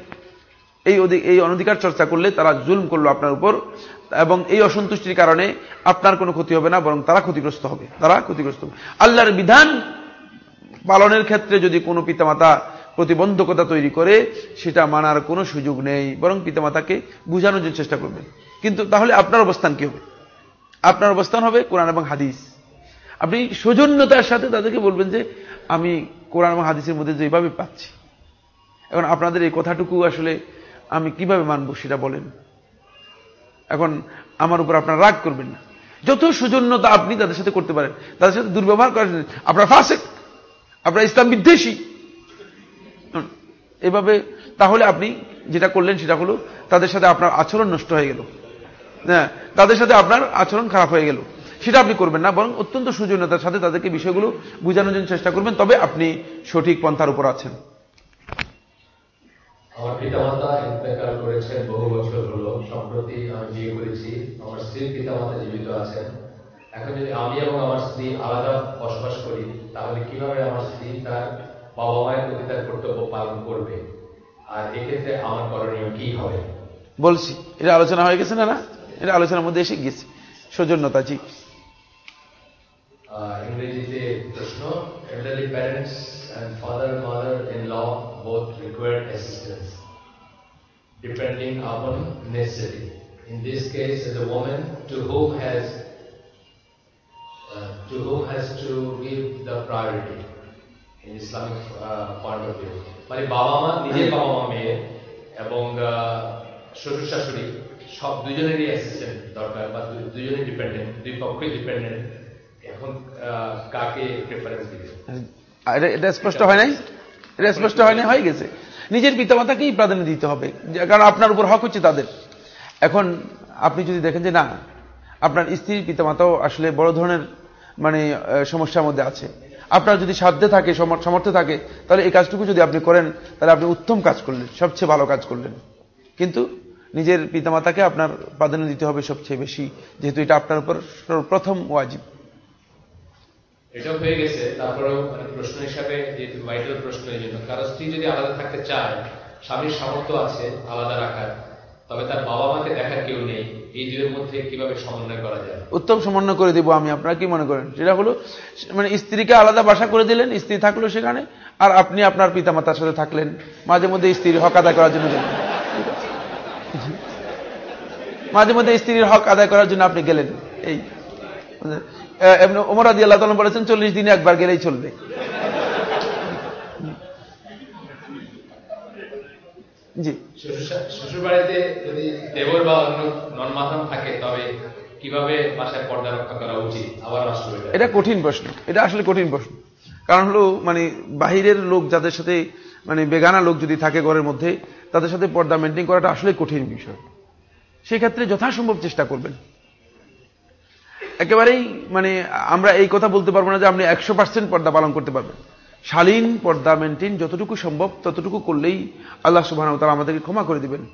[SPEAKER 1] এই এই অনধিকার চর্চা করলে তারা জুলম করল আপনার উপর এবং এই অসন্তুষ্টির কারণে আপনার কোনো ক্ষতি হবে না, বরং তারা ক্ষতিগ্রস্ত হবে। তারা ক্ষতিগ্রস্ত হবে। আল্লাহর বিধান পালনের ক্ষেত্রে যদি কোনো পিতামাতা প্রতিবন্ধকতা তৈরি করে, সেটা মানার কোনো সুযোগ নেই, বরং পিতামাতাকে বুঝানোর জন্য চেষ্টা করবে কিন্তু তাহলে আপনার অবস্থান কি হবে? আপনার অবস্থান হবে কোরআন এবং হাদিস। আপনি সৌজন্যতার সাথে তাদেরকে বলবেন যে, আমি কোরআন এবং হাদিসের মধ্যে যেভাবে পাচ্ছি। এখন আপনাদের এই কথাটুকু আসলে আমি কীভাবে মানব সেটা বলেন। এখন আমার উপর আপনার রাগ করবেন না। যত সুজন্যতা আপনি তাদের সাথে করতে পারেন, তাদের সাথে দুর্ব্যবহার করেন আপনার ফাঁসে আপনার ইসলাম বিদ্বেষী। এভাবে তাহলে আপনি যেটা করলেন সেটা হলো তাদের সাথে আপনার আচরণ নষ্ট হয়ে গেল। হ্যাঁ তাদের সাথে আপনার আচরণ খারাপ হয়ে গেল। সেটা আপনি করবেন না, বরং অত্যন্ত সুজন্যতার সাথে তাদেরকে বিষয়গুলো বোঝানোর জন্য চেষ্টা করবেন, তবে আপনি সঠিক পন্থার উপর আছেন।
[SPEAKER 2] আমার পিতামাতা ইন্তেকাল করেছেন বহু বছর হলো। সম্প্রতি আমি বিয়ে করেছি। আমার স্ত্রীর পিতামাতা জীবিত আছেন। এখন যদি আমি এবং আমার স্ত্রী আলাদা বসবাস করি তাহলে কীভাবে আমার স্ত্রী তার বাবা মায়ের প্রতি তার কর্তব্য পালন করবে? আর এক্ষেত্রে আমার করণীয় কি হবে?
[SPEAKER 1] বলছি এটা আলোচনা হয়ে গেছে না না? এটা আলোচনার মধ্যে এসে গেছে সৌজন্যতা জি।
[SPEAKER 2] ইংরেজিতে প্রশ্ন elderly parents and father mother in law both require assistance depending upon necessity in this case the woman to whom has uh, to whom has to give the priority in Islamic uh, point of view মানে বাবা মা নিজের বাবা মা মেয়ে এবং শ্বশুর শাশুড়ি সব দুজনেরই অ্যাসিস্ট্যান্ট দরকার বা দু- দুজনেই ডিপেন্ডেন্ট দুই পক্ষই ডিপেন্ডেন্ট এখন আহ, কাকে প্রেফারেন্স দিবে
[SPEAKER 1] আর এটা- স্পষ্ট হয় নাই? এটা স্পষ্ট হয় নাই? হয়ে গেছে। নিজের পিতামাতাকেই প্রাধান্য দিতে হবে। কারণ আপনার উপর হক হচ্ছে তাদের। এখন আপনি যদি দেখেন যে না, আপনার স্ত্রীর পিতামাতাও আসলে বড় ধরনের মানে সমস্যার মধ্যে আছে। আপনার যদি সাধ্যে থাকে, সমর- সামর্থ্য থাকে, তাহলে এই কাজটুকু যদি আপনি করেন, তাহলে আপনি উত্তম কাজ করলেন, সবচেয়ে ভালো কাজ করলেন। কিন্তু নিজের পিতামাতাকে আপনার প্রাধান্য দিতে হবে সবচেয়ে বেশি, যেহেতু এটা আপনার উপর প্রথম ওয়াজিব।
[SPEAKER 2] এটাও হয়ে গেছে। তারপরেও মানে প্রশ্ন হিসাবে যেহেতু ভাইটাল প্রশ্ন এই জন্য। কারও স্ত্রী যদি আলাদা থাকতে চায়, স্বামীর সামর্থ্য আছে আলাদা রাখার, তবে তার বাবা মাকে দেখার কেউ নেই।
[SPEAKER 1] উত্তম সমন্বয় করে দিব আমি। আপনারা কি মনে করেন? সেটা হলো মানে স্ত্রীকে আলাদা বাসা করে দিলেন, স্ত্রী থাকল সেখানে, আর আপনি আপনার পিতামাতার সাথে থাকলেন। মাঝে মধ্যে স্ত্রীর হক আদায় করার জন্য মাঝে মধ্যে স্ত্রীর হক আদায় করার জন্য আপনি গেলেন। এই ওমর আদি আল্লাহ তালা বলেছেন চল্লিশ দিনে একবার গেলেই চলবে। জি।
[SPEAKER 2] শ্বশুর বাড়িতে যদি দেবর বা অন্য নন থাকে তবে কীভাবে বাসায় পর্দা রক্ষা করা উচিত? আবার রাষ্ট্র
[SPEAKER 1] এটা কঠিন প্রশ্ন। এটা আসলে কঠিন প্রশ্ন। কারণ হলো মানে বাহিরের লোক যাদের সাথে মানে বেগানা লোক যদি থাকে ঘরের মধ্যে তাদের সাথে পর্দা মেনটেন করাটা আসলে কঠিন বিষয়। সেক্ষেত্রে যথাসম্ভব চেষ্টা করবেন। একেবারেই মানে আমরা এই কথা বলতে পারব না যে আপনি একশো পার্সেন্ট পর্দা পালন করতে পারবেন। শালীন পর্দা মেনটেন যতটুকু সম্ভব, ততটুকু করলেই আল্লাহ সুবাহ তারা আমাদেরকে ক্ষমা করে দিবেন।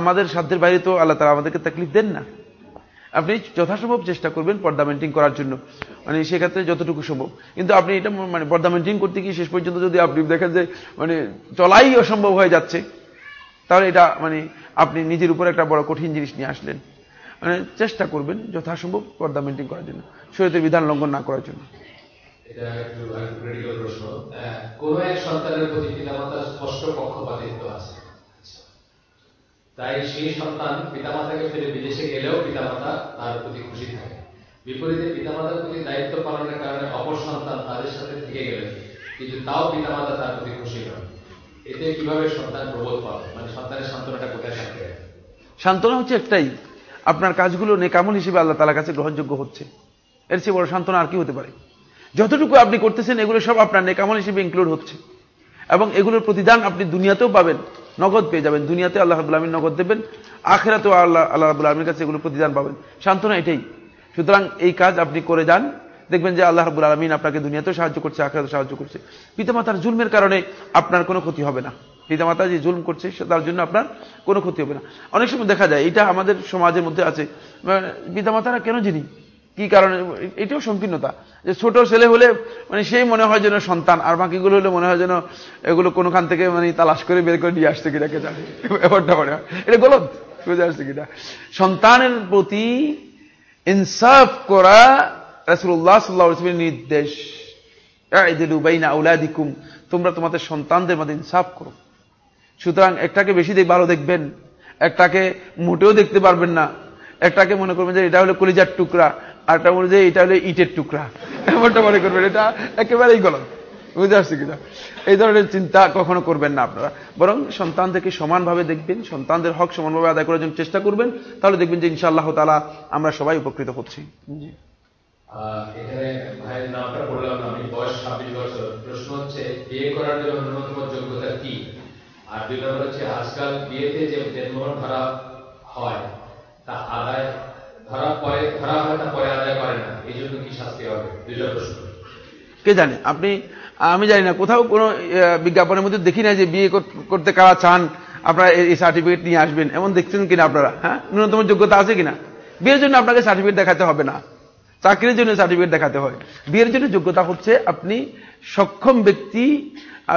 [SPEAKER 1] আমাদের সাধ্যের বাইরে তো আল্লাহ তারা আমাদেরকে তাকলিফ দেন না। আপনি যথাসম্ভব চেষ্টা করবেন পর্দা মেনটেন করার জন্য। মানে সেক্ষেত্রে যতটুকু সম্ভব। কিন্তু আপনি এটা মানে পর্দা মেনটেন করতে গিয়ে শেষ পর্যন্ত যদি আপনি দেখেন যে মানে চলাই অসম্ভব হয়ে যাচ্ছে, তাহলে এটা মানে আপনি নিজের উপর একটা বড় কঠিন জিনিস নিয়ে আসলেন। মানে চেষ্টা করবেন যথাসম্ভব পর্দা মেনটেন করার জন্য শরীরের বিধান লঙ্ঘন না করার জন্য।
[SPEAKER 2] কোনো এক সন্তানের প্রতি পিতামাতার স্পষ্ট পক্ষপাতিত্ব আছে? তাই সেই সন্তান পিতামাতাকে ফেলে বিদেশে গেলেও পিতামাতা তার প্রতি খুশি থাকে। বিপরীতে পিতামাতার প্রতি দায়িত্ব পালনের কারণে অপর সন্তান তাদের সাথে থেকে গেলেন কিন্তু তাও পিতামাতা তার প্রতি খুশি এতে কীভাবে সন্তান প্রবোধ পাবে? মানে সন্তানের সান্ত্বনাটা কোথায় থাকবে
[SPEAKER 1] সান্ত্বনা হচ্ছে একটাই আপনার কাজগুলো নেকামল হিসেবে আল্লাহ তালার কাছে গ্রহণযোগ্য হচ্ছে। এর চেয়ে বড় সান্ত্বনা আর কি হতে পারে? যতটুকু আপনি করতেছেন, এগুলো সব আপনার নেকামল হিসেবে ইনক্লুড হচ্ছে। এবং এগুলোর প্রতিদান আপনি দুনিয়াতেও পাবেন, নগদ পেয়ে যাবেন। দুনিয়াতে আল্লাহ রাবুল আলমীর নগদ দেবেন, আখেরাতেও আল্লাহ আল্লাহ রাবুল আলমীর কাছে এগুলো প্রতিদান পাবেন। সান্ত্বনা এটাই। সুতরাং এই কাজ আপনি করে যান, দেখবেন যে আল্লাহ রাবুল আলমিন আপনাকে দুনিয়াতেও সাহায্য করছে, আখেরাতেও সাহায্য করছে। পিতামাতার জুলমের কারণে আপনার কোনো ক্ষতি হবে না। পিতামাতা যে জুলম করছে তার জন্য আপনার কোনো ক্ষতি হবে না। অনেক সময় দেখা যায়, এটা আমাদের সমাজের মধ্যে আছে। মানে পিতামাতারা কেন জানি? কি কারণে? এটাও সংকীর্ণতা। যে ছোট ছেলে হলে মানে সেই মনে হয় যেন সন্তান, আর বাকিগুলো হলে মনে হয় যেন এগুলো কোনোখান থেকে মানে তালাশ করে বের করে নিয়ে আসছে কিনা, কে জানে? ব্যাপারটা মনে হয়। এটা গলত, বুঝে আসছে কিনা? সন্তানের প্রতি ইনসাফ করা রাসুল্লাহ সাল্লাহ ইসলামের নির্দেশ। তোমরা তোমাদের সন্তানদের মধ্যে ইনসাফ করো। সুতরাং একটাকে বেশি দেখ ভালো দেখবেন একটাকে মোটেও দেখতে পারবেন না একটাকে মনে করবেন যে এটা হলো কলিজার টুকরা আর একটা মনে যে এটা হলো ইটের টুকরা। *laughs* এমনটা মনে করবেন এটা একেবারেই গলত। বুঝতে পারছি কিনা? এই ধরনের চিন্তা কখনো করবেন না আপনারা। বরং সন্তানদেরকে সমানভাবে দেখবেন সন্তানদের হক সমানভাবে আদায় করার জন্য চেষ্টা করবেন তাহলে দেখবেন যে ইনশাআল্লাহ তালা আমরা সবাই উপকৃত হচ্ছি।
[SPEAKER 2] এখানে ভাইয়ের নামটা বললাম আমি বয়স ছাব্বিশ বছর। প্রশ্ন হচ্ছে বিয়ে করার জন্য ন্যূনতম যোগ্যতা কি? আর দুই নম্বর হচ্ছে আজকাল বিয়েতে যে দেনমোহর ধরা হয়, তা আদায় ধরা পরে, ধরা হয় পরে আদায় করে না। এই জন্য কি শাস্তি হবে? প্রশ্ন।
[SPEAKER 1] কে জানে? আপনি, আমি জানি না, কোথাও কোনো বিজ্ঞাপনের মধ্যে দেখি না যে বিয়ে করতে কারা চান, আপনারা এই সার্টিফিকেট নিয়ে আসবেন, এমন দেখছেন কিনা আপনারা? হ্যাঁ? ন্যূনতম যোগ্যতা আছে কিনা? বিয়ের জন্য আপনাকে সার্টিফিকেট দেখাতে হবে না। চাকরির জন্য সার্টিফিকেট দেখাতে হয়। বিয়ের জন্য যোগ্যতা হচ্ছে আপনি সক্ষম ব্যক্তি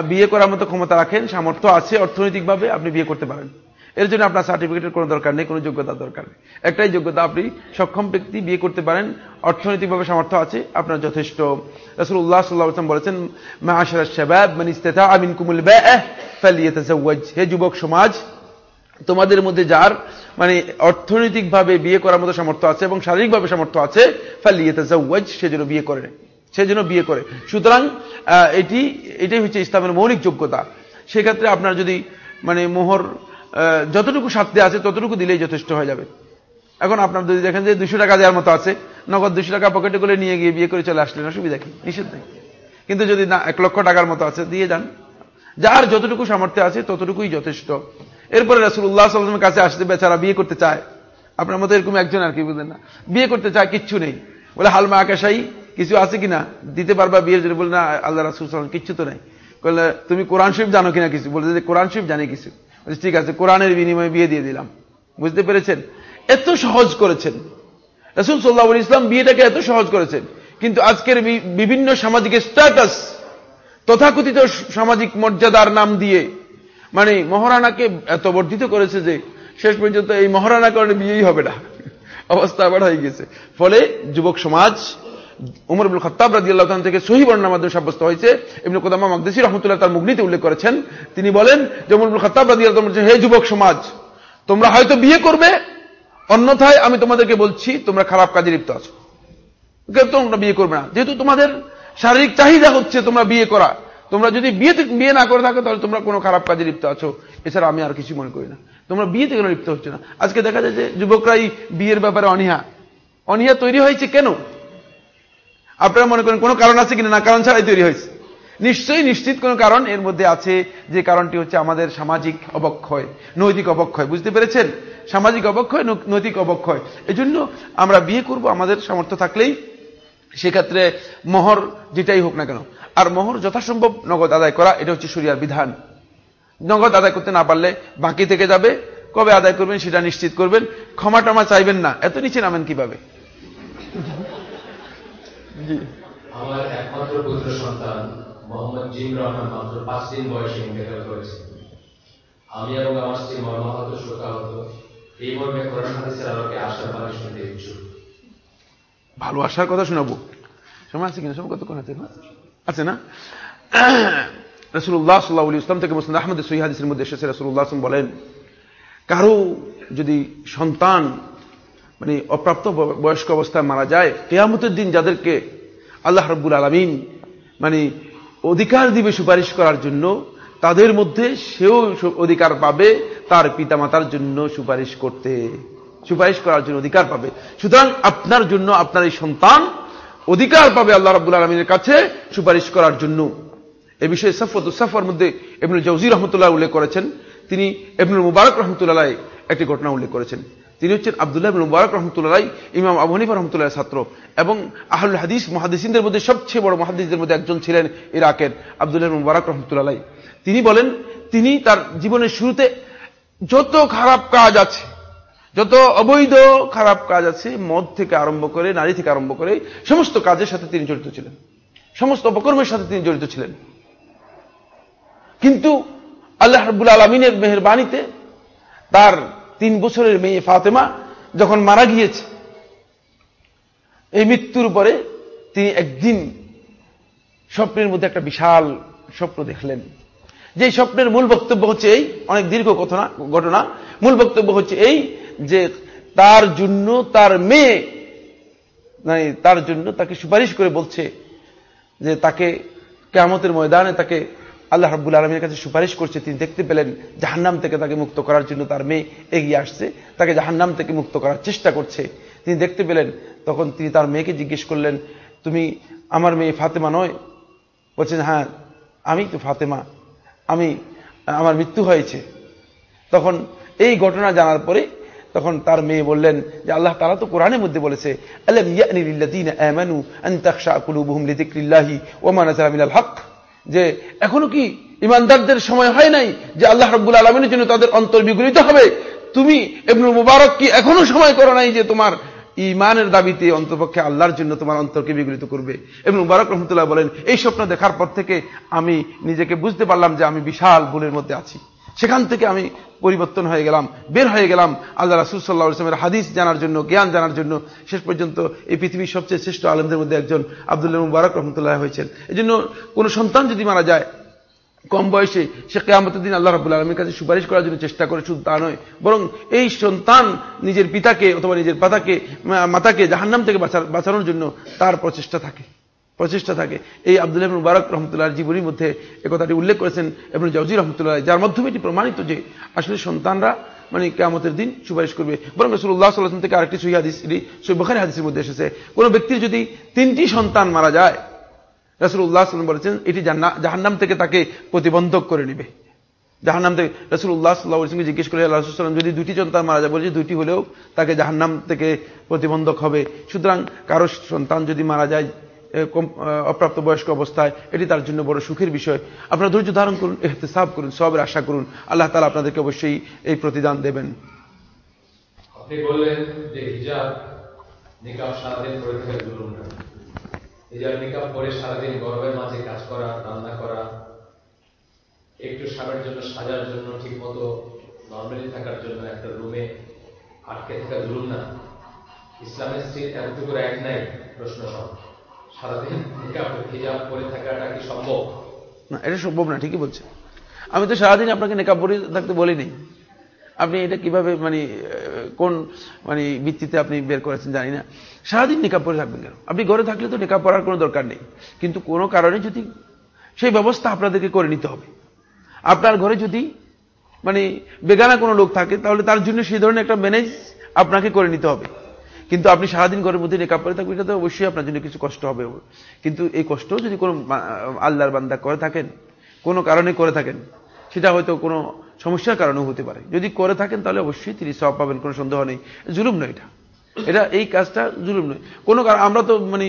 [SPEAKER 1] বিয়ে করার মতো ক্ষমতা রাখেন, সামর্থ্য আছে অর্থনৈতিকভাবে, আপনি বিয়ে করতে পারেন। এর জন্য আপনার সার্টিফিকেটের কোনো দরকার নেই, কোনো যোগ্যতা দরকার নেই। একটাই যোগ্যতা, আপনি সক্ষম ব্যক্তি, বিয়ে করতে পারেন, অর্থনৈতিকভাবে সামর্থ্য আছে, আপনার যথেষ্ট। রসুল্লাহ সাল্লাহ আসলাম বলেছেন মাহাশার শাবাব মান ইস্তাতা আমিন কুমুল হে যুবক সমাজ তোমাদের মধ্যে যার মানে অর্থনৈতিকভাবে বিয়ে করার মতো সামর্থ্য আছে এবং শারীরিকভাবে সামর্থ্য আছে, ফালিয়াতাজাওয়াজ, সে যেন বিয়ে করে। সে যেন বিয়ে করে। সুতরাং এটি, এটাই হচ্ছে ইসলামের মৌলিক যোগ্যতা। সেক্ষেত্রে আপনার যদি মানে মোহর যতটুকু সাধ্যে আছে, ততটুকু দিলেই যথেষ্ট হয়ে যাবে। এখন আপনার যদি দেখেন যে দুশো টাকা দেওয়ার মতো আছে, নগদ দুশো টাকা পকেটে করে নিয়ে গিয়ে বিয়ে করে চলে আসলেন, অসুবিধা কি? নিষেধ নেই। কিন্তু যদি না, এক লক্ষ টাকার মতো আছে, দিয়ে যান। যার যতটুকু সামর্থ্য আছে, ততটুকুই যথেষ্ট। এরপরে রাসুল্লাহ সাল্লামের কাছে আসতে বেচারা বিয়ে করতে চায়। আপনার মতো এরকম একজন আর কি, বুঝলেন না? বিয়ে করতে চায়, কিচ্ছু নেই। বলে হালমা আকাশাই, কিছু আছে কিনা? দিতে পারবা বিয়ের জন্য? বলে, না, আল্লাহ রাসুল সাল্লাম কিচ্ছু তো নাই। বললে তুমি কোরআন শরীফ জানো কিনা কিছু? বলতে যে কোরআন শরীফ জানি কিছু। ঠিক আছে, কোরআনের বিনিময়ে বিয়ে দিয়ে দিলাম। বুঝতে পেরেছেন? এত সহজ করেছেন। রসুল সাল্লাহ ইসলাম বিয়েটাকে এত সহজ করেছেন। কিন্তু আজকের বিভিন্ন সামাজিক স্ট্যাটাস তথাকথিত সামাজিক মর্যাদার নাম দিয়ে মানে মহারানাকে এত বর্ধিত করেছে যে শেষ পর্যন্ত এই মহারানা কারণে বিয়েই হবে না। অবস্থা আবার হয়ে গেছে। ফলে যুবক সমাজ উমর আব্দুল খত্তাব রাজি আল্লাহ থেকে সহি বর্ণার মাধ্যমে সাব্যস্ত হয়েছে। এমনি কোদামা মকদেসি রহমতুল্লাহ তার মুগ্নিতে উল্লেখ করেছেন। তিনি বলেন যে উমর আব্দুল খত্তাব রাজি আল্লাহ বলছেন, হে যুবক সমাজ তোমরা হয়তো বিয়ে করবে অন্যথায় আমি তোমাদেরকে বলছি তোমরা খারাপ কাজে লিপ্ত আছো। তোমরা বিয়ে করবে না। যেহেতু তোমাদের শারীরিক চাহিদা হচ্ছে তোমরা বিয়ে করা। তোমরা যদি বিয়ে থেকে- বিয়ে না করে থাকো, তাহলে তোমরা কোনো খারাপ কাজে লিপ্ত আছো। এছাড়া আমি আর কিছু মনে করি না। তোমরা বিয়েতে কেন লিপ্ত হচ্ছে না? আজকে দেখা যায় যে যুবকরাই বিয়ের ব্যাপারে অনীহা। অনীহা তৈরি হয়েছে কেন? আপনারা মনে করেন কোনো কারণ আছে কিনা? না, কারণ ছাড়াই তৈরি হয়েছে। নিশ্চয়ই নিশ্চিত কোনো কারণ এর মধ্যে আছে, যে কারণটি হচ্ছে আমাদের সামাজিক অবক্ষয়, নৈতিক অবক্ষয়। বুঝতে পেরেছেন? সামাজিক অবক্ষয় নৈতিক অবক্ষয়। এজন্য আমরা বিয়ে করব আমাদের সামর্থ্য থাকলেই। সেক্ষেত্রে মোহর যেটাই হোক না কেন আর মোহর যথাসম্ভব নগদ আদায় করা এটা হচ্ছে শরিয়ার বিধান। নগদ আদায় করতে না পারলে বাকি থেকে যাবে। কবে আদায় করবেন সেটা নিশ্চিত করবেন। ক্ষমা টমা চাইবেন না। এত নিচে নামেন কীভাবে?
[SPEAKER 2] আমার একমাত্র পুত্র সন্তান মোহাম্মদ জিম রহমান মাত্র পাঁচ দিন বয়সে ইন্তেকাল করেছে। আমি এবং আমার স্ত্রী মর্মাহত শোকাহত। এই মর্মে কোরআন হাদিসের আলোকে আশার বাণী শুনতে ইচ্ছুক
[SPEAKER 1] ভালো আসার কথা শোনাবো। সময় আছে কিনা? সময় কতক্ষণ আছে? আছে না? রসুল্লাহ সাল্লাহ ইসলাম থেকে মুসলিম আহমদ সহিদের মধ্যে এসেছে রসুল্লাহ আসলাম বলেন, কারও যদি সন্তান মানে অপ্রাপ্ত বয়স্ক অবস্থায় মারা যায়, কেয়ামতের দিন যাদেরকে আল্লাহ রব্বুল আলমিন মানে অধিকার দিবে সুপারিশ করার জন্য, তাদের মধ্যে সেও অধিকার পাবে, তার পিতামাতার জন্য সুপারিশ করতে, সুপারিশ করার জন্য অধিকার পাবে। সুতরাং আপনার জন্য আপনার এই সন্তান অধিকার পাবে আল্লাহ রাব্বুল আলমিনের কাছে সুপারিশ করার জন্য। এ বিষয়ে সফর মধ্যে এমনুল জৌজি রহমতুল্লাহ উল্লেখ করেছেন। তিনি এমনুল মুবারক রহমতুল্লাহ একটি ঘটনা উল্লেখ করেছেন। তিনি হচ্ছেন আবদুল্লাহ মুবারক রহমতুল্লাহ ইমাম আবু রহমতুল্লাহ ছাত্র এবং আহুল হাদিস মহাদিসিনদের মধ্যে সবচেয়ে বড় মহাদিসদের মধ্যে একজন ছিলেন ইরাকের আবদুল্লাহ মুবারক রহমতুল্লাহ তিনি বলেন, তিনি তার জীবনের শুরুতে যত খারাপ কাজ আছে যত অবৈধ খারাপ কাজ আছে, মদ থেকে আরম্ভ করে, নারী থেকে আরম্ভ করে, সমস্ত কাজের সাথে তিনি জড়িত ছিলেন। সমস্ত অপকর্মের সাথে তিনি জড়িত ছিলেন। কিন্তু আল্লাহ রব্বুল আলমিনের মেহরবানিতে তার তিন বছরের মেয়ে ফাতেমা যখন মারা গিয়েছে, এই মৃত্যুর পরে তিনি একদিন স্বপ্নের মধ্যে একটা বিশাল স্বপ্ন দেখলেন। যে স্বপ্নের মূল বক্তব্য হচ্ছে এই, অনেক দীর্ঘ ঘটনা ঘটনা। মূল বক্তব্য হচ্ছে এই যে তার জন্য তার মেয়ে মানে তার জন্য তাকে সুপারিশ করে বলছে যে তাকে কেয়ামতের ময়দানে তাকে আল্লাহ রাব্বুল আলমীর কাছে সুপারিশ করছে। তিনি দেখতে পেলেন জাহান্নাম থেকে তাকে মুক্ত করার জন্য তার মেয়ে এগিয়ে আসছে, তাকে জাহান্নাম থেকে মুক্ত করার চেষ্টা করছে। তিনি দেখতে পেলেন, তখন তিনি তার মেয়েকে জিজ্ঞেস করলেন, তুমি আমার মেয়ে ফাতেমা নয়? বলছেন হ্যাঁ আমি তো ফাতেমা, আমি, আমার মৃত্যু হয়েছে। তখন এই ঘটনা জানার পরে তখন তার মেয়ে বললেন, যে আল্লাহ তারা তো কোরআনের মধ্যে বলেছে যে এখনও কি ইমানদারদের সময় হয় নাই যে আল্লাহ রাব্বুল আলামিনের জন্য তাদের অন্তর বিগলিত হবে? তুমি ইবনুল মুবারক কি এখনও সময় করো নাই যে তোমার ইমানের দাবিতে অন্তপক্ষে আল্লাহর জন্য তোমার অন্তরকে বিগলিত করবে? এবং মুবারক রহমতুল্লাহ বলেন, এই স্বপ্ন দেখার পর থেকে আমি নিজেকে বুঝতে পারলাম যে আমি বিশাল ভুলের মধ্যে আছি। সেখান থেকে আমি পরিবর্তন হয়ে গেলাম, বের হয়ে গেলাম। আল্লাহ রাসুল সাল্লাহ ইসলামের হাদিস জানার জন্য, জ্ঞান জানার জন্য শেষ পর্যন্ত এই পৃথিবীর সবচেয়ে শ্রেষ্ঠ আলমদের মধ্যে একজন আবদুল্লাহ মুবারক রহমতুল্লাহ হয়েছেন। এই জন্য কোন সন্তান যদি মারা যায়, কম বয়সে সে কেয়ামতের দিন আল্লাহ রাবুল আলমীর কাছে সুপারিশ করার জন্য চেষ্টা করে, শুধু তা নয়, বরং এই সন্তান নিজের পিতাকে অথবা নিজের পাতাকে মাতাকে জাহান্নাম থেকে বাঁচানোর জন্য তার প্রচেষ্টা থাকে। প্রচেষ্টা থাকে। এই আব্দুল্লাহ মুবারক রহমতুল্লাহ জীবনীর মধ্যে একথাটি উল্লেখ করেছেন এবং জজি রহমতুল্লাহ। যার মাধ্যমে এটি প্রমাণিত যে আসলে সন্তানরা মানে কেমতের দিন সুপারিশ করবে। বরং রসুল্লাহ সাল্লাম থেকে আরেকটি সহি হাদিস বখারি হাদিসের মধ্যে এসেছে। কোন ব্যক্তির যদি তিনটি সন্তান মারা যায় রসুল্লাহ সাল্লাম বলেছেন এটি জাহান্নাম থেকে তাকে প্রতিবন্ধক করে নেবে। জাহান্নাম থেকে রসুল্লাহ সাল্লাহ সিংকে জিজ্ঞেস করে আল্লাহ সাল্লাম যদি দুটি সন্তান মারা যায় বলছে দুটি হলেও তাকে জাহান্নাম থেকে প্রতিবন্ধক হবে। সুতরাং কারও সন্তান যদি মারা যায় অপ্রাপ্ত বয়স্ক অবস্থায়, এটি তার জন্য বড় সুখের বিষয়। আপনারা ধৈর্য ধারণ করুন, এহতেসাব করুন, সবের আশা করুন। আল্লাহ তালা আপনাদেরকে অবশ্যই এই প্রতিদান দেবেন।
[SPEAKER 2] আপনি বললেন যে হিজাব সারাদিন করে থেকে না। হিজাব নিকাব পরে সারাদিন গরমের মাঝে কাজ করা, রান্না করা, একটু সাবের জন্য সাজার জন্য ঠিক মতো নর্মালি থাকার জন্য একটা রুমে আটকে থাকা জুলুম না। ইসলামের স্থির এতটুকু এক নাই, প্রশ্ন সব।
[SPEAKER 1] না, এটা সম্ভব না, ঠিকই বলছে। আমি তো সারাদিন আপনাকে নেকাব পরে থাকতে বলিনি। আপনি এটা কীভাবে মানে কোন মানে ভিত্তিতে আপনি বের করেছেন জানি না। সারাদিন নেকাব পরে থাকবেন কেন? আপনি ঘরে থাকলে তো নেকাব পড়ার কোনো দরকার নেই। কিন্তু কোনো কারণে যদি সেই ব্যবস্থা আপনাদেরকে করে নিতে হবে। আপনার ঘরে যদি মানে বেগানা কোনো লোক থাকে, তাহলে তার জন্য সেই ধরনের একটা ম্যানেজ আপনাকে করে নিতে হবে। কিন্তু আপনি সারাদিন ঘরের মধ্যে নেকাপ করে থাকবেন, এটা তো অবশ্যই আপনার জন্য কিছু কষ্ট হবে। কিন্তু এই কষ্ট যদি কোনো আল্লাহর বান্দা করে থাকেন, কোনো কারণে করে থাকেন, সেটা হয়তো কোনো সমস্যার কারণেও হতে পারে। যদি করে থাকেন, তাহলে অবশ্যই তিনি সব পাবেন, কোনো সন্দেহ নেই। জুলুম নয় এটা। এটা, এই কাজটা জুলুম নয়। কোনো কারণ আমরা তো মানে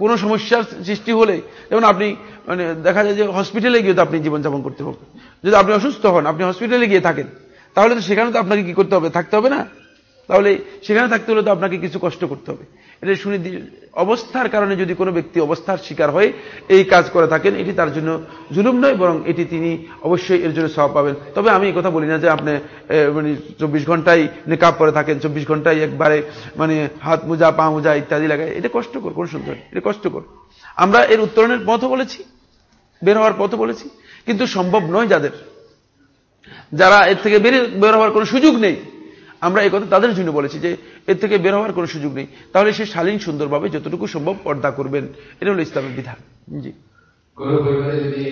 [SPEAKER 1] কোনো সমস্যার সৃষ্টি হলে, যেমন আপনি মানে দেখা যায় যে হসপিটালে গিয়ে তো আপনি জীবনযাপন করতে হবে। যদি আপনি অসুস্থ হন, আপনি হসপিটালে গিয়ে থাকেন, তাহলে তো সেখানে তো আপনাকে কি করতে হবে? থাকতে হবে না? তাহলে সেখানে থাকতে হলে তো আপনাকে কিছু কষ্ট করতে হবে। এটা শুনে অবস্থার কারণে যদি কোনো ব্যক্তি অবস্থার শিকার হয়ে এই কাজ করে থাকেন, এটি তার জন্য জুলুম নয়, বরং এটি তিনি অবশ্যই এর জন্য সব পাবেন। তবে আমি কথা বলি না যে আপনি মানে চব্বিশ ঘন্টায় নেকাপ করে থাকেন, চব্বিশ ঘন্টায় একবারে মানে হাত মোজা, পা মোজা ইত্যাদি লাগায়। এটা কষ্টকর, কোন সুন্দর এটা কষ্টকর। আমরা এর উত্তরণের পথও বলেছি, বের হওয়ার পথও বলেছি, কিন্তু সম্ভব নয় যাদের। যারা এর থেকে বের হওয়ার কোনো সুযোগ নেই আমরা এই কথা তাদের জন্য বলেছি যে এর থেকে বের হওয়ার কোনো সুযোগ নেই। তাহলে সে শালীন সুন্দরভাবে যতটুকু সম্ভব পর্দা করবেন। এটা হলো ইসলামের বিধান। জি।
[SPEAKER 2] কোন পরিবারে যদি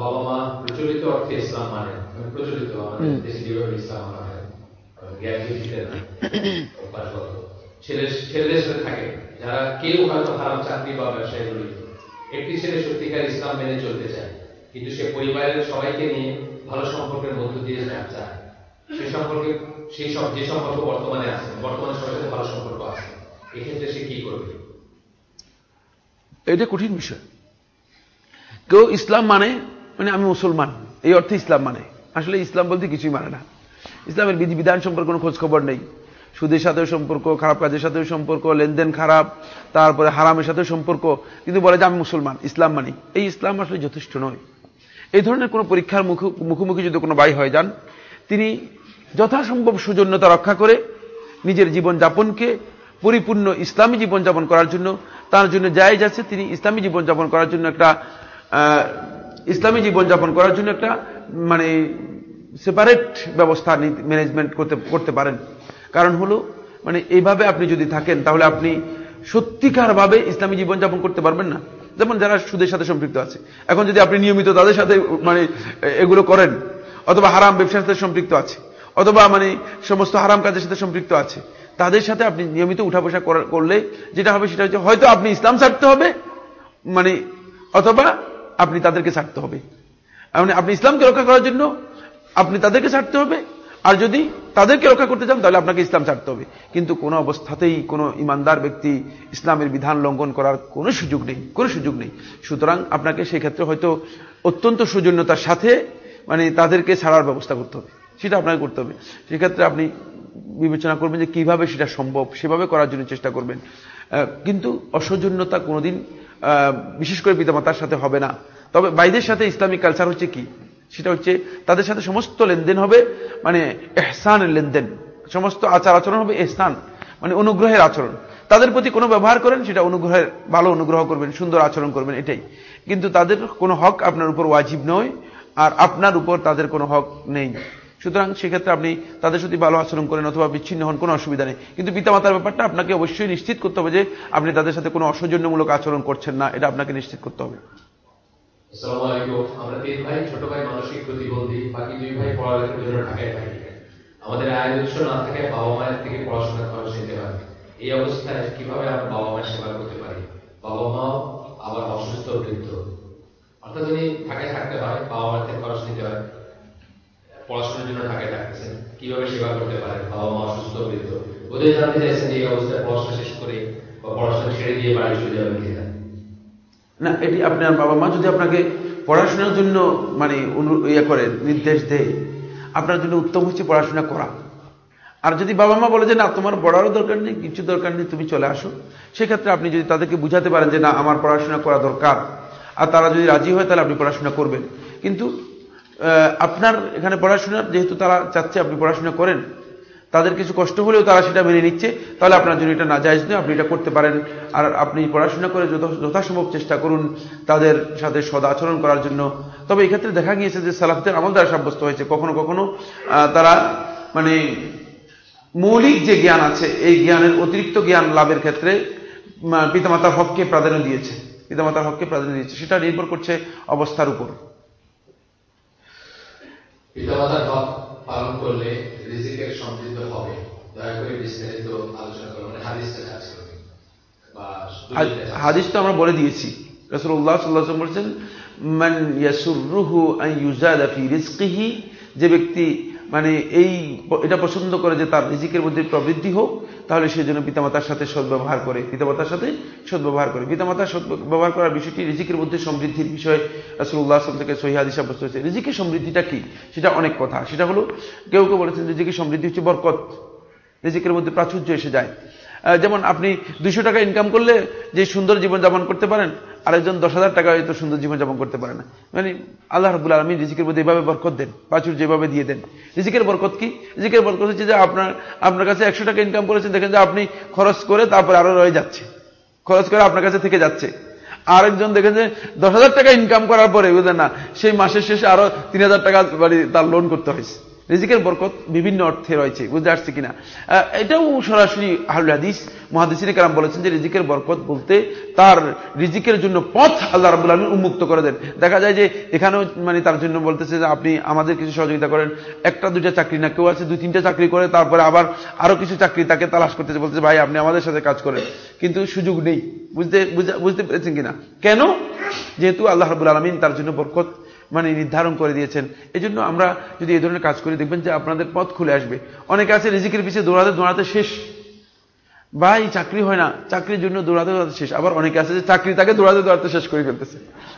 [SPEAKER 2] বাবা মা প্রচলিত অর্থে ইসলাম মানে প্রচলিত ইসলাম মানা ছেলেদের সাথে থাকে। যারা কেউ হয়তো হারাম চাকরি বা ব্যবসায় জড়িত। একটি ছেলে সত্যিকার ইসলাম মেনে চলতে চায় কিন্তু সে পরিবারের সবাইকে নিয়ে ভালো সম্পর্কের মধ্য দিয়ে চায় সে সম্পর্কে সেই সব যে সম্পর্ক বর্তমানে আছে, বর্তমানে সবার সাথে ভালো সম্পর্ক আছে, এক্ষেত্রে সে কি করবে?
[SPEAKER 1] এটা কঠিন বিষয়। কেউ ইসলাম মানে মানে আমি মুসলমান, এই অর্থে ইসলাম মানে। আসলে ইসলাম বলতে কিছুই মানে না। ইসলামের বিধি বিধান সম্পর্কে কোনো খোঁজ খবর নেই। সুদের সাথেও সম্পর্ক, খারাপ কাজের সাথেও সম্পর্ক, লেনদেন খারাপ, তারপরে হারামের সাথেও সম্পর্ক। কিন্তু বলে যে আমি মুসলমান, ইসলাম মানি। এই ইসলাম আসলে যথেষ্ট নয়। এই ধরনের কোনো পরীক্ষার মুখোমুখি যদি কোনো বাই হয়ে যান, তিনি যথাসম্ভব সুজন্যতা রক্ষা করে নিজের জীবন যাপনকে পরিপূর্ণ ইসলামী জীবনযাপন করার জন্য, তার জন্য জায়েজ আছে তিনি ইসলামী জীবনযাপন করার জন্য একটা ইসলামী জীবনযাপন করার জন্য একটা মানে সেপারেট ব্যবস্থা ম্যানেজমেন্ট করতে করতে পারেন। কারণ হলো মানে এইভাবে আপনি যদি থাকেন, তাহলে আপনি সত্যিকার ভাবে ইসলামী জীবনযাপন করতে পারবেন না। যেমন যারা সুদের সাথে সম্পৃক্ত আছে। এখন যদি আপনি নিয়মিত তাদের সাথে মানে এগুলো করেন, অথবা হারাম ব্যবসার সাথে সম্পৃক্ত আছে অথবা মানে সমস্ত হারাম কাজের সাথে সম্পৃক্ত আছে। তাদের সাথে আপনি নিয়মিত উঠা বসা করলে যেটা হবে সেটা হচ্ছে হয়তো আপনি ইসলাম ছাড়তে হবে মানে অথবা আপনি তাদেরকে ছাড়তে হবে। মানে আপনি ইসলামকে রক্ষা করার জন্য আপনি তাদেরকে ছাড়তে হবে, আর যদি তাদেরকে রক্ষা করতে চান তাহলে আপনাকে ইসলাম ছাড়তে হবে। কিন্তু কোনো অবস্থাতেই কোনো ইমানদার ব্যক্তি ইসলামের বিধান লঙ্ঘন করার কোনো সুযোগ নেই, কোনো সুযোগ নেই। সুতরাং আপনাকে সেই ক্ষেত্রে হয়তো অত্যন্ত সৌজন্যতার সাথে মানে তাদেরকে ছাড়ার ব্যবস্থা করতে হবে। সেটা আপনাকে করতে হবে। সেক্ষেত্রে আপনি বিবেচনা করবেন যে কীভাবে সেটা সম্ভব, সেভাবে করার জন্য চেষ্টা করবেন। কিন্তু অসৌজন্যতা কোনোদিন বিশেষ করে পিতামাতার সাথে হবে না। তবে বাইদের সাথে ইসলামিক কালচার হচ্ছে কি? সেটা হচ্ছে তাদের সাথে সমস্ত লেনদেন হবে মানে এহসানের লেনদেন। সমস্ত আচার আচরণ হবে এহসান মানে অনুগ্রহের আচরণ। তাদের প্রতি কোনো ব্যবহার করেন, সেটা অনুগ্রহের, ভালো অনুগ্রহ করবেন, সুন্দর আচরণ করবেন, এটাই। কিন্তু তাদের কোনো হক আপনার উপর ওয়াজিব নয়, আর আপনার উপর তাদের কোনো হক নেই। সুতরাং সেক্ষেত্রে আপনি তাদের সাথে ভালো আচরণ করেন অথবা বিচ্ছিন্ন হন, কোনো অসুবিধা নেই। কিন্তু পিতামাতার ব্যাপারটা আপনাকে অবশ্যই নিশ্চিত করতে হবে যে আপনি তাদের সাথে কোনো অসৌজন্যমূলক আচরণ করছেন না, এটা আপনাকে নিশ্চিত করতে হবে।
[SPEAKER 2] আমাদের পড়াশোনার জন্য ঢাকায় থাকতেছেন কীভাবে সেবা করতে পারেন বাবা মা অসুস্থ, বৃদ্ধ। ওদের জানতে চাইছেন এই অবস্থায় পড়াশোনা শেষ করে বা পড়াশোনা ছেড়ে দিয়ে বাড়ি চলে যাবেন কিনা
[SPEAKER 1] না? এটি আপনার বাবা মা যদি আপনাকে পড়াশোনার জন্য মানে ইয়ে করে, নির্দেশ দেয়, আপনার জন্য উত্তম হচ্ছে পড়াশোনা করা। আর যদি বাবা মা বলে যে, না, তোমার পড়ারও দরকার নেই, কিছু দরকার নেই, তুমি চলে আসো, সেক্ষেত্রে আপনি যদি তাদেরকে বুঝাতে পারেন যে, না, আমার পড়াশোনা করা দরকার। আর তারা যদি রাজি হয়, তাহলে আপনি পড়াশোনা করবেন। কিন্তু আপনার এখানে পড়াশোনার যেহেতু তারা চাচ্ছে আপনি পড়াশোনা করেন, তাদের কিছু কষ্ট হলেও তারা সেটা মেনে নিচ্ছে, তাহলে আপনার জন্য এটা না নয়, আপনি এটা করতে পারেন। আর আপনি পড়াশোনা করে যথা- যথাসম্ভব চেষ্টা করুন তাদের সাথে সদাচরণ করার জন্য। তবে এক্ষেত্রে দেখা গিয়েছে যে সালাফদের আমল দ্বারা সাব্যস্ত হয়েছে। কখনো কখনো তারা মানে মৌলিক যে জ্ঞান আছে, এই জ্ঞানের অতিরিক্ত জ্ঞান লাভের ক্ষেত্রে পিতামাতার হককে প্রাধান্য দিয়েছে। পিতামাতার হককে প্রাধান্য দিয়েছে। সেটা নির্ভর করছে অবস্থার উপর।
[SPEAKER 2] পিতামাতার হক পালন করলে রিজিকের সমৃদ্ধ হবে। দয়া করে বিস্তারিত আলোচনা করুন মানে হাদিসটা কাজ করবে
[SPEAKER 1] হাদিস তো আমরা বলে দিয়েছি। রসুল্লাহ সাল্লাহ বলছেন মান ইয়াসুররুহু আন ইউজাদা ফি রিজকিহি যে ব্যক্তি মানে এই এটা পছন্দ করে যে তার রিজিকের মধ্যে প্রবৃদ্ধি হোক তাহলে সেই জন্য পিতামাতার সাথে সদ্ব্যবহার করে, পিতামাতার সাথে সদ্ব্যবহার করে। পিতামাতার সদ্ব্যবহার করার বিষয়টি রিজিকের মধ্যে সমৃদ্ধির বিষয় রাসুল্লাহ আসলাম থেকে সহি হাদিস সাব্যস্ত হয়েছে রিজিকের সমৃদ্ধিটা কি? সেটা অনেক কথা। সেটা হলো, কেউ কেউ বলেছেন রিজিকের সমৃদ্ধি হচ্ছে বরকত। রিজিকের মধ্যে প্রাচুর্য এসে যায়। যেমন আপনি দুইশো টাকা ইনকাম করলে যে সুন্দর জীবনযাপন করতে পারেন, আরেকজন দশ হাজার টাকা হয়তো সুন্দর জীবনযাপন করতে পারে না। মানে আল্লাহ রবুল আলমী রিজিকের মধ্যে এভাবে বরকত দেন প্রাচুর্য এভাবে দিয়ে দেন। রিজিকের বরকত কি? রিজিকের বরকত হচ্ছে যে আপনার আপনার কাছে একশো টাকা ইনকাম করেছেন, দেখেন যে আপনি খরচ করে তারপরে আরও রয়ে যাচ্ছে। খরচ করে আপনার কাছে থেকে যাচ্ছে। আরেকজন দেখেন যে দশ টাকা ইনকাম করার পরে বুঝলেন না, সেই মাসের শেষে আরও তিন হাজার টাকা তার লোন করতে হয়েছে। রিজিকের বরকত বিভিন্ন অর্থে রয়েছে, বুঝতে আসছে কিনা? এটাও সরাসরি আহুল হাদিস মহাদিসিন কালাম বলেছেন যে রিজিকের বরকত বলতে তার রিজিকের জন্য পথ আল্লাহ রাবুল আলমী উন্মুক্ত করে দেন। দেখা যায় যে এখানেও মানে তার জন্য বলতেছে যে আপনি আমাদের কিছু সহযোগিতা করেন, একটা, দুইটা চাকরি না, কেউ আছে, দুই, তিনটা চাকরি করে, তারপরে আবার আরও কিছু চাকরি তাকে তালাশ করতেছে, বলতেছে, ভাই, আপনি আমাদের সাথে কাজ করেন। কিন্তু সুযোগ নেই, বুঝতে বুঝতে পেরেছেন কিনা? কেন? যেহেতু আল্লাহ রাবুল আলমিন তার জন্য বরকত মানে নির্ধারণ করে দিয়েছেন। এই জন্য আমরা যদি এই ধরনের কাজ করি, দেখবেন যে আপনাদের পথ খুলে আসবে। অনেকে আছে রিজিকের পিছিয়ে দৌড়াতে দৌড়াতে শেষ। ভাই, চাকরি হয় না। চাকরির জন্য দৌড়াতে দৌড়াতে শেষ। আবার অনেকে আছে যে চাকরি তাকে দৌড়াতে দৌড়াতে শেষ করে ফেলতেছে।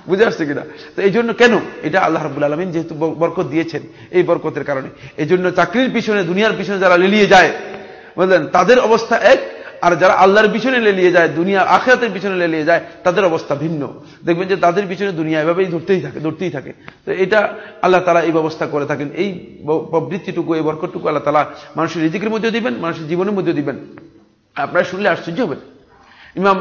[SPEAKER 1] বুঝে আসছে কিনা? তো এই জন্য কেন? এটা আল্লাহ রাবুল আলমিন যেহেতু বরকত দিয়েছেন এই বরকতের কারণে। এই জন্য চাকরির পিছনে, দুনিয়ার পিছনে যারা লিলিয়ে যায়, বুঝলেন, তাদের অবস্থা এক আর যারা আল্লাহর পিছনে লেলিয়ে যায় দুনিয়া আখেরাতের পিছনে লেলিয়ে যায়, তাদের অবস্থা ভিন্ন। দেখবেন যে তাদের পিছনে দুনিয়া এভাবেই ধরতেই থাকে ধরতেই থাকে। তো এটা আল্লাহ তালা এই ব্যবস্থা করে থাকেন। এই প্রবৃত্তিটুকু, এই বরকতটুকু আল্লাহ তালা মানুষের রিজিকের মধ্যে দিবেন, মানুষের জীবনের মধ্যে দিবেন। আপনারা শুনলে আশ্চর্য হবেন। ইমাম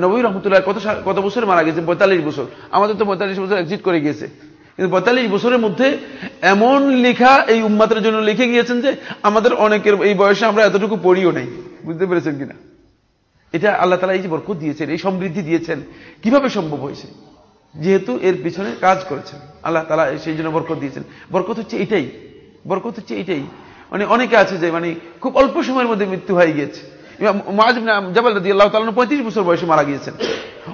[SPEAKER 1] নবী রহমতুল্লাহ কত কত বছর মারা গেছে পঁয়তাল্লিশ বছর। আমাদের তো পঁয়তাল্লিশ বছর এক্সিট করে গিয়েছে। কিন্তু পঁয়তাল্লিশ বছরের মধ্যে এমন লেখা এই উম্মাতের জন্য লিখে গিয়েছেন যে আমাদের অনেকের এই বয়সে আমরা এতটুকু পড়িও নাই। বুঝতে পেরেছেন কিনা? এটা আল্লাহ তালা এই যে বরকত দিয়েছেন, এই সমৃদ্ধি দিয়েছেন, কীভাবে সম্ভব হয়েছে? যেহেতু এর পিছনে কাজ করেছেন। আল্লাহ তালা সেই জন্য বরকত দিয়েছেন। বরকত হচ্ছে এটাই। বরকত হচ্ছে এটাই। মানে অনেকে আছে যে মানে খুব অল্প সময়ের মধ্যে মৃত্যু হয়ে গিয়েছে। জাবাল রাদি আল্লাহ তালা পঁয়ত্রিশ বছর বয়সে মারা গিয়েছেন।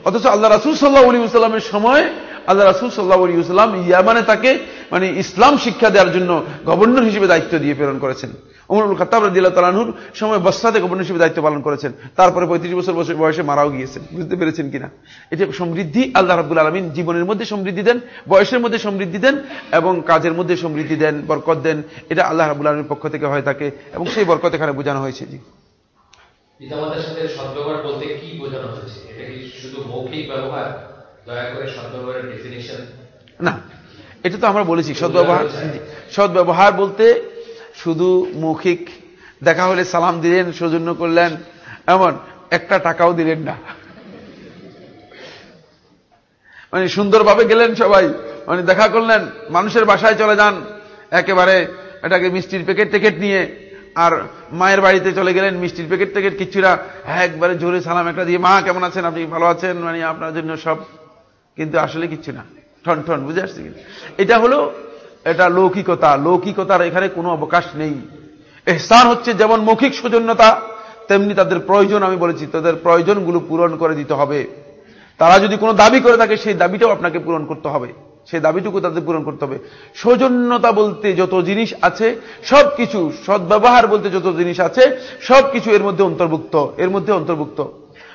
[SPEAKER 1] অথচ আল্লাহ রাসুল সাল্লাহ আলী সাল্লামের সময় আল্লাহ রাসুল সাল্লাহ আলী সাল্লাম ইয়ামানে তাকে মানে ইসলাম শিক্ষা দেওয়ার জন্য গভর্নর হিসেবে দায়িত্ব দিয়ে প্রেরণ করেছেন। অমরুল খতাব রাদিল্লাহ তালাহুর সময় বস্তাতে গভর্নর হিসেবে দায়িত্ব পালন করেছেন। তারপরে পঁয়ত্রিশ বছর বয়সে বয়সে মারাও গিয়েছেন। বুঝতে পেরেছেন কিনা? এটা সমৃদ্ধি আল্লাহ রাবুল আলমিন জীবনের মধ্যে সমৃদ্ধি দেন, বয়সের মধ্যে সমৃদ্ধি দেন এবং কাজের মধ্যে সমৃদ্ধি দেন, বরকত দেন। এটা আল্লাহ রাবুল আলমীর পক্ষ থেকে হয়ে থাকে এবং সেই বরকত এখানে বোঝানো হয়েছে। জি
[SPEAKER 2] পিতামাতার সাথে সদ্ব্যবহার বলতে কি বোঝানো হয়েছে? এটা কি শুধু মৌখিক ব্যবহার? দয়া করে সদ্ব্যবহারের ডেফিনেশন
[SPEAKER 1] না এটা তো আমরা বলেছি সদ্ব্যবহার সদ্ব্যবহার বলতে শুধু মৌখিক দেখা হলে সালাম দিলেন সৌজন্য করলেন এমন একটা টাকাও দিলেন না। মানে সুন্দরভাবে গেলেন সবাই মানে দেখা করলেন মানুষের বাসায় চলে যান একেবারে এটাকে মিষ্টির প্যাকেট টেকেট নিয়ে আর মায়ের বাড়িতে চলে গেলেন মিষ্টির প্যাকেট টেকেট কিচ্ছুরা একবারে জোরে সালাম একটা দিয়ে, মা, কেমন আছেন? আপনি ভালো আছেন? মানে আপনার জন্য সব, কিন্তু আসলে কিচ্ছু না। ঠন ঠন, বুঝে আসছে এটা হলো, এটা লৌকিকতা। লৌকিকতার এখানে কোনো অবকাশ নেই। এহসান হচ্ছে যেমন মৌখিক সৌজন্যতা, তেমনি তাদের প্রয়োজন, আমি বলেছি, তাদের প্রয়োজনগুলো পূরণ করে দিতে হবে। তারা যদি কোনো দাবি করে থাকে, সেই দাবিটাও আপনাকে পূরণ করতে হবে। সেই দাবিটুকু তাদের পূরণ করতে হবে। সৌজন্যতা বলতে যত জিনিস আছে সব কিছু সদ্ব্যবহার বলতে যত জিনিস আছে সব কিছু এর মধ্যে অন্তর্ভুক্ত, এর মধ্যে অন্তর্ভুক্ত।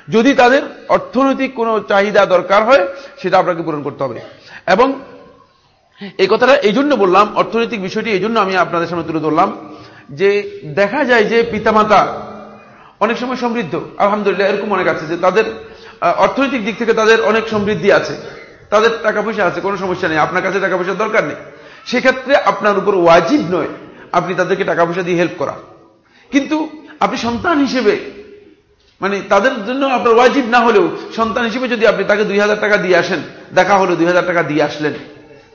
[SPEAKER 1] যদি তাদের অর্থনৈতিক কোনো চাহিদা দরকার হয়, সেটা আপনাকে পূরণ করতে হবে। এবং এই কথাটা এই জন্য বললাম, অর্থনৈতিক বিষয়টি এই জন্য আমি আপনাদের সামনে তুলে ধরলাম, যে দেখা যায় যে পিতামাতা অনেক সময় সমৃদ্ধ, আলহামদুলিল্লাহ, এরকম অনেক আছে যে তাদের অর্থনৈতিক দিক থেকে তাদের অনেক সমৃদ্ধি আছে। তাদের টাকা পয়সা আছে, কোনো সমস্যা নেই। আপনার কাছে টাকা পয়সার দরকার নেই। সেক্ষেত্রে আপনার উপর ওয়াজিব নয় আপনি তাদেরকে টাকা পয়সা দিয়ে হেল্প করা। কিন্তু আপনি সন্তান হিসেবে মানে তাদের জন্য আপনার ওয়াজিব না হলেও সন্তান হিসেবে যদি আপনি তাকে দুই হাজার টাকা দিয়ে আসেন, দেখা হলো দুই হাজার টাকা দিয়ে আসলেন,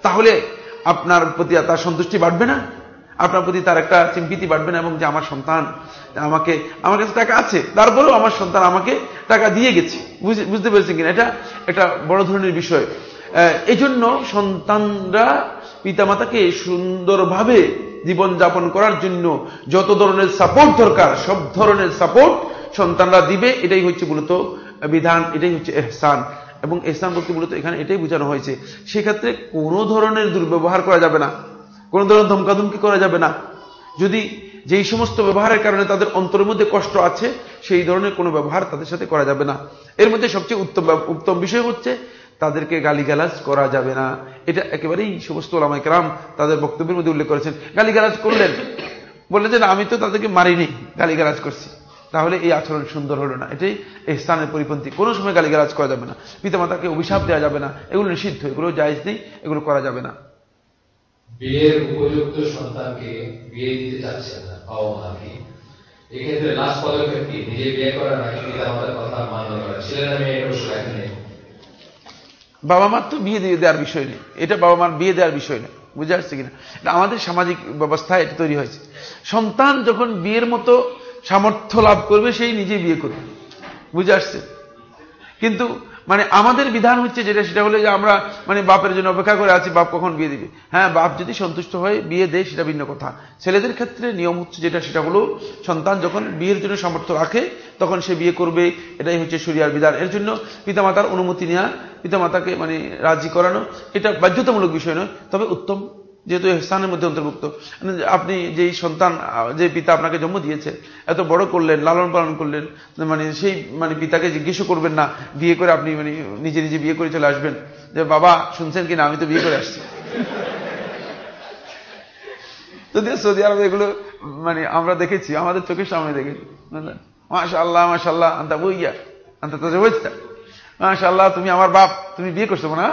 [SPEAKER 1] তাহলে আপনার প্রতি তার সন্তুষ্টি বাড়বে না? আপনার প্রতি তার একটা সিম্পিতি বাড়বে না এবং যে আমার সন্তান আমাকে, আমার কাছে টাকা আছে তারপরেও আমার সন্তান আমাকে টাকা দিয়ে গেছে। বুঝতে পেরেছেন কিনা? এটা একটা বড় ধরনের বিষয়। এই জন্য সন্তানরা পিতামাতাকে সুন্দরভাবে জীবন যাপন করার জন্য যত ধরনের সাপোর্ট দরকার, সব ধরনের সাপোর্ট সন্তানরা দিবে, এটাই হচ্ছে মূলত বিধান, এটাই হচ্ছে এহসান। এবং এহসান বলতে মূলত এখানে এটাই বোঝানো হয়েছে, সেক্ষেত্রে কোনো ধরনের দুর্ব্যবহার করা যাবে না। কোন ধরনের ধমকাধমকি করা যাবে না। যদি যেই সমস্ত ব্যবহারের কারণে তাদের অন্তরের মধ্যে কষ্ট আছে, সেই ধরনের কোনো ব্যবহার তাদের সাথে করা যাবে না। এর মধ্যে সবচেয়ে উত্তম উত্তম বিষয় হচ্ছে তাদেরকে গালিগালাজ করা যাবে না। এটা একেবারেই সমস্ত ওলামাইকরাম তাদের বক্তব্যের মধ্যে উল্লেখ করেছেন। গালিগালাজ করলেন। বললেন যে আমি তো তাদেরকে মারিনি, গালিগালাজ করছি। তাহলে এই আচরণ সুন্দর হলো না। এটাই এই স্থানের পরিপন্থী। কোনো সময় গালিগালাজ করা যাবে না। পিতামাতাকে অভিশাপ দেওয়া যাবে না। এগুলো নিষিদ্ধ। এগুলো জায়জ নেই। এগুলো করা যাবে না।
[SPEAKER 2] বিয়ের উপযুক্ত সন্তানকে বিয়ে দিতে চাচ্ছেন না, বাবা মা কি? এক্ষেত্রে লাস্ট পদক্ষেপ কি? নিজে বিয়ে নাকি পিতা মাতার কথা মান্য করা? অবশ্য এখানে
[SPEAKER 1] বাবা মার তো বিয়ে দিয়ে দেওয়ার বিষয় নেই। এটা বাবা মার বিয়ে দেওয়ার বিষয় নেই বুঝে আসছে কিনা? এটা আমাদের সামাজিক ব্যবস্থায় এটা তৈরি হয়েছে। সন্তান যখন বিয়ের মতো সামর্থ্য লাভ করবে, সেই নিজে বিয়ে করবে। বুঝে আসছে? কিন্তু মানে আমাদের বিধান হচ্ছে যেটা, সেটা হলে যে আমরা মানে বাপের জন্য অপেক্ষা করে আছি, বাপ কখন বিয়ে দিবে? হ্যাঁ বাপ যদি সন্তুষ্ট হয়, বিয়ে দেয়, সেটা ভিন্ন কথা। ছেলেদের ক্ষেত্রে নিয়ম হচ্ছে যেটা, সেটা হলো সন্তান যখন বিয়ের জন্য সামর্থ্য রাখে, তখন সে বিয়ে করবে, এটাই হচ্ছে সরিয়ার বিধান। এর জন্য পিতামাতার অনুমতি নেওয়া পিতামাতাকে মানে রাজি করানো, এটা বাধ্যতামূলক বিষয় নয়, তবে উত্তম। যেহেতু স্থানের মধ্যে অন্তর্ভুক্ত। আপনি যেই সন্তান যে পিতা আপনাকে জন্ম দিয়েছে, এত বড় করলেন, লালন পালন করলেন মানে সেই মানে পিতাকে জিজ্ঞেস করবেন না, বিয়ে করে আপনি মানে নিজে নিজে বিয়ে করে চলে আসবেন। যে বাবা, শুনছেন কিনা? আমি তো বিয়ে করে আসছি। যদি সৌদি আরবে এগুলো মানে আমরা দেখেছি, আমাদের চোখের সামনে দেখেছি। মাশা আল্লাহ মাশা আল্লাহ আন্তা বইয়া, আন্তা তো বইতা মাশা আল্লাহ তুমি আমার বাপ, তুমি বিয়ে করছ না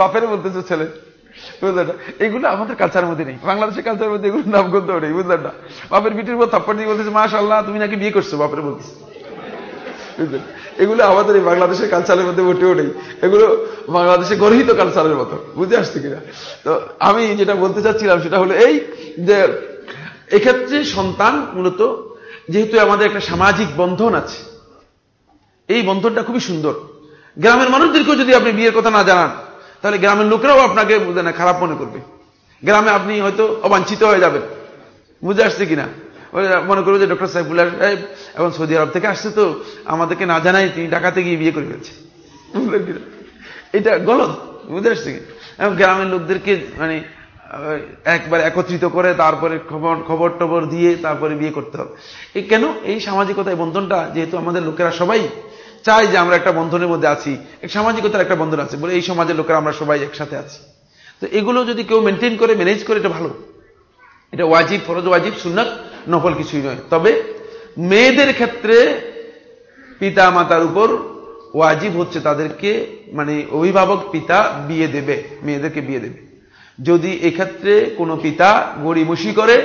[SPEAKER 1] বাপের বলতেছো ছেলে। বুঝলেন এগুলো আমাদের কালচারের মধ্যে নেই। বাংলাদেশের কালচারের মধ্যে এগুলো নাম করতে নেই, বুঝলেন না? বাপের পিঠির উপর থাপ্পড় দিয়ে বলতেছে মাস আল্লাহ তুমি নাকি বিয়ে করছ? বাপের বলতেছে। বুঝলেন? এগুলো আমাদের এই বাংলাদেশের কালচারের মধ্যে মোটেও নেই। এগুলো বাংলাদেশে গর্হিত কালচারের মতো। বুঝে আসছে কিনা? তো আমি যেটা বলতে চাচ্ছিলাম সেটা হলো এই যে, এক্ষেত্রে সন্তান মূলত যেহেতু আমাদের একটা সামাজিক বন্ধন আছে, এই বন্ধনটা খুবই সুন্দর। গ্রামের মানুষদেরকেও যদি আপনি বিয়ের কথা না জানান তাহলে গ্রামের লোকেরাও আপনাকে বুঝে না, খারাপ মনে করবে। গ্রামে আপনি হয়তো অবাঞ্ছিত হয়ে যাবেন। বুঝে আসছে কিনা? মনে করবে যে ডক্টর সাহেব সাইফুল্লাহ সাহেব এখন সৌদি আরব থেকে আসছে তো, আমাদেরকে না জানাই তিনি ঢাকাতে গিয়ে বিয়ে করে ফেলছে। এটা গলত, বুঝে আসছে কি এবং গ্রামের লোকদেরকে মানে একবার একত্রিত করে তারপরে খবর খবর টবর দিয়ে তারপরে বিয়ে করতে হবে। এই কেন? এই সামাজিকতা এই বন্ধনটা যেহেতু আমাদের লোকেরা সবাই চাই যে আমরা একটা বন্ধনের মধ্যে আছি, এক সামাজিকতার একটা বন্ধন আছে বলে এই সমাজের লোকেরা আমরা সবাই একসাথে আছি। তো এগুলো যদি কেউ মেনটেন করে ম্যানেজ করে, এটা ভালো। এটা ওয়াজিব, ফরজ ওয়াজিব, সুন্নত নফল কিছুই নয়। তবে মেয়েদের ক্ষেত্রে পিতা মাতার উপর ওয়াজিব হচ্ছে তাদেরকে মানে অভিভাবক পিতা বিয়ে দেবে, মেয়েদেরকে বিয়ে দেবে। যদি এক্ষেত্রে কোনো পিতা গড়িমসি করে,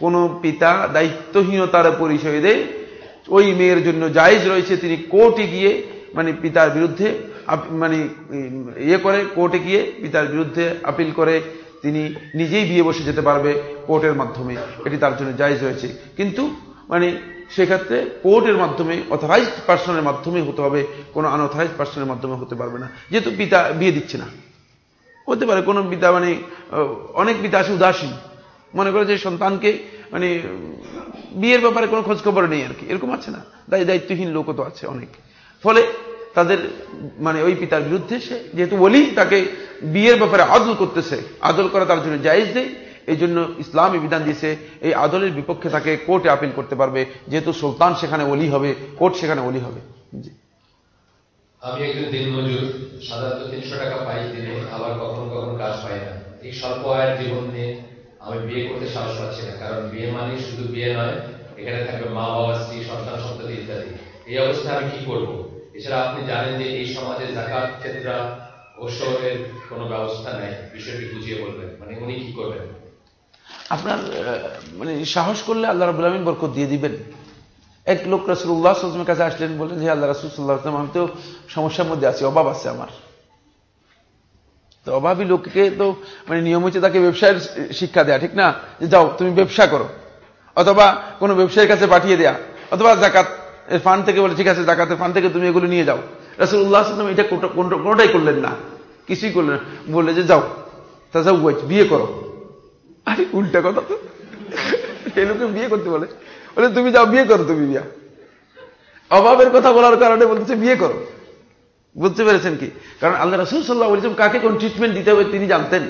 [SPEAKER 1] কোনো পিতা দায়িত্বহীনতার পরিচয় দেয় ওই মেয়ের জন্য জায়েজ রয়েছে, তিনি কোর্টে গিয়ে মানে পিতার বিরুদ্ধে মানে ইয়ে করে, কোর্টে গিয়ে পিতার বিরুদ্ধে আপিল করে তিনি নিজেই বিয়ে বসে যেতে পারবে কোর্টের মাধ্যমে। এটি তার জন্য জায়জ রয়েছে। কিন্তু মানে সেক্ষেত্রে কোর্টের মাধ্যমে অথরাইজড পার্সনের মাধ্যমে হতে হবে, কোনো আনঅথরাইজড পার্সনের মাধ্যমে হতে পারবে না। যেহেতু পিতা বিয়ে দিচ্ছে না। হতে পারে কোনো পিতা মানে অনেক পিতা আছে উদাসীন। মনে করে যে সন্তানকে মানে বিয়ের ব্যাপারে কোনো খোঁজ খবর নেই আর কি। এরকম আছে না? দায়ী, দায়িত্বহীন লোকও তো আছে অনেক। ফলে তাদের মানে ওই পিতার বিরুদ্ধে সে, যেহেতু বলি তাকে বিয়ের ব্যাপারে আদল করতেছে। আদল করা তার জন্য জায়েজ দেয় এই জন্য ইসলামী বিধান দিয়েছে, এই আদলের বিপক্ষে তাকে কোর্টে আপিল করতে পারবে। যেহেতু সুলতান সেখানে ওলি হবে, কোর্ট সেখানে ওলি হবে।
[SPEAKER 2] আমি একজন সাধারণত তিনশো টাকা পাই দিনে, আবার কখনো কখনো কাজ পাই না। এই স্বল্প আয়ের জীবন নিয়ে আমি বিয়ে করতে সাহস পাচ্ছি না, কারণ বিয়ে মানে শুধু বিয়ে নয়, এখানে থাকবে মা, বাবা, স্ত্রী, সন্তান সন্ততি ইত্যাদি। এই অবস্থায় আমি কি করব? এছাড়া আপনি জানেন যে এই সমাজে জাকাত ক্ষেত্রা কোনো ব্যবস্থা নেই, বিষয়টি বুঝিয়ে বলবেন। মানে উনি কি করবেন?
[SPEAKER 1] আপনার মানে সাহস করলে আল্লাহ রাবুল আলমিন বরকত দিয়ে দিবেন। এক লোক কাছে আসলেন, বললেন যে আল্লাহ রসুল্লাহ আসলাম আমি তো সমস্যার মধ্যে আছি, অভাব আছে আমার। তো অভাবী লোককে তো মানে নিয়ম হচ্ছে তাকে ব্যবসায়ের শিক্ষা দেয়া, ঠিক না? যে যাও, তুমি ব্যবসা করো। অথবা কোনো ব্যবসায়ীর কাছে পাঠিয়ে দেয়া, অথবা জাকাত এর ফান্ড থেকে বলে, ঠিক আছে, জাকাতের ফান্ড থেকে তুমি এগুলো নিয়ে যাও। রসুল্লাহ আসলাম এটা কোনোটাই করলেন না। কিছুই করলেন না। বললে যে, যাও তা যাও বিয়ে করো। আরে, উল্টা কথা তো। এই লোকে বিয়ে করতে বলে। বলে, তুমি যাও, বিয়ে করো তুমি বিয়া অভাবের কথা বলার কারণে বলতেছে, বিয়ে করো। বুঝতে পেরেছেন কি? কারণ আল্লাহ রসুল সাল্লাহ বলেছেন কাকে কোন ট্রিটমেন্ট দিতে হবে তিনি জানতেন।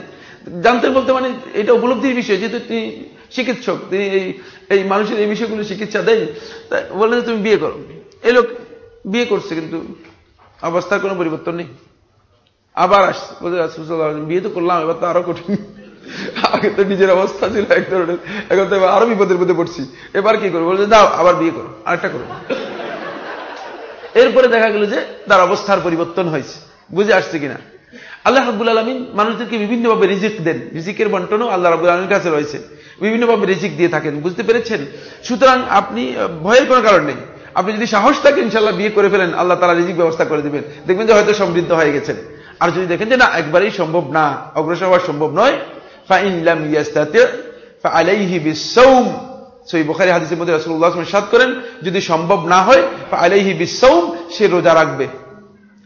[SPEAKER 1] জানতেন বলতে মানে এটা উপলব্ধির বিষয়, যেহেতু তিনি চিকিৎসক, তিনি এই এই মানুষের এই বিষয়গুলো চিকিৎসা দেন। বললেন তুমি বিয়ে করো। এই লোক বিয়ে করছে কিন্তু অবস্থার কোনো পরিবর্তন নেই। আবার আসছে। বিয়ে তো করলাম, এবার তো আরও কঠিন। আগে তো নিজের অবস্থা ছিল এক ধরনের। এখন তো আরও বিপদের মধ্যে পড়ছি। এবার কি করব? বলছে, দাও, আবার বিয়ে করো, আরেকটা করো। এরপরে দেখা গেল যে তার অবস্থার পরিবর্তন হয়েছে। বুঝে আসছে কিনা? আল্লাহ রাবুল আলমিন মানুষদেরকে বিভিন্নভাবে রিজিক দেন। রিজিকের বন্টনও আল্লাহ রাবুল আলমীর কাছে রয়েছে। বিভিন্নভাবে রিজিক দিয়ে থাকেন। বুঝতে পেরেছেন? সুতরাং আপনি ভয়ের কোনো কারণ নেই। আপনি যদি সাহস থাকে ইনশাল্লাহ বিয়ে করে ফেলেন, আল্লাহ তারা রিজিক ব্যবস্থা করে দিবেন। দেখবেন যে হয়তো সমৃদ্ধ হয়ে গেছেন। আর যদি দেখেন যে না, একবারেই সম্ভব না, অগ্রসর হওয়া সম্ভব নয় ফাইনলাম ইয়াস্তাতে আলাইহি বিসৌম সই বোখারি হাদিসের মধ্যে রাসুল্লাহ সাদ করেন, যদি সম্ভব না হয় আলাইহি বিসৌম সে রোজা রাখবে।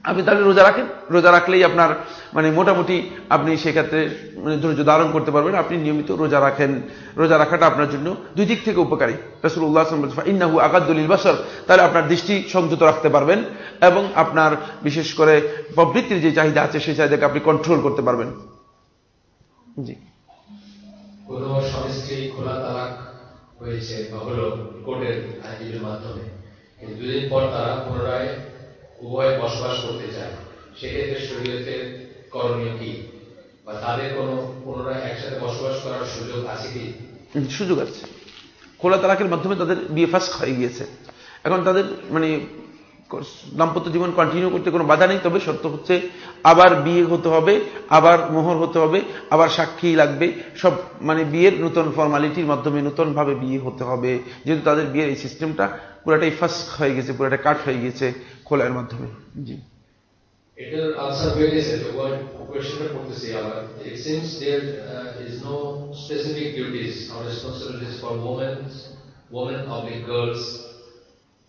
[SPEAKER 1] আপনি তাহলে রোজা রাখেন? রোজা রাখলেই আপনার মানে মোটামুটি আপনি সেক্ষেত্রে মানে ধৈর্য ধারণ করতে পারবেন। আপনি নিয়মিত রোজা রাখেন। রোজা রাখাটা আপনার জন্য দুই দিক থেকে উপকারী। রসুল উল্লাহ ইন্নাহু আকাদুল বাসর। তাহলে আপনার দৃষ্টি সংযত রাখতে পারবেন এবং আপনার বিশেষ করে প্রবৃত্তির যে চাহিদা আছে, সেই চাহিদাকে আপনি কন্ট্রোল করতে পারবেন। জি।
[SPEAKER 2] খোলা তালাক হয়েছে বা হলো কোর্টের আইনজীবীর মাধ্যমে। কিন্তু দুদিন পর তারা পুনরায় উভয় বসবাস করতে চায়। সেক্ষেত্রে শরীয়তের করণীয় কি? বা তাদের কোনো পুনরায় একসাথে বসবাস করার সুযোগ আছে কি?
[SPEAKER 1] সুযোগ আছে। খোলা তালাকের মাধ্যমে তাদের বিয়ে ফাস্ট হয়ে গিয়েছে। এখন তাদের মানে দাম্পত্য জীবন কন্টিনিউ করতে কোনো বাধা নেই, তবে শর্ত হচ্ছে আবার বিয়ে হতে হবে, আবার মোহর হতে হবে, আবার সাক্ষী লাগবে। সব মানে বিয়ের নতুন ফর্মালিটির মাধ্যমে নতুনভাবে বিয়ে হতে হবে। যেহেতু তাদের বিয়ের এই সিস্টেমটা পুরাটাই ফাস্ক হয়ে গেছে, পুরাটা কাট হয়ে গেছে খোলার মাধ্যমে। জি।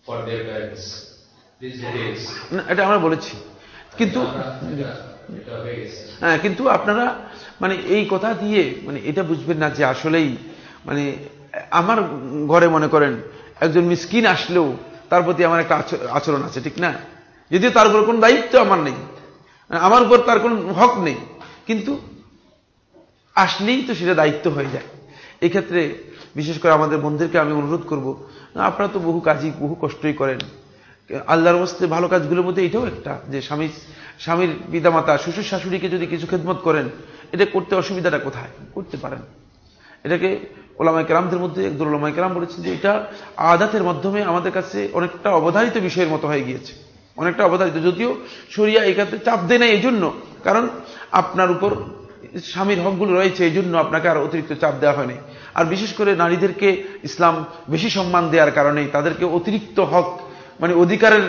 [SPEAKER 2] for their parents.
[SPEAKER 1] এটা আমরা বলেছি। কিন্তু হ্যাঁ কিন্তু আপনারা মানে এই কথা দিয়ে মানে এটা বুঝবেন না যে আসলেই মানে আমার ঘরে মনে করেন, একজন মিসকিন আসলেও তার প্রতি আমার একটা আচরণ আছে, ঠিক না? যদিও তার উপর কোন দায়িত্ব আমার নেই, আমার উপর তার কোন হক নেই, কিন্তু আসলেই তো সেটা দায়িত্ব হয়ে যায়। এক্ষেত্রে বিশেষ করে আমাদের বন্ধুদেরকে আমি অনুরোধ করব আপনারা তো বহু কাজই, বহু কষ্টই করেন। আল্লাহর বস্তে ভালো কাজগুলোর মধ্যে এটাও একটা, যে স্বামী, স্বামীর পিতামাতা, শ্বশুর শাশুড়িকে যদি কিছু খেদমত করেন, এটা করতে অসুবিধাটা কোথায়? করতে পারেন। এটাকে ওলামাই কেরামদের মধ্যে, একদল ওলামাই কেরাম বলেছেন যে এটা আদাতের মাধ্যমে আমাদের কাছে অনেকটা অবধারিত বিষয়ের মতো হয়ে গিয়েছে। অনেকটা অবধারিত, যদিও সরিয়া ক্ষেত্রে চাপ দেয় না এই জন্য কারণ আপনার উপর স্বামীর হকগুলো রয়েছে এই জন্য আপনাকে আর অতিরিক্ত চাপ দেওয়া হয়নি। আর বিশেষ করে নারীদেরকে ইসলাম বেশি সম্মান দেওয়ার কারণে তাদেরকে অতিরিক্ত হক মানে অধিকারের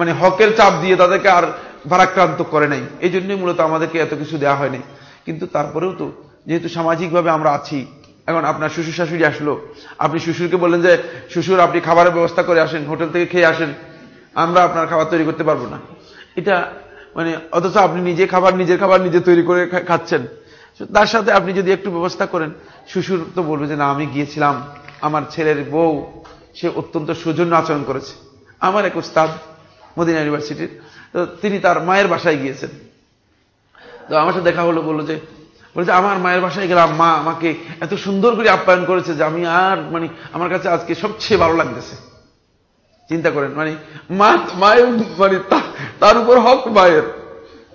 [SPEAKER 1] মানে হকের চাপ দিয়ে তাদেরকে আর ভারাক্রান্ত করে নাই। এই জন্যই মূলত আমাদেরকে এত কিছু দেওয়া হয়নি। কিন্তু তারপরেও তো যেহেতু সামাজিকভাবে আমরা আছি, এখন আপনার শ্বশুর শাশুড়ি আসলো, আপনি শ্বশুরকে বললেন যে, শ্বশুর, আপনি খাবারের ব্যবস্থা করে আসেন, হোটেল থেকে খেয়ে আসেন, আমরা আপনার খাবার তৈরি করতে পারব না। এটা মানে অথচ আপনি নিজে খাবার, নিজের খাবার নিজে তৈরি করে খাচ্ছেন। তার সাথে আপনি যদি একটু ব্যবস্থা করেন, শ্বশুর তো বলবে যে, না, আমি গিয়েছিলাম, আমার ছেলের বউ, সে অত্যন্ত সৌজন্য আচরণ করেছে। আমার এক উস্তাদ মদিনা ইউনিভার্সিটির, তো তিনি তার মায়ের বাসায় গিয়েছেন। তো আমার সাথে দেখা হলো, বলল যে বলছে আমার মায়ের বাসায় গেলাম, মা আমাকে এত সুন্দর করে আপ্যায়ন করেছে যে আমি আর মানে আমার কাছে আজকে সবচেয়ে ভালো লাগতেছে। চিন্তা করেন মানে মা মায়ের মানে তার উপর হক মায়ের।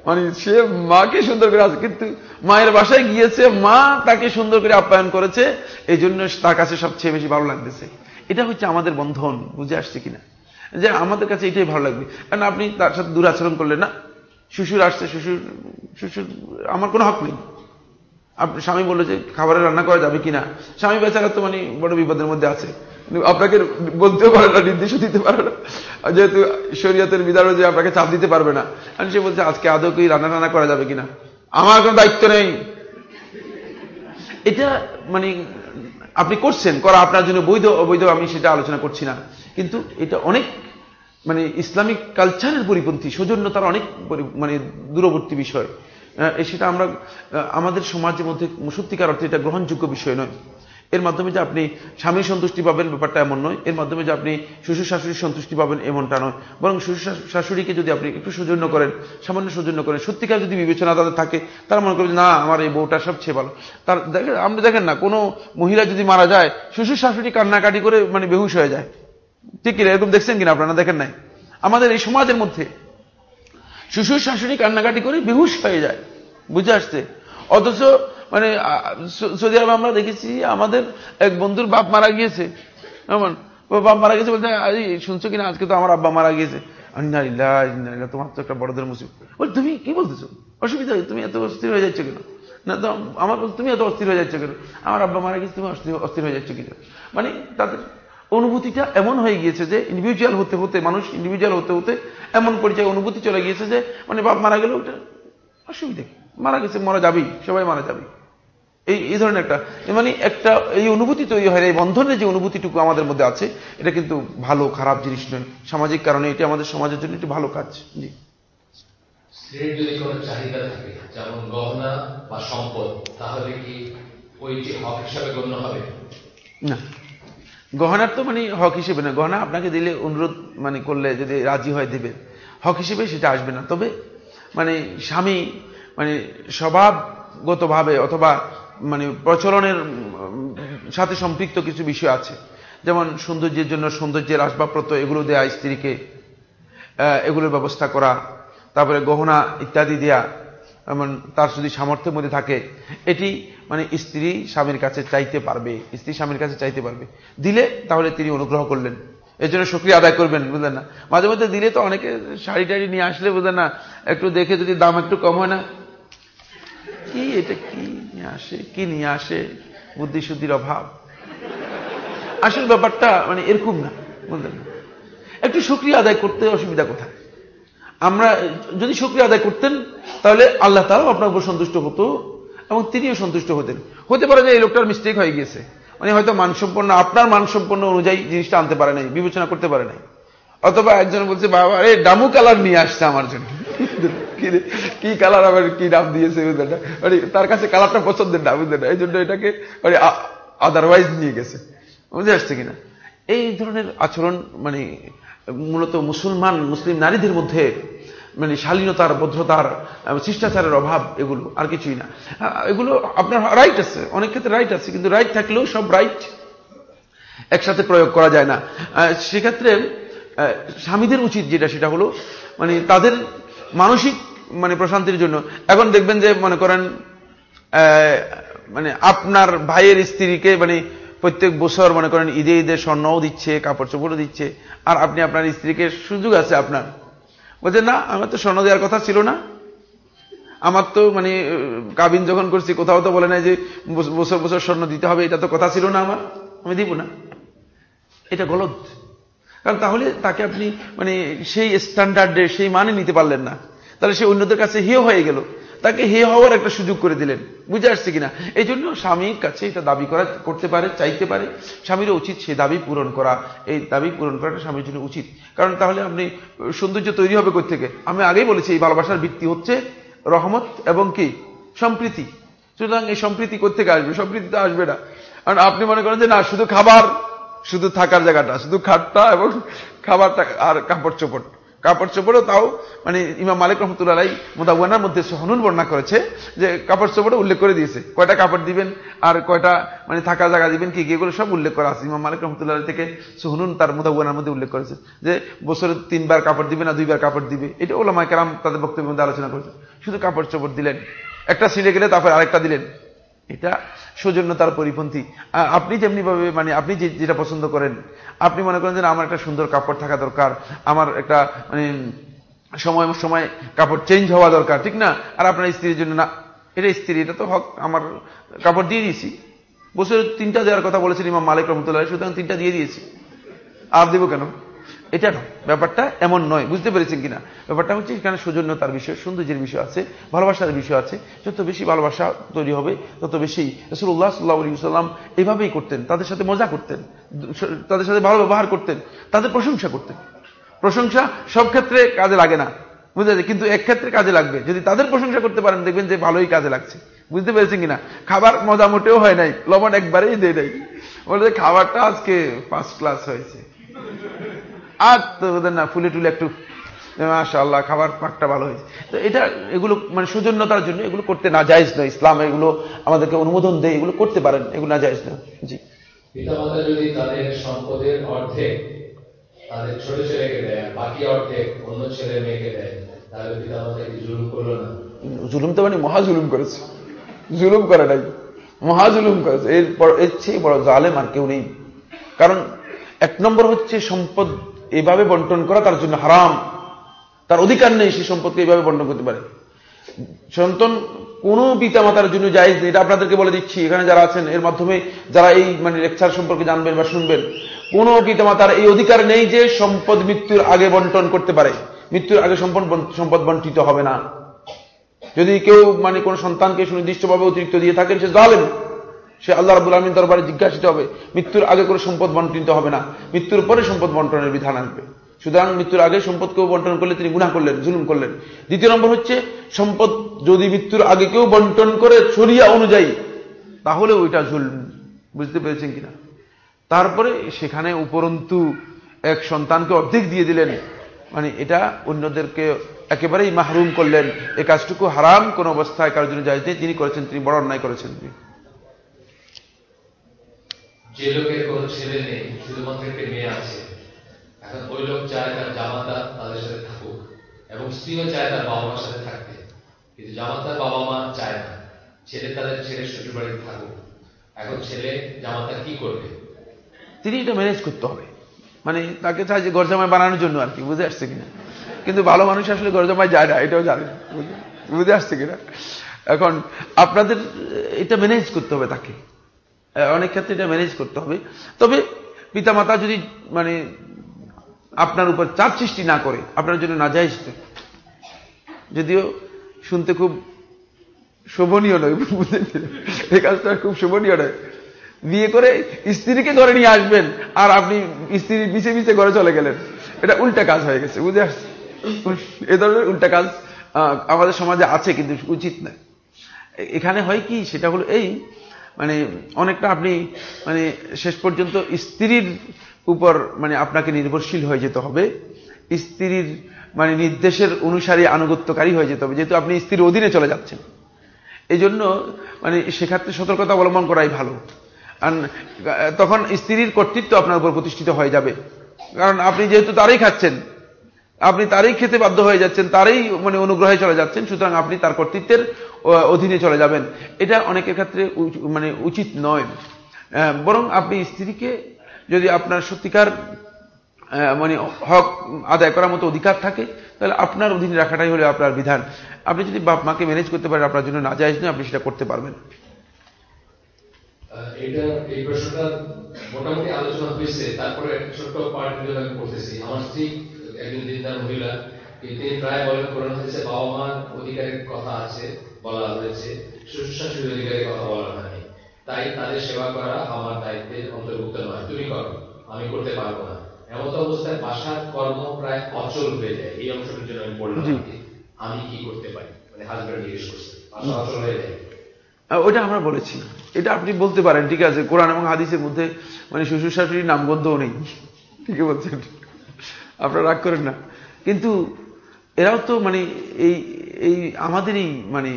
[SPEAKER 1] মানে সে মাকে সুন্দর করে আছে কিন্তু মায়ের বাসায় গিয়েছে, মা তাকে সুন্দর করে আপ্যায়ন করেছে এই জন্য তার কাছে সবচেয়ে বেশি ভালো লাগতেছে। এটা হচ্ছে আমাদের বন্ধন, বুঝে আসছে কিনা? যে আমাদের কাছে এটাই ভালো লাগবে। কারণ আপনি তার সাথে দুরাচরণ করলেন না। শ্বশুর আসছে, শ্বশুর শ্বশুর, আমার কোনো হক নেই। আপনি, স্বামী বলল যে খাবারে রান্না করা যাবে কিনা? স্বামী বেচারা তো মানে বড় বিপদের মধ্যে আছে। আপনাকে বলতেও পারে না, নির্দেশও দিতে পারে না। যেহেতু শরীয়তের বিধানও যে আপনাকে চাপ দিতে পারবে না। আর সে বলছে, আজকে আদৌ কি রান্না টান্না করা যাবে কিনা? আমার কোনো দায়িত্ব নেই। এটা মানে আপনি করছেন, করা আপনার জন্য বৈধ, অবৈধ আমি সেটা আলোচনা করছি না। কিন্তু এটা অনেক মানে ইসলামিক কালচারের পরিপন্থী, সৌজন্যতার অনেক মানে দূরবর্তী বিষয়। সেটা আমরা আমাদের সমাজের মধ্যে সত্যিকার অর্থে এটা গ্রহণযোগ্য বিষয় নয়। এর মাধ্যমে যে আপনি স্বামীর সন্তুষ্টি পাবেন ব্যাপারটা এমন নয়। এর মাধ্যমে যে আপনি শ্বশুর শাশুড়ির সন্তুষ্টি পাবেন এমনটা নয়। বরং শ্বশুর শাশুড়িকে যদি আপনি একটু সৌজন্য করেন, সামান্য সৌজন্য করেন, সত্যিকার যদি বিবেচনা তাদের থাকে, তারা মনে করবে না, আমার এই বউটা সবচেয়ে ভালো। তার, দেখেন, আপনি দেখেন না, কোনো মহিলা যদি মারা যায়, শ্বশুর শাশুড়ি কান্নাকাটি করে মানে বেহুশ হয়ে যায়। ঠিক কিনা এরকম দেখছেন কিনা? আপনারা দেখেন নাই? আমাদের এই সমাজের মধ্যে শ্বশুর, শাশুড়ি কান্নাকাটি করে বেহুশ হয়ে যায়। বুঝে আসছে? অথচ মানে সৌদি আরবে আমরা দেখেছি, আমাদের এক বন্ধুর বাপ মারা গিয়েছে। এমন, বাপ মারা গেছে বলতে শুনছো কিনা? আজকে তো আমার আব্বা মারা গিয়েছে। তোমার তো একটা বড়দের মুসিব বল, তুমি কি বলতেছো? অসুবিধা তুমি এত অস্থির হয়ে যাচ্ছ কেন? না, তো, আমার তুমি এত অস্থির হয়ে যাচ্ছ কেন? আমার আব্বা মারা গেছে তুমি অস্থির হয়ে যাচ্ছ কিনা? মানে তাদের অনুভূতিটা এমন হয়ে গিয়েছে যে ইন্ডিভিজুয়াল হতে হতে মানুষ ইন্ডিভিজুয়াল হতে হতে এমন পরিচয় অনুভূতি চলে গিয়েছে যে মানে বাপ মারা গেল ওটা অসুবিধে মারা গেছে মারা যাবেই সবাই মারা যাবে এই এই ধরনের একটা মানে একটা এই অনুভূতি তৈরি হয় এই বন্ধনের যে অনুভূতিটুকু আমাদের মধ্যে আছে এটা কিন্তু ভালো খারাপ জিনিস নয়। সামাজিক কারণে এটি আমাদের সমাজের জন্য একটি ভালো কাজ জি।
[SPEAKER 2] যদি কোনো চাহিদা থাকে যেমন গহনা বা সম্পদ তাহলে কি ওইটি হক হিসাবে গণ্য হবে?
[SPEAKER 1] না। গহনার তো মানে হক হিসেবে না, গহনা আপনাকে দিলে অনুরোধ মানে করলে যদি রাজি হয় দেবে। হক হিসেবে সেটা আসবে না। তবে মানে স্বামী মানে স্বভাবগতভাবে অথবা মানে প্রচলনের সাথে সম্পৃক্ত কিছু বিষয় আছে। যেমন সৌন্দর্যের জন্য সৌন্দর্যের আসবাবপত্র, এগুলো দেয়া স্ত্রীকে এগুলোর ব্যবস্থা করা, তারপরে গহনা ইত্যাদি দেয়া তার যদি সামর্থ্যের মধ্যে থাকে, এটি মানে স্ত্রী স্বামীর কাছে চাইতে পারবে, স্ত্রী স্বামীর কাছে চাইতে পারবে। দিলে তাহলে তিনি অনুগ্রহ করলেন। এর জন্য সক্রিয় আদায় করবেন, বুঝলেন না? মাঝে মধ্যে দিলে তো অনেকে শাড়ি টাড়ি নিয়ে আসলে, বুঝলেন না, একটু দেখে যদি দাম একটু কম হয় না। কি এটা কি নিয়ে আসে? কি নিয়ে আসে? বুদ্ধি শুদ্ধির অভাব। আসল ব্যাপারটা মানে এরকম না, বুঝলেন না? একটু সক্রিয় আদায় করতে অসুবিধা কোথায়? আমরা যদি সক্রিয় আদায় করতেন, তাহলে আল্লাহ তারাও আপনার উপর সন্তুষ্ট হতো এবং তিনিও সন্তুষ্ট হতেন। হতে পারে যে এই লোকটার মিস্টেক হয়ে গিয়েছে। মানে হয়তো মানসম্পন্ন, আপনার মানসম্পন্ন অনুযায়ী জিনিসটা আনতে পারে নাই, বিবেচনা করতে পারে নাই। অথবা একজন বলছে, বাবা আরে ডামু কালার নিয়ে আসছে আমার জন্য। *laughs* কি কালার আবার, কি নাম দিয়েছে মানে তার কাছে কালারটা পছন্দের না বুঝলেন এই জন্য এটাকে মানে আদারওয়াইজ নিয়ে গেছে। বুঝে আসছে কিনা? এই ধরনের আচরণ মানে মূলত মুসলমান, মুসলিম নারীদের মধ্যে মানে শালীনতার, ভদ্রতার শিষ্টাচারের অভাব এগুলো, আর কিছুই না। এগুলো আপনার রাইট আছে, অনেক ক্ষেত্রে রাইট আছে, কিন্তু রাইট থাকলেও সব রাইট একসাথে প্রয়োগ করা যায় না। সেক্ষেত্রে স্বামীদের উচিত যেটা, সেটা হলো মানে তাদের মানসিক মানে প্রশান্তির জন্য। এখন দেখবেন যে, মনে করেন মানে আপনার ভাইয়ের স্ত্রীকে মানে প্রত্যেক বছর মনে করেন ঈদে ঈদে স্বর্ণও দিচ্ছে, কাপড় চোপড়ও দিচ্ছে, আর আপনি আপনার স্ত্রীকে সুযোগ আছে আপনার। বলছে না, আমার তো স্বর্ণ দেওয়ার কথা ছিল না। আমার তো মানে কাবিন যখন করছি, কোথাও তো বলে নাই যে বছর বছর স্বর্ণ দিতে হবে, এটা তো কথা ছিল না আমার, আমি দিব না। এটা গলত। কারণ তাহলে তাকে আপনি মানে সেই স্ট্যান্ডার্ডে সেই মানে নিতে পারলেন না। তাহলে সে অন্যদের কাছে হিও হয়ে গেল। তাকে হে হওয়ার একটা সুযোগ করে দিলেন। বুঝে আসছে কিনা? এই জন্য স্বামীর কাছে এটা দাবি করা করতে পারে, চাইতে পারে। স্বামীরও উচিত সে দাবি পূরণ করা। এই দাবি পূরণ করাটা স্বামীর জন্য উচিত। কারণ তাহলে আপনি সৌন্দর্য তৈরি হবে থেকে আমি আগেই বলেছি, এই ভালোবাসার ভিত্তি হচ্ছে রহমত এবং কি? সম্প্রীতি। সুতরাং এই সম্প্রীতি থেকে আসবে? সম্প্রীতি তো আসবে না। কারণ আপনি মনে করেন যে, না, শুধু খাবার, শুধু থাকার জায়গাটা, শুধু খাটটা এবং খাবারটা আর কাপড় চোপড় কাপড় চোপড়ও তাও মানে ইমাম মালিক রহমতুল্লাহ মোদাবানার মধ্যে সহনুন বর্ণনা করেছে যে কাপড় চোপড়ে উল্লেখ করে দিয়েছে। কয়টা কাপড় দিবেন আর কয়টা মানে থাকার জায়গা দিবেন কি কি সব উল্লেখ করা আছে। ইমাম মালিক রহমতুল্লাহ থেকে সহনুন তার মোদাবানার মধ্যে উল্লেখ করেছে যে বছরে তিনবার কাপড় দিবে না দুইবার কাপড় দিবে। এটা ওলামায় কারাম তাদের বক্তব্যের মধ্যে আলোচনা করেছে। শুধু কাপড় চোপড় দিলেন, একটা ছিঁড়ে গেলে তারপর আরেকটা দিলেন। এটা সৌজন্যতার পরিপন্থী। আপনি যেমনি ভাবে মানে আপনি যে, যেটা পছন্দ করেন, আপনি মনে করেন যে আমার একটা সুন্দর কাপড় থাকা দরকার, আমার একটা মানে সময় সময় কাপড় চেঞ্জ হওয়া দরকার, ঠিক না? আর আপনার স্ত্রীর জন্য, না, এটা স্ত্রী, এটা তো হক, আমার কাপড় দিয়ে দিয়েছি। বছর তিনটা দেওয়ার কথা বলেছেন ইমাম মালিক রহমতুল্লাহ, সুতরাং তিনটা দিয়ে দিয়েছি। আর দিব কেন? এটা ব্যাপারটা এমন নয়, বুঝতে পেরেছেন কিনা? ব্যাপারটা হচ্ছে এখানে সৌজন্যতার বিষয়, সৌন্দর্যের বিষয় আছে, ভালোবাসার বিষয় আছে। যত বেশি ভালোবাসা তৈরি হবে, তত বেশি রসুল্লাহ সাল্লাহ আলী সাল্লাম এইভাবেই করতেন, তাদের সাথে মজা করতেন, তাদের সাথে ভালো ব্যবহার করতেন, তাদের প্রশংসা করতেন। প্রশংসা সব ক্ষেত্রে কাজে লাগে না, বুঝতে পারছি কিন্তু এক ক্ষেত্রে কাজে লাগবে, যদি তাদের প্রশংসা করতে পারেন, দেখবেন যে ভালোই কাজে লাগছে, বুঝতে পেরেছেন কিনা? খাবার মজা মোটেও হয় নাই, লবণ একবারেই দিয়ে দেয়। বলে খাবারটা আজকে ফার্স্ট ক্লাস হয়েছে। আর তোদের না ফুলে টুলে একটু মাসা আল্লাহ খাবার পাকটা ভালো হয়েছে। তো এটা এগুলো মানে সৌজন্যতার জন্য এগুলো করতে না যায়জ নয়। ইসলাম এগুলো আমাদেরকে অনুমোদন দেয় এগুলো করতে পারেন এগুলো না যায়জ নয়। জি।
[SPEAKER 2] পিতামাতা যদি তাদের সম্পদের অর্ধেক তাদের ছোট ছেলেকে দেয় বাকি অর্ধেক অন্য ছেলে মেয়েকে দেয় তাহলে পিতামাতা কি জুলুম করল না?
[SPEAKER 1] জুলুম তো মানে মহা জুলুম করেছে। জুলুম করে নাই। মহা জুলুম করেছে। এর এর চেয়ে বড় জালেম আর কেউ নেই। কারণ এক নম্বর হচ্ছে সম্পদ এভাবে বন্টন করা তার জন্য হারাম। তার অধিকার নেই সে সম্পদকে এইভাবে বন্টন করতে পারে। সন্তান, কোন পিতা মাতার জন্য যাই এটা আপনাদেরকে বলে দিচ্ছি। এখানে যারা আছেন, এর মাধ্যমে যারা এই মানে লেকচার সম্পর্কে জানবেন বা শুনবেন, কোন পিতা মাতার এই অধিকার নেই যে সম্পদ মৃত্যুর আগে বন্টন করতে পারে। মৃত্যুর আগে সম্পদ সম্পদ বন্টিত হবে না। যদি কেউ মানে কোন সন্তানকে সুনির্দিষ্টভাবে অতিরিক্ত দিয়ে থাকেন, সে জালেন সে আল্লাহ রাবুল আলমীর দরবারে জিজ্ঞাসিত হবে, মৃত্যুর আগে করে সম্পদ বন্টিত হবে না, মৃত্যুর পরে সম্পদ বন্টনের বিধান আসবে সুতরাং মৃত্যুর আগে সম্পদকেও বন্টন করলে তিনি গুণা করলেন, জুলুম করলেন। দ্বিতীয় নম্বর হচ্ছে, সম্পদ যদি মৃত্যুর আগে কেউ বন্টন করে সরিয়া অনুযায়ী, তাহলে ওইটা জুলুম। বুঝতে পেরেছেন কিনা? তারপরে সেখানে উপরন্তু এক সন্তানকে অর্ধেক দিয়ে দিলেন। মানে এটা অন্যদেরকে একেবারেই মাহরুম করলেন। এ কাজটুকু হারাম, কোন অবস্থায় কারোর জন্য যাইতে তিনি করেছেন, তিনি বড় অন্যায় করেছেন।
[SPEAKER 2] যে লোকের কোন ছেলে নেই, শুধুমাত্র একটি মেয়ে আছে, এখন ওই লোক চায় তার জামাতা তাদের সাথে থাকুক এবং স্ত্রীও চায় তার বাবা মার সাথে থাকতে। কিন্তু জামাতার বাবা মা চায় না। ছেলে তাদের ছেলে শ্বশুর বাড়িতে থাকুক। এখন ছেলে জামাতা কি করবে?
[SPEAKER 1] তিনি এটা ম্যানেজ করতে হবে। মানে তাকে চাই যে গরজামাই বানানোর জন্য আর কি, বুঝে আসছে কিনা? কিন্তু ভালো মানুষ আসলে গরজামাই যায় না, এটাও জানে বুঝে আসছে কিনা? এখন আপনাদের এটা ম্যানেজ করতে হবে তাকে। অনেক ক্ষেত্রে এটা ম্যানেজ করতে হবে। তবে পিতামাতা যদি মানে আপনার উপর চাপ সৃষ্টি না করে, আপনার জন্য না যায় যদিও শুনতে খুব শোভনীয় নয় এই কাজটা খুব শোভনীয় নয়। বিয়ে করে স্ত্রীকে ধরে নিয়ে আসবেন, আর আপনি স্ত্রীর পিছিয়ে পিছিয়ে ঘরে চলে গেলেন। এটা উল্টা কাজ হয়ে গেছে, বুঝে আসছে এ ধরনের উল্টা কাজ আমাদের সমাজে আছে, কিন্তু উচিত নয়। এখানে হয় কি, সেটা হলো এই মানে অনেকটা আপনি মানে শেষ পর্যন্ত স্ত্রীর উপর মানে আপনাকে নির্ভরশীল হয়ে যেতে হবে। স্ত্রীর মানে নির্দেশের অনুসারে আনুগত্যকারী হয়ে যেতে হবে, যেহেতু আপনি স্ত্রীর অধীনে চলে যাচ্ছেন। এই জন্য মানে সেক্ষেত্রে সতর্কতা অবলম্বন করাই ভালো। আর তখন স্ত্রীর কর্তৃত্ব আপনার উপর প্রতিষ্ঠিত হয়ে যাবে। কারণ আপনি যেহেতু তারই খাচ্ছেন, আপনি তারই খেতে বাধ্য হয়ে যাচ্ছেন, তারই মানে অনুগ্রহে চলে যাচ্ছেন, সুতরাং আপনি তার কর্তৃত্বের অধীনে চলে যাবেন। এটা অনেকের ক্ষেত্রে মানে উচিত নয়। বরং আপনি স্ত্রীকে যদি আপনার সত্যিকার মানে হক আদায় করার মতো অধিকার থাকে, তাহলে আপনার অধীনে রাখাটাই হলে আপনার বিধান। আপনি যদি বাপ মাকে ম্যানেজ করতে পারেন, আপনার জন্য না যায় আপনি সেটা করতে পারবেন।
[SPEAKER 2] এটা, এই প্রশ্নটা মোটামুটি আলোচনা হয়েছে। তারপরে একটা পয়েন্ট আমি করতেছি। আমার স্ত্রী একজন দিনদার মহিলা তিনি প্রায় বলেন কোরআন হাদিসে বাবা মার অধিকারের কথা আছে। বলা হয়েছে অধিকারের কথা বলা হয়নি তাই তাদের সেবা করা আমার দায়িত্বের অন্তর্ভুক্ত নয়। তুমি করো আমি করতে পারব না। এমত অবস্থায় বাসার কর্ম প্রায় অচল হয়ে যায়। এই অংশটার জন্য আমি বললাম। আমি কি করতে পারি? মানে হাজব্যান্ড জিজ্ঞেস করছে। বাসা অচল হয়ে যায়।
[SPEAKER 1] আমরা বলেছি। এটা আপনি বলতে পারেন ঠিক আছে? কোরআন এবং হাদিসের মধ্যে মানে শ্বশুর শাশুড়ির নামগন্ধও নেই। ঠিকই বলছেন। আপনারা রাগ করেন না। কিন্তু এরাও তো মানে এই এই আমাদেরই মানে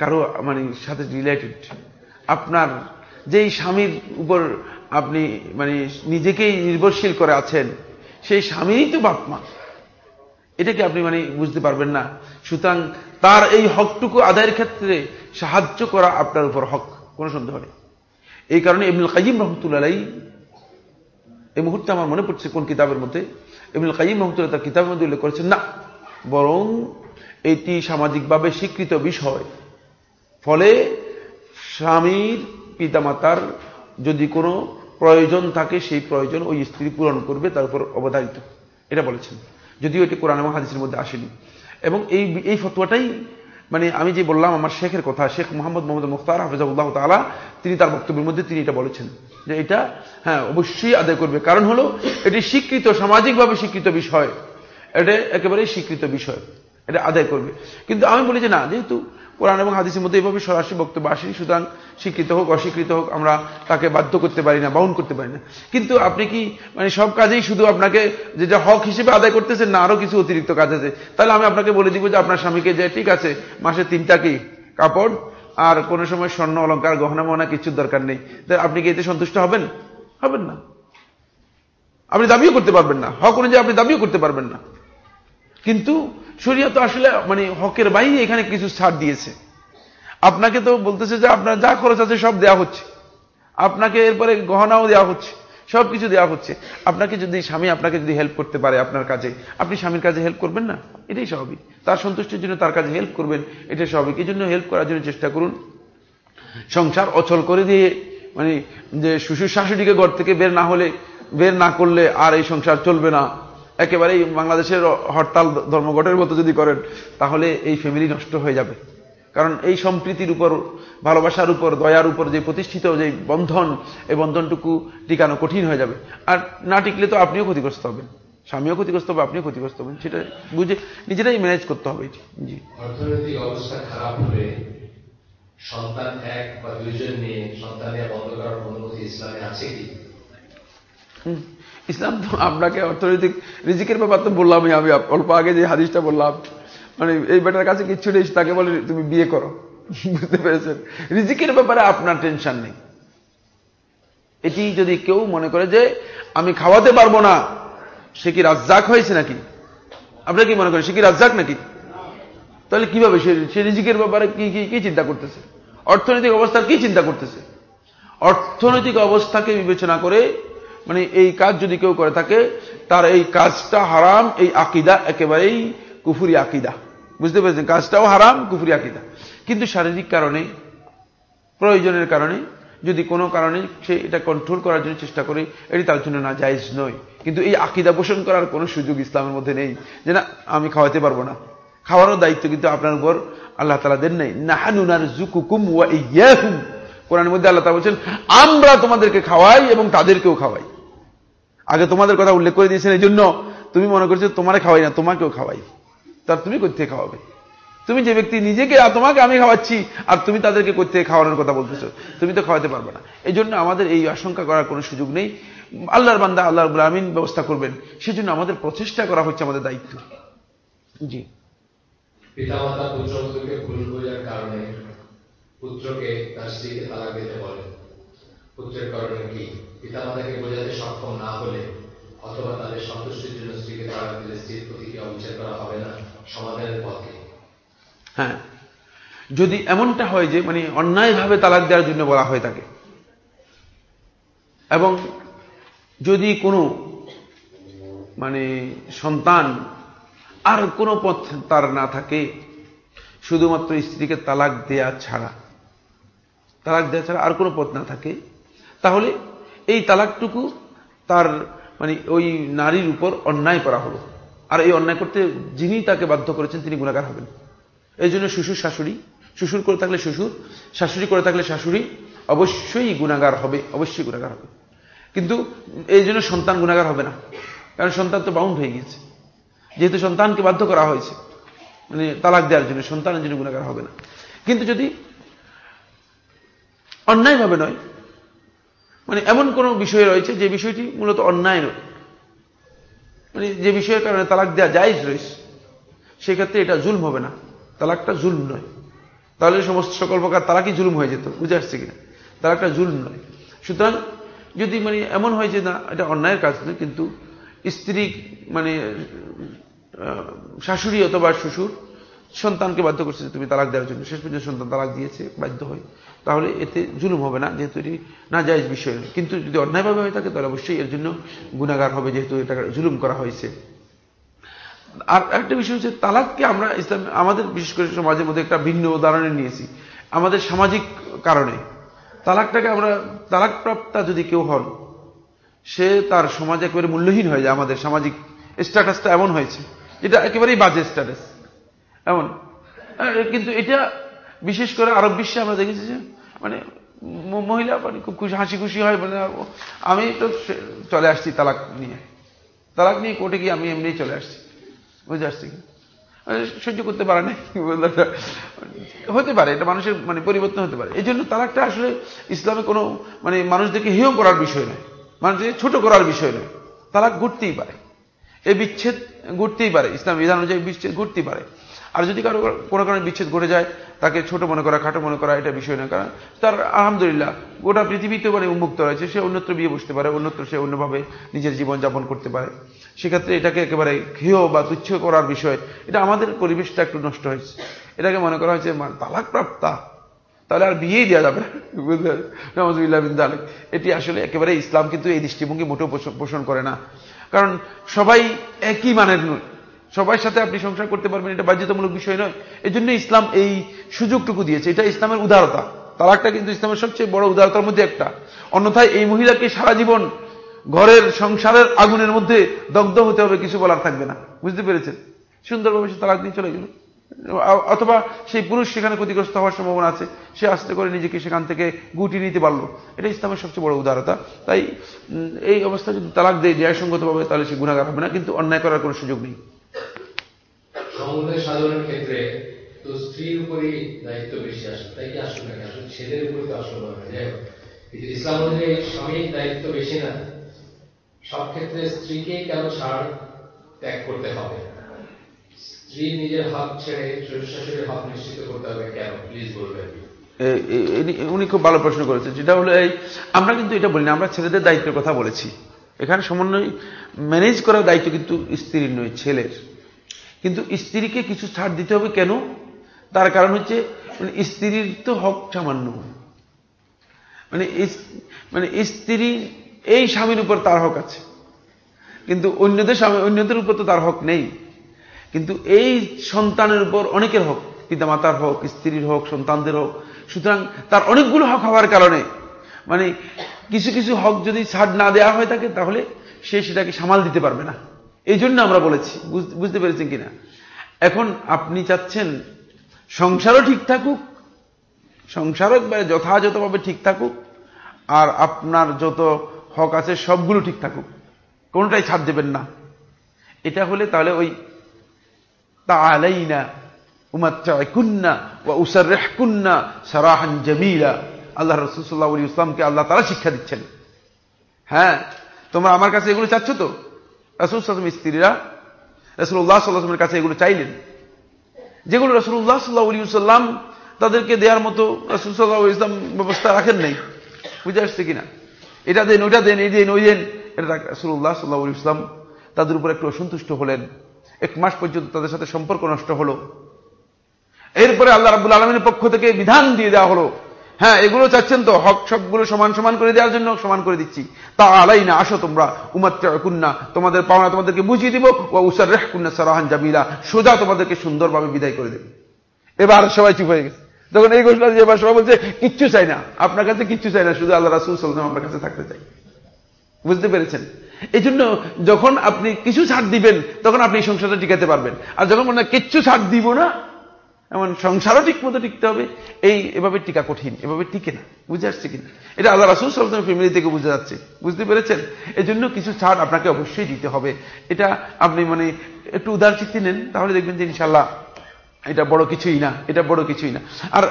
[SPEAKER 1] কারও মানে সাথে রিলেটেড আপনার যেই স্বামীর উপর আপনি মানে নিজেকেই নির্ভরশীল করে আছেন, সেই স্বামীরই তো বাপ মা। এটাকে আপনি মানে বুঝতে পারবেন না। সুতরাং তার এই হকটুকু আদায়ের ক্ষেত্রে সাহায্য করা আপনার উপর হক, কোনো সন্দেহ নেই। এই কারণে ইবনুল কাইম রহমতুল্লাহ এই মুহূর্তে আমার মনে পড়ছে কোন কিতাবের মধ্যে, ইবনুল কাইম রহমতুল্লাহ তার কিতাবের মধ্যে উল্লেখ করেছেন, না। বরং এটি সামাজিকভাবে স্বীকৃত বিষয়। ফলে স্বামীর পিতামাতার যদি কোনো প্রয়োজন থাকে, সেই প্রয়োজন ওই স্ত্রী পূরণ করবে, তার উপর অবধারিত। এটা বলেছেন। যদিও এটি কোরআন এবং হাদিসের মধ্যে আসেনি। এবং এই এই ফতোয়াটাই মানে আমি যে বললাম, আমার শেখের কথা, শেখ মোহাম্মদ মোহাম্মদ মুখতার হাফিজাউল্লাহ তালা তিনি তার বক্তব্যের মধ্যে তিনি এটা বলেছেন যে এটা হ্যাঁ অবশ্যই আদায় করবে। কারণ হলো, এটি স্বীকৃত, সামাজিকভাবে স্বীকৃত বিষয়। এটা একেবারেই স্বীকৃত বিষয়। এটা আদায় করবে। কিন্তু আমি বলি যে না, যেহেতু কোরআন এবং হাদিসের মধ্যে এভাবে সরাসরি বক্তব্য আসেনি, সুতরাং স্বীকৃত হোক, অস্বীকৃত হোক, আমরা তাকে বাধ্য করতে পারি না বাউন্ড করতে পারি না। কিন্তু আপনি কি মানে সব কাজেই শুধু আপনাকে যেটা হক হিসেবে আদায় করতেছেন না, আরও কিছু অতিরিক্ত কাজ আছে? তাহলে আমি আপনাকে বলে দিব যে আপনার স্বামীকে যে ঠিক আছে, মাসে তিনটা কি, কাপড়, আর কোন সময় স্বর্ণ অলঙ্কার গহনা, মহনা কিছুর দরকার নেই। তাহলে আপনি কি এতে সন্তুষ্ট হবেন? হবেন না। আপনি দাবিও করতে পারবেন না। হক অনুযায়ী আপনি দাবিও করতে পারবেন না। কিন্তু শরিয়া তো আসলে মানে হকের বাইরে এখানে কিছু ছাড় দিয়েছে। আপনাকে তো বলতেছে যে আপনার যা খরচ আছে সব দেওয়া হচ্ছে। আপনাকে এরপরে গহনাও দেওয়া হচ্ছে, সব কিছু দেওয়া হচ্ছে। আপনাকে যদি স্বামী আপনাকে যদি হেল্প করতে পারে আপনার কাজে, আপনি স্বামীর কাজে হেল্প করবেন না? এটাই স্বাভাবিক। তার সন্তুষ্টির জন্য তার কাজে হেল্প করবেন এটাই স্বাভাবিক। এই জন্য হেল্প করার জন্য চেষ্টা করুন। সংসার অচল করে দিয়ে মানে যে শ্বশুর শাশুড়িকে ঘর থেকে বের না হলে, বের না করলে আর এই সংসার চলবে না। একেবারেই বাংলাদেশের হরতাল ধর্মঘটের মতো যদি করেন তাহলে এই ফ্যামিলি নষ্ট হয়ে যাবে। কারণ এই সম্প্রীতির উপর ভালোবাসার উপর দয়ার উপর যে প্রতিষ্ঠিত যে বন্ধন এই বন্ধনটুকু টিকানো কঠিন হয়ে যাবে। আর না টিকলে তো আপনিও ক্ষতিগ্রস্ত হবেন। স্বামীও ক্ষতিগ্রস্ত হবে আপনিও ক্ষতিগ্রস্ত হবেন। সেটা বুঝে নিজেরাই ম্যানেজ করতে হবে এটি। জি।
[SPEAKER 2] অর্থনৈতিক অবস্থা খারাপ হলে সন্তান এক বা দুইজন নিয়ে সন্তান বন্ধ করার অনুমতি ইসলামে আছে কি?
[SPEAKER 1] হুম। ইসলাম তো আপনাকে অর্থনৈতিক রিজিকের ব্যাপার তো বললামই আমি, অল্প আগে যে হাদিসটা বললাম মানে এই বেটার কাছে কিচ্ছু নেই, তাকে বলে তুমি বিয়ে করো। বুঝতে পেরেছেন? রিজিকের ব্যাপারে আপনার টেনশন নেই। এটি যদি কেউ মনে করে যে আমি খাওয়াতে পারব না, সে কি রাজ্জাক হয়েছে নাকি? আপনারা কি মনে করেন, সে কি রাজ্জাক নাকি? তাহলে কীভাবে সে রিজিকের ব্যাপারে কি কি কি চিন্তা করতেছে? অর্থনৈতিক অবস্থার কি চিন্তা করতেছে? অর্থনৈতিক অবস্থাকে বিবেচনা করে মানে এই কাজ যদি কেউ করে থাকে, তার এই কাজটা হারাম, এই আকিদা একেবারেই কুফুরি আকিদা। বুঝতে পেরেছেন? কাজটাও হারাম, কুফুরি আকিদা। কিন্তু শারীরিক কারণে, প্রয়োজনের কারণে, যদি কোনো কারণে সে এটা কন্ট্রোল করার জন্য চেষ্টা করে, এটি তার জন্য না জায়জ নয়। কিন্তু এই আকিদা পোষণ করার কোনো সুযোগ ইসলামের মধ্যে নেই যে না, আমি খাওয়াতে পারব না। খাওয়ানোর দায়িত্ব কিন্তু আপনার উপর আল্লাহ তালা দেন নাই। নাহানুনার জুকুকুম ওয়া ইয়াহুম। কোরআনের মধ্যে আল্লাহ তালা বলছেন, আমরা তোমাদেরকে খাওয়াই এবং তাদেরকেও খাওয়াই। আগে তোমাদের কথা উল্লেখ করে দিয়েছেন এই জন্য তুমি মনে করছ তোমারে খাওয়াই না, তোমাকেও খাওয়াই। তার তুমি কোথেকে খাওয়াবে? তুমি যে ব্যক্তি নিজেকে আর তোমাকে আমি খাওয়াচ্ছি, আর তুমি তাদেরকে কোথেকে খাওয়ানোর কথা বলতেছো, তুমি তো খাওয়াতে পারবে না। এই জন্য আমাদের এই আশঙ্কা করার কোনো সুযোগ নেই। আল্লাহর বান্দা আল্লাহ আমিন ব্যবস্থা করবেন। সেজন্য আমাদের প্রচেষ্টা করা হচ্ছে আমাদের দায়িত্ব। জি।
[SPEAKER 2] পুত্রকে তার স্ত্রীকে তালাক দিতে বলে। পুত্রের কারণে কি? পিতামাতাকে বোঝাতে সক্ষম না হলে অথবা তাদের সন্তুষ্টির জন্য স্ত্রীকে তালাক দিলে স্ত্রীর প্রতি কি অবিচার করা হবে না সমাধানের পথে।
[SPEAKER 1] হ্যাঁ। যদি এমনটা হয় যে মানে অন্যায়ভাবে তালাক দেওয়ার জন্য বলা হয়ে থাকে, এবং যদি কোনো মানে সন্তান আর কোনো পথ তার না থাকে, শুধুমাত্র স্ত্রীকে তালাক দেয়া ছাড়া, তালাক দেওয়া ছাড়া আর কোনো পথ না থাকে, তাহলে এই তালাকটুকু তার মানে ওই নারীর উপর অন্যায় করা হলো। আর এই অন্যায় করতে যিনি তাকে বাধ্য করেছেন, তিনি গুণাগার হবেন। এই জন্য শ্বশুর, শাশুড়ি, শ্বশুর করে থাকলে শ্বশুর, শাশুড়ি করে থাকলে শাশুড়ি, অবশ্যই গুণাগার হবে, অবশ্যই গুণাগার হবে। কিন্তু এই জন্য সন্তান গুণাগার হবে না, কারণ সন্তান তো বাউন্ড হয়ে গিয়েছে। যেহেতু সন্তানকে বাধ্য করা হয়েছে মানে তালাক দেওয়ার জন্য সন্তানের জন্য গুণাগার হবে না। কিন্তু যদি অন্যায়ভাবে নয় মানে এমন কোন বিষয় রয়েছে যে বিষয়টি মূলত অন্যায় নয়। মানে যে বিষয়ের কারণে তালাক দেওয়া জায়জ রয়েছে, সেক্ষেত্রে এটা জুলম হবে না। তালাকটা জুলম নয়। তাহলে সমস্ত সকল প্রকার তালাকই জুলুম হয়ে যেত, বুঝে আসছে কিনা? তালাকটা জুলম নয়। সুতরাং যদি মানে এমন হয় যে না, এটা অন্যায়ের কাজ নয়, কিন্তু স্ত্রী মানে শাশুড়ি অথবা শ্বশুর সন্তানকে বাধ্য করছে তুমি তালাক দেওয়ার জন্য। শেষ পর্যন্ত সন্তান তালাক দিয়েছে, বাধ্য হয়। তাহলে এতে জুলুম হবে না, যেহেতু এটি না যায় বিষয়। কিন্তু যদি অন্যায়ভাবে হয়ে থাকে, তাহলে অবশ্যই এর জন্য গুণাগার হবে, যেহেতু এটা জুলুম করা হয়েছে। আর একটা বিষয় হচ্ছে, তালাককে আমরা ইসলাম, আমাদের বিশেষ করে সমাজের মধ্যে একটা ভিন্ন উদাহরণে নিয়েছি, আমাদের সামাজিক কারণে। তালাকটাকে আমরা, তালাকপ্রাপ্তা যদি কেউ হন, সে তার সমাজে একেবারে মূল্যহীন হয়ে যায়, আমাদের সামাজিক স্ট্যাটাসটা এমন হয়েছে এটা একেবারেই বাজে স্ট্যাটাস এমন। কিন্তু এটা বিশেষ করে আরব বিশ্বে আমরা দেখেছি যে মানে মহিলা মানে খুব খুশি হাসি খুশি হয় মানে আমি তো চলে আসছি তালাক নিয়ে। তালাক নিয়ে কোর্টে গিয়ে আমি এমনি চলে আসছি। বুঝে আসছি সহ্য করতে পারে না *laughs* হতে পারে, এটা মানুষের মানে পরিবর্তন হতে পারে। এই জন্য তালাকটা আসলে ইসলামে কোনো মানে মানুষদেরকে হেয় করার বিষয় নয়। মানুষকে ছোট করার বিষয় নয়। তালাক ঘুরতেই পারে। এই বিচ্ছেদ ঘুরতেই পারে। ইসলাম বিধান অনুযায়ী বিচ্ছেদ ঘুরতেই পারে। আর যদি কারও কোনো কারণে বিচ্ছেদ ঘটে যায়, তাকে ছোট মনে করা, খাটো মনে করা, এটা বিষয় না। কারণ তার আলহামদুলিল্লাহ, গোটা পৃথিবীতে মানে উন্মুক্ত রয়েছে, সে অন্যত্র বিয়ে বসতে পারে, অন্যত্র সে অন্যভাবে নিজের জীবন যাপন করতে পারে। সেক্ষেত্রে এটাকে একেবারে খেয় বা তুচ্ছ করার বিষয়, এটা আমাদের পরিবেশটা একটু নষ্ট হয়েছে। এটাকে মনে করা হয়েছে তালাক প্রাপ্তা তাহলে আর বিয়েই দেওয়া যাবে না। এটি আসলে একেবারে ইসলাম কিন্তু এই দৃষ্টিভঙ্গি মোটেও পোষণ করে না। কারণ সবাই একই মানের নয় সবার সাথে আপনি সংসার করতে পারবেন, এটা বাধ্যতামূলক বিষয় নয়। এই জন্য ইসলাম এই সুযোগটুকু দিয়েছে। এটা ইসলামের উদারতা। তালাকটা কিন্তু ইসলামের সবচেয়ে বড় উদারতার মধ্যে একটা। অন্যথায় এই মহিলাকে সারা জীবন ঘরের, সংসারের আগুনের মধ্যে দগ্ধ হতে হবে, কিছু বলার থাকবে না। বুঝতে পেরেছেন? সুন্দরভাবে সে তালাক দিয়ে চলে গেল। অথবা সেই পুরুষ সেখানে ক্ষতিগ্রস্ত হওয়ার সম্ভাবনা আছে। সে আস্তে করে নিজেকে সেখান থেকে গুটি নিতে পারল। এটা ইসলামের সবচেয়ে বড় উদারতা। তাই এই অবস্থা যদি তালাক দেয়, ন্যায়সঙ্গতভাবে, তাহলে সে গুণাগার হবে না। কিন্তু অন্যায় করার কোনো সুযোগ নেই।
[SPEAKER 2] সমুদ্রের সাধনের ক্ষেত্রে তো স্ত্রীর উপরই দায়িত্ব বেশি আসে, তাই কি আসলে নাকি আসলে ছেলের উপরে তো আসলে হবে যাই হোক। কিন্তু ইসলাম অনুযায়ী স্বামীর দায়িত্ব বেশি না। সব ক্ষেত্রে স্ত্রীকেই কেন ছাড় ত্যাগ করতে হবে? স্ত্রী নিজের হাত ছেড়ে শাশুড়ির হাত নিশ্চিত করতে হবে কেন? প্লিজ বলবেন।
[SPEAKER 1] উনি খুব ভালো প্রশ্ন করেছেন। যেটা হলো এই, আমরা কিন্তু এটা বলি না, আমরা ছেলেদের দায়িত্বের কথা বলেছি। এখানে সমন্বয় ম্যানেজ করার দায়িত্ব কিন্তু স্ত্রীর নয়, ছেলের। কিন্তু স্ত্রীকে কিছু ছাড় দিতে হবে কেন? তার কারণ হচ্ছে মানে স্ত্রীর তো হক সামান্য। মানে মানে স্ত্রী, এই স্বামীর উপর তার হক আছে। কিন্তু অন্যদের স্বামী, অন্যদের উপর তো তার হক নেই। কিন্তু এই সন্তানের উপর অনেকের হক পিতা মাতার হক, স্ত্রীর হক, সন্তানদের হক। সুতরাং তার অনেকগুলো হক হওয়ার কারণে মানে কিছু কিছু হক যদি ছাড় না দেওয়া হয়ে থাকে তাহলে সে সেটাকে সামাল দিতে পারবে না। এই জন্য আমরা বলেছি বুঝতে পেরেছেন কিনা? এখন আপনি চাচ্ছেন সংসারও ঠিক থাকুক, সংসারও একবারে যথাযথভাবে ঠিক থাকুক, আর আপনার যত হক আছে সবগুলো ঠিক থাকুক। কোনটাই ছাড় দেবেন না। এটা হলে তাহলে ওই তা আলাই না উমাত্রাকুন্না ও উসার রেহকুন্না সারাহান জামিলা। আল্লাহ রসুল্লাহ ইসলামকে আল্লাহ তারা শিক্ষা দিচ্ছেন। হ্যাঁ তোমরা আমার কাছে এগুলো চাচ্ছ তো? রাসুল স্ত্রীরা রসুল্লাহ সাল্লাহামের কাছে এগুলো চাইলেন। যেগুলো রসুল্লাহ সাল্লাহ আলী সাল্লাম তাদেরকে দেওয়ার মতো রসুল সাল্লাহ ইসলাম ব্যবস্থা রাখেন নাই। বুঝে আসছে কিনা? এটা দেন, ওইটা দেন, এই দেন, ওই দেন। এটা রসুল্লাহ সাল্লাহ আলী ইসলাম তাদের উপর একটু অসন্তুষ্ট হলেন। এক মাস পর্যন্ত তাদের সাথে সম্পর্ক নষ্ট হলো। এরপরে আল্লাহ রাবুল আলমের পক্ষ থেকে বিধান দিয়ে দেওয়া হলো হ্যাঁ এগুলো চাচ্ছেন তো হক সবগুলো সমান সমান করে দেওয়ার জন্য সমান করে দিচ্ছি। তা আলাই না আসো তোমরা উমাত্রা তোমাদের পাওনা তোমাদেরকে বুঝিয়ে দিব ও উসার রেহ কুন্না সারাহান জামিলা, সোজা তোমাদেরকে সুন্দরভাবে বিদায় করে দেবে। এবার সবাই চুপ হয়ে গেছে। তখন এই ঘোষণা দিয়ে এবার সবাই বলছে, কিচ্ছু চাই না, আপনার কাছে কিচ্ছু চাই না, শুধু আল্লাহ রাসুল সাল্লাম আপনার কাছে থাকতে চাই। বুঝতে পেরেছেন? এই জন্য যখন আপনি কিছু ছাড় দিবেন, তখন আপনি এই সংসারটা টিকাতে পারবেন। আর যখন মনে কিচ্ছু ছাড় দিব না এমন সংসারও ঠিক মতো টিকতে হবে। এই এভাবে টিকা কঠিন, এভাবে টিকে না, বুঝে আসছে কিনা? এটা আল্লাহ রাসুল সাল্লামের ফ্যামিলি থেকে বুঝে যাচ্ছে। বুঝতে পেরেছেন? এই জন্য কিছু ছাড় আপনাকে অবশ্যই দিতে হবে। এটা আপনি মানে একটু উদার চিত্তি নেন, তাহলে দেখবেন যে ইনশাল্লাহ এটা বড় কিছুই না, এটা বড় কিছুই না। আর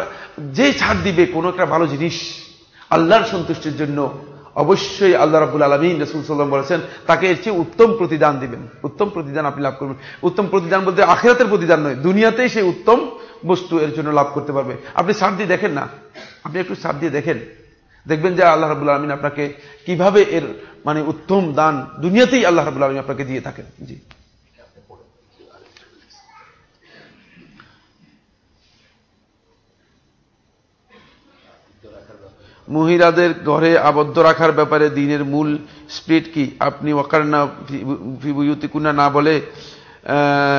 [SPEAKER 1] যে ছাড় দিবে কোনো একটা ভালো জিনিস আল্লাহর সন্তুষ্টির জন্য, অবশ্যই আল্লাহ রাবুল আলমিন রসুল সাল্লাম বলেছেন, তাকে এর চেয়ে উত্তম প্রতিদান দিবেন। উত্তম প্রতিদান আপনি লাভ করবেন। উত্তম প্রতিদান বলতে আখেরাতের প্রতিদান নয়, দুনিয়াতেই সেই উত্তম বস্তু এর জন্য লাভ করতে পারবে। আপনি সার দিয়ে দেখেন না? আপনি একটু সার দিয়ে দেখেন। দেখবেন যে আল্লাহ রাবুল আলমিন আপনাকে কীভাবে এর মানে উত্তম দান দুনিয়াতেই আল্লাহ রাবুল আলমিন আপনাকে দিয়ে থাকেন। জি। মহিলাদের ঘরে আবদ্ধ রাখার ব্যাপারে দিনের মূল স্প্রিট কি? আপনি ওয়াকারনা ফিবুয়ুতিকুনা না বলে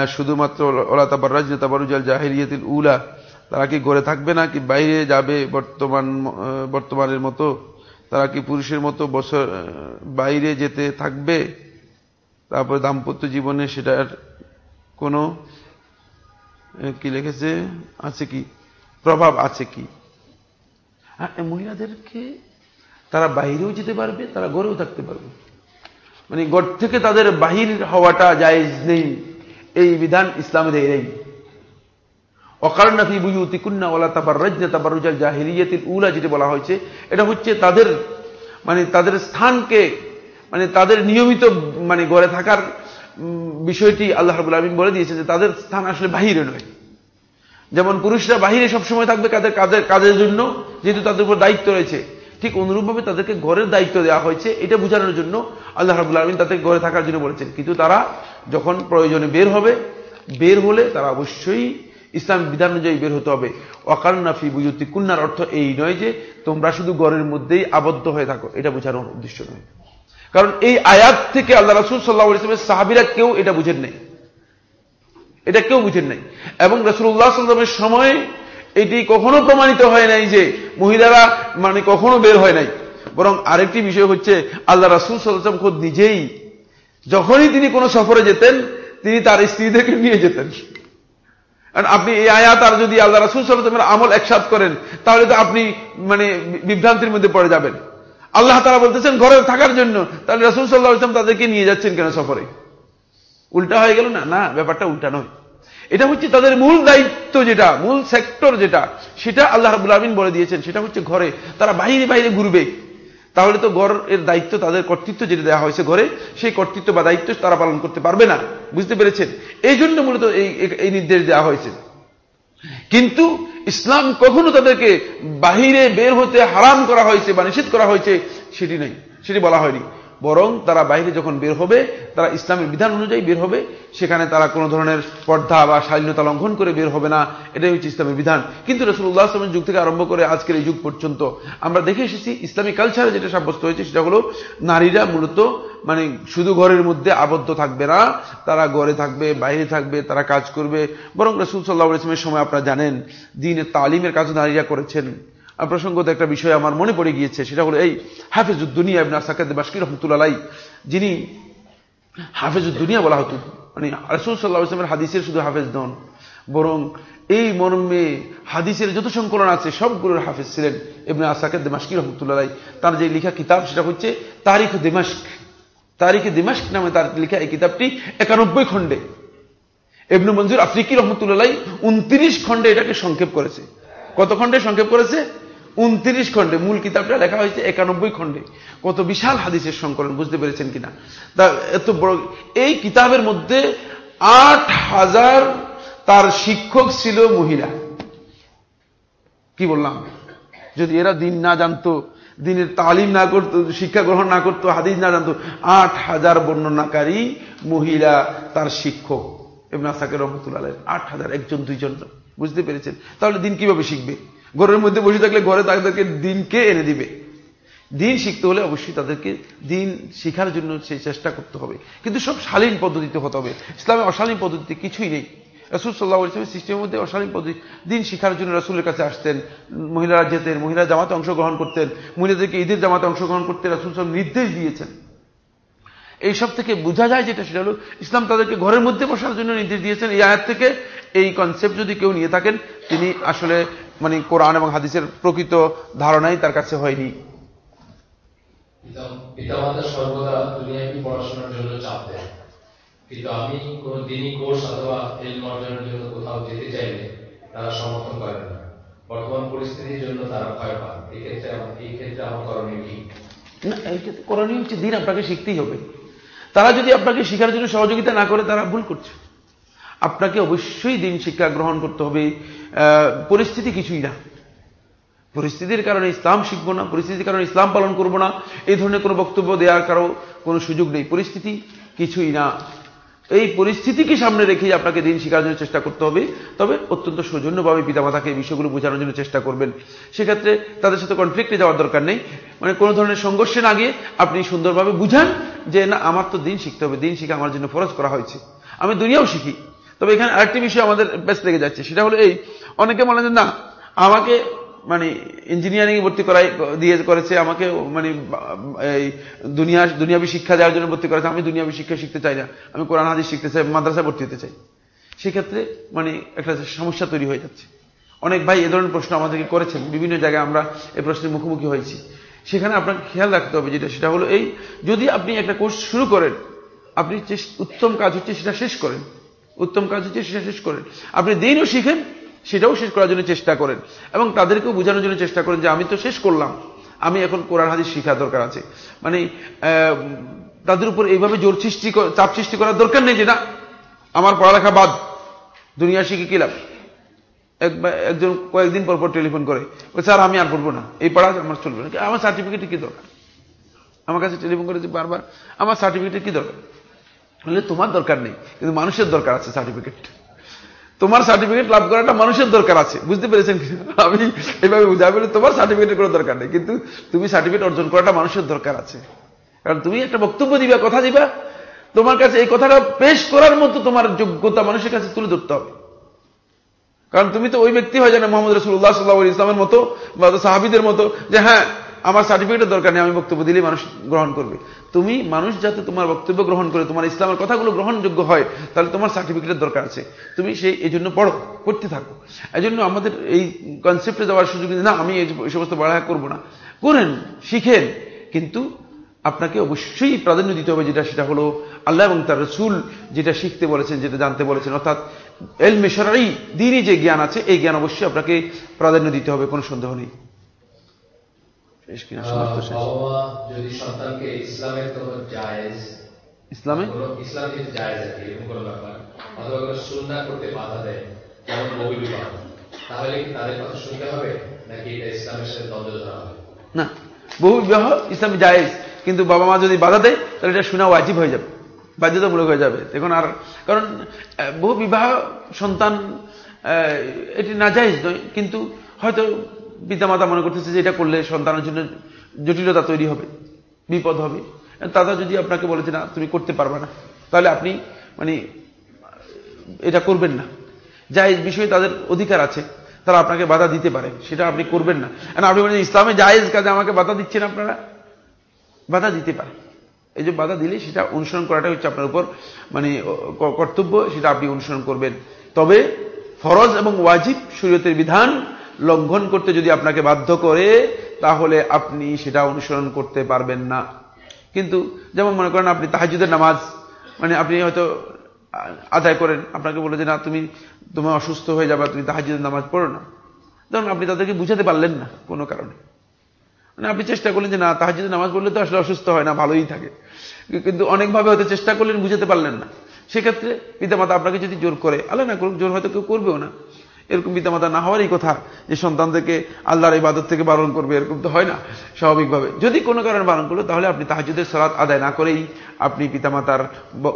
[SPEAKER 1] শুধুমাত্র ওলা তাবারাজ তাবারুজাল জাহিরিয়াতিল উলা। তারা কি ঘরে থাকবে না কি বাইরে যাবে বর্তমান বর্তমানের মতো? তারা কি পুরুষের মতো বছর বাইরে যেতে থাকবে? তারপরে দাম্পত্য জীবনে সেটার কোনো কি লিখেছে? আছে কি? প্রভাব আছে কি? মহিলাদেরকে তারা বাহিরেও যেতে পারবে, তারা ঘরেও থাকতে পারবে। মানে গড় থেকে তাদের বাহির হওয়াটা জায়েজ নেই। এই বিধান ইসলামে দেয় নেই। অকারনাফি বুয়ুতিকুন্না ওলা তাবার রাজ্জা তাবার রুজাল জাহিরিয়াতিল উলা যেটা বলা হয়েছে, এটা হচ্ছে তাদের মানে তাদের স্থানকে মানে তাদের নিয়মিত মানে গড়ে থাকার বিষয়টি আল্লাহ রাবুল আলমিন বলে দিয়েছে যে তাদের স্থান আসলে বাহিরে নয়। যেমন পুরুষরা বাহিরে সবসময় থাকবে কাদের কাজের কাজের জন্য, যেহেতু তাদের উপর দায়িত্ব রয়েছে। ঠিক অনুরূপভাবে তাদেরকে ঘরের দায়িত্ব দেওয়া হয়েছে, এটা বোঝানোর জন্য আল্লাহ রাবুল আলমিন তাদের ঘরে থাকার জন্য বলেছেন। কিন্তু তারা যখন প্রয়োজনে বের হবে, বের হলে তারা অবশ্যই ইসলাম বিধান অনুযায়ী বের হতে হবে। অকারনাফি বুঝতি কুন্নার অর্থ এই নয় যে তোমরা শুধু ঘরের মধ্যেই আবদ্ধ হয়ে থাকো, এটা বোঝানোর উদ্দেশ্য নয়। কারণ এই আয়াত থেকে আল্লাহ রাসুল সাল্লাহ ইসলামের সাহাবিরা কেউ এটা বুঝেন নাই। এটা কেউ বুঝেন নাই। এবং রসুল্লাহ সাল্লামের সময় এটি কখনো প্রমাণিত হয় নাই যে মহিলারা মানে কখনো বের হয় নাই। বরং আরেকটি বিষয় হচ্ছে, আল্লাহ রাসুল সাল্লাম খোদ নিজেই যখনই তিনি কোনো সফরে যেতেন, তিনি তার স্ত্রীদেরকে নিয়ে যেতেন। কারণ আপনি এই আয়াত আর যদি আল্লাহ রাসুল সাল্লামের আমল একসাথ করেন, তাহলে তো আপনি মানে বিভ্রান্তির মধ্যে পড়ে যাবেন। আল্লাহ তারা বলতেছেন, ঘরে থাকার জন্য। তাহলে রাসুল সাল্লাহ ইসলাম তাদেরকে নিয়ে যাচ্ছেন কেন সফরে? উল্টা হয়ে গেল না? না, ব্যাপারটা উল্টা নয়। এটা হচ্ছে তাদের মূল দায়িত্ব যেটা, মূল সেক্টর যেটা। সেটা আল্লাহ রাবুল আলমিন বলে দিয়েছেন, সেটা হচ্ছে ঘরে। তারা বাইরে বাইরে ঘুরবে। তাহলে তো ঘরের দায়িত্ব তাদের কর্তৃত্ব যেটা দেওয়া হয়েছে ঘরে, সেই কর্তৃত্ব বা দায়িত্ব তারা পালন করতে পারবে না। বুঝতে পেরেছেন? এই জন্য মূলত এই নির্দেশ দেওয়া হয়েছে। কিন্তু ইসলাম কখনো তাদেরকে বাহিরে বের হতে হারাম করা হয়েছে বা নিষেধ করা হয়েছে, সেটি নেই। সেটি বলা হয়নি। বরং তারা বাইরে যখন বের হবে, তারা ইসলামের বিধান অনুযায়ী বের হবে, সেখানে তারা কোনো ধরনের পর্দা বা স্বাধীনতা লঙ্ঘন করে বের হবে না। এটাই হচ্ছে ইসলামের বিধান। কিন্তু রসুল্লাহ আসলামের যুগ থেকে আরম্ভ করে আজকের এই যুগ পর্যন্ত আমরা দেখে এসেছি ইসলামী কালচারে যেটা সাব্যস্ত হয়েছে সেটা হলো নারীরা মূলত মানে শুধু ঘরের মধ্যে আবদ্ধ থাকবে না, তারা ঘরে থাকবে, বাইরে থাকবে, তারা কাজ করবে। বরং রসুল সাল্লাহ ইসলামের সময় আপনারা জানেন, দিনের তালিমের কাজ নারীরা করেছেন। প্রসঙ্গত একটা বিষয় আমার মনে পড়ে গিয়েছে, সেটা হলো এই হাফেজুদ্দুনিয়া ইবনা সাকাদ বাসকির রহমতুল্লাহ যিনি হাফেজুদ্দুনিয়া বলা হতো মানে রসুল সাল্লাহ ইসলামের হাদিসের শুধু হাফেজ নন, বরং এই মর্মে হাদিসের যত সংকলন আছে সবগুলোর হাফেজ ছিলেন এমনি আসাকেদ দেমাস্কি রহমতুল্লাহ তার যে লেখা কিতাব, সেটা হচ্ছে তারিখ দেমাস্ক তারিখে দিমাস্ক নামে তার লেখা এই কিতাবটি একানব্বই খণ্ডে। এবনু মঞ্জুর আফ্রিকি রহমতুল্লাহ উনত্রিশ খণ্ডে এটাকে সংক্ষেপ করেছে। কত খণ্ডে সংক্ষেপ করেছে? উনত্রিশ খণ্ডে মূল কিতাবটা লেখা হয়েছে একানব্বই খণ্ডে। কত বিশাল হাদিসের সংকলন, বুঝতে পেরেছেন কিনা? তা এত বড়, এই কিতাবের মধ্যে আট হাজার তার শিক্ষক ছিল মহিলা। কি বললাম? যদি এরা দিন না জানতো, দিনের তালিম না করতো, শিক্ষা গ্রহণ না করতো, হাদিস না জানতো, আট হাজার বর্ণনাকারী মহিলা তার শিক্ষক। এমন আসাকে রহমতুল্লাহ আট হাজার, একজন, দুইজন বুঝতে পেরেছেন? তাহলে দিন কীভাবে শিখবে? ঘরের মধ্যে বসে থাকলে ঘরে তাদেরকে দিনকে এনে দিবে? দিন শিখতে হলে অবশ্যই তাদেরকে দিন শিখার জন্য সেই চেষ্টা করতে হবে। কিন্তু সব শালীন পদ্ধতিতে হতে হবে। ইসলামে অশালীন পদ্ধতিতে কিছুই নেই। রসুল সাল্লাহ ইসলামের সিস্টেমের মধ্যে অশালীন পদ্ধতি দিন শিখার জন্য রসুলের কাছে আসতেন, মহিলারা যেতেন মহিলা জামাতে অংশগ্রহণ করতেন, মহিলাদেরকে ঈদের জামাতে অংশগ্রহণ করতে রসুল সাহেব নির্দেশ দিয়েছেন। এইসব থেকে বোঝা যায় যেটা, সেটা হলো ইসলাম তাদেরকে ঘরের মধ্যে বসার জন্য নির্দেশ দিয়েছেন। এই আয়াত থেকে এই কনসেপ্ট যদি কেউ নিয়ে থাকেন, তিনি আসলে মানে কোরআন এবং হাদিসের প্রকৃত ধারণাই তার কাছে হয়নি।
[SPEAKER 2] পিতামাতা সর্বদা দুনিয়াবী পড়াশোনার জন্য চাপ দেয়? কিন্তু আমি কোন দিনই কোর্স অথবা এলম অর্জনের জন্য কোথাও যেতে চাইলে তারা সমর্থন করেন না। বর্তমান পরিস্থিতির জন্য তারা ভয় পান এই এই ক্ষেত্রে আমার করণীয় কি?
[SPEAKER 1] না এই ক্ষেত্রে করণীয় হচ্ছে দিন আপনাকে শিখতেই হবে। তারা যদি আপনাকে শিখার জন্য সহযোগিতা না করে তারা ভুল করছে। আপনাকে অবশ্যই দিন শিক্ষা গ্রহণ করতে হবে। পরিস্থিতি কিছুই না। পরিস্থিতির কারণে ইসলাম শিখব না, পরিস্থিতির কারণে ইসলাম পালন করব না, এই ধরনের কোনো বক্তব্য দেওয়ার কারও কোনো সুযোগ নেই। পরিস্থিতি কিছুই না। এই পরিস্থিতিকে সামনে রেখেই আপনাকে দিন শেখার জন্য চেষ্টা করতে হবে। তবে অত্যন্ত সৌজন্যভাবে পিতামাতাকে এই বিষয়গুলো বোঝানোর জন্য চেষ্টা করবেন। সেক্ষেত্রে তাদের সাথে কনফ্লিক্টে যাওয়ার দরকার নেই। মানে কোনো ধরনের সংঘর্ষে না গিয়ে আপনি সুন্দরভাবে বুঝান যে, না, আমার তো দিন শিখতে হবে। দিন শিখে আমার জন্য ফরজ করা হয়েছে। আমি দুনিয়াও শিখি। তবে এখানে আরেকটি বিষয় আমাদের বেশ লেগে যাচ্ছে, সেটা হলো এই, অনেকে বলে যে না, আমাকে মানে ইঞ্জিনিয়ারিং ভর্তি করাই, দিয়ে করেছে, আমাকে মানে এই, দুনিয়া, দুনিয়াবী শিক্ষা দেওয়ার জন্য ভর্তি করেছে, আমি দুনিয়াবী শিক্ষা শিখতে চাই না, আমি কোরআন, হাদিস শিখতে চাই, মাদ্রাসায় ভর্তি হতে চাই। সেক্ষেত্রে মানে একটা সমস্যা তৈরি হয়ে যাচ্ছে। অনেক ভাই এ ধরনের প্রশ্ন আমাদেরকে করেছেন, বিভিন্ন জায়গায় আমরা এই প্রশ্নের মুখোমুখি হয়েছি। সেখানে আপনাকে খেয়াল রাখতে হবে যেটা, সেটা হলো এই, যদি আপনি একটা কোর্স শুরু করেন, আপনি উত্তম কাজ হচ্ছে সেটা শেষ করেন উত্তম কাজ হচ্ছে সেটা শেষ করেন। আপনি দিনও শিখেন, সেটাও শেষ করার জন্য চেষ্টা করেন। এবং তাদেরকেও বোঝানোর জন্য চেষ্টা করেন যে আমি তো শেষ করলাম, আমি এখন কোরআন হাদিস শিখার দরকার আছে। মানে তাদের উপর এইভাবে জোর সৃষ্টি চাপ সৃষ্টি করার দরকার নেই যে না, আমার পড়ালেখা বাদ, দুনিয়া শিখে কিলাম একজন কয়েকদিন পর পর টেলিফোন করে স্যার, আমি আর পড়ব না, এই পড়া আমার চলবে না। আমার সার্টিফিকেটের কি দরকার? আমার কাছে টেলিফোন করেছে বারবার, আমার সার্টিফিকেটের কি দরকার? বলে তোমার দরকার নেই, কিন্তু মানুষের দরকার আছে সার্টিফিকেট তোমার সার্টিফিকেট লাভ করাটা মানুষের দরকার আছে, বুঝতে পেরেছেন? আমি এইভাবে বুঝাই বলে, তোমার সার্টিফিকেটের কোনো দরকার নেই, কিন্তু তুমি সার্টিফিকেট অর্জন করাটা মানুষের দরকার আছে। কারণ তুমি একটা বক্তব্য দিবা, কথা দিবা, তোমার কাছে এই কথাটা পেশ করার মতো তোমার যোগ্যতা মানুষের কাছে তুলে ধরতে হবে। কারণ তুমি তো ওই ব্যক্তি হয় জানো মোহাম্মদ রসুল্লাহ সাল্লাহ ইসলামের মতো বা সাহাবিদের মতো যে হ্যাঁ আমার সার্টিফিকেটের দরকার নেই, আমি বক্তব্য দিলেই মানুষ গ্রহণ করবে। তুমি মানুষ যাতে তোমার বক্তব্য গ্রহণ করে, তোমার ইসলামের কথাগুলো গ্রহণযোগ্য হয়, তাহলে তোমার সার্টিফিকেটের দরকার আছে। তুমি সেই এই জন্য পড়ো, করতে থাকো। এই জন্য আমাদের এই কনসেপ্টে যাওয়ার সুযোগ না, আমি এই সমস্ত পড়ালেখা করব না। করেন, শিখেন, কিন্তু আপনাকে অবশ্যই প্রাধান্য দিতে হবে যেটা, সেটা হলো আল্লাহ এবং তার রসুল যেটা শিখতে বলেছেন, যেটা জানতে বলেছেন। অর্থাৎ এল মেশারাই দিনই যে জ্ঞান আছে, এই জ্ঞান অবশ্যই আপনাকে প্রাধান্য দিতে হবে, কোনো সন্দেহ নেই। শেষ কিনা সময় তো শেষ।
[SPEAKER 2] যদি সন্তানকে ইসলামের কোন জায়েজ
[SPEAKER 1] ইসলামে
[SPEAKER 2] ইসলাম জায়েজ আছে এরকম কোনো ব্যাপার অথবা কোনো সুন্নাহ করতে বাধা দেয় যেমন বিবাহ তাহলে কি তাদের কথা শুনতে হবে নাকি এটা ইসলামের সাথে দ্বন্দ্ব ধরা হবে
[SPEAKER 1] না বহু বিবাহ ইসলামে জায়েজ কিন্তু বাবা মা যদি বাধা দেয় তাহলে এটা শোনা ওয়াজিব হয়ে যাবে বাধ্যতামূলক হয়ে যাবে এখন আর কারণ বহু বিবাহ সন্তান আহ, এটি না জায়েজ নয় কিন্তু হয়তো পিতামাতা মনে করতেছে যে এটা করলে সন্তানের জন্য জটিলতা তৈরি হবে, বিপদ হবে। দাদা যদি আপনাকে বলে যে না, তুমি করতে পারবে না। তাহলে আপনি মানে এটা করবেন না। জায়েজ বিষয়ে তাদের অধিকার আছে, তারা আপনাকে বাধা দিতে পারে, সেটা আপনি করবেন না। কারণ আপনি বলেন, ইসলামে জায়েজ কাজে আমাকে বাধা দিচ্ছেন আপনারা? বাধা দিতে পারে। এই যে বাধা দিলে সেটা অনুসরণ করাটা হচ্ছে আপনার উপর মানে কর্তব্য, সেটা আপনি অনুসরণ করবেন। তবে ফরজ এবং ওয়াজিব শরীয়তের বিধান লঙ্ঘন করতে যদি আপনাকে বাধ্য করে, তাহলে আপনি সেটা অনুসরণ করতে পারবেন না। কিন্তু যেমন মনে করেন আপনি তাহাজুদের নামাজ মানে আপনি হয়তো আদায় করেন, আপনাকে বলে যে, না, তুমি তুমি অসুস্থ হয়ে যাবে, তুমি তাহাজুদের নামাজ পড়ো না। তখন আপনি তাদেরকে বুঝাতে পারলেন না কোনো কারণে। মানে আপনি চেষ্টা করলেন যে, না তাহাজুদের নামাজ পড়লে তো আসলে অসুস্থ হয় না, ভালোই থাকে। কিন্তু অনেকভাবে হয়তো চেষ্টা করলেন, বুঝাতে পারলেন না। সেক্ষেত্রে পিতামাতা আপনাকে যদি জোর করে, আল্লাহ না করুক, জোর হয়তো কেউ করবেও না। এরকম পিতামাতা না হওয়ারই কথা যে সন্তানদেরকে আল্লাহর ইবাদত থেকে বারণ করবে, এরকম তো হয় না, স্বাভাবিকভাবে। যদি কোনো কারণে বারণ করল, তাহলে আপনি তাহাজুদের সালাত আদায় না করেই আপনি পিতামাতার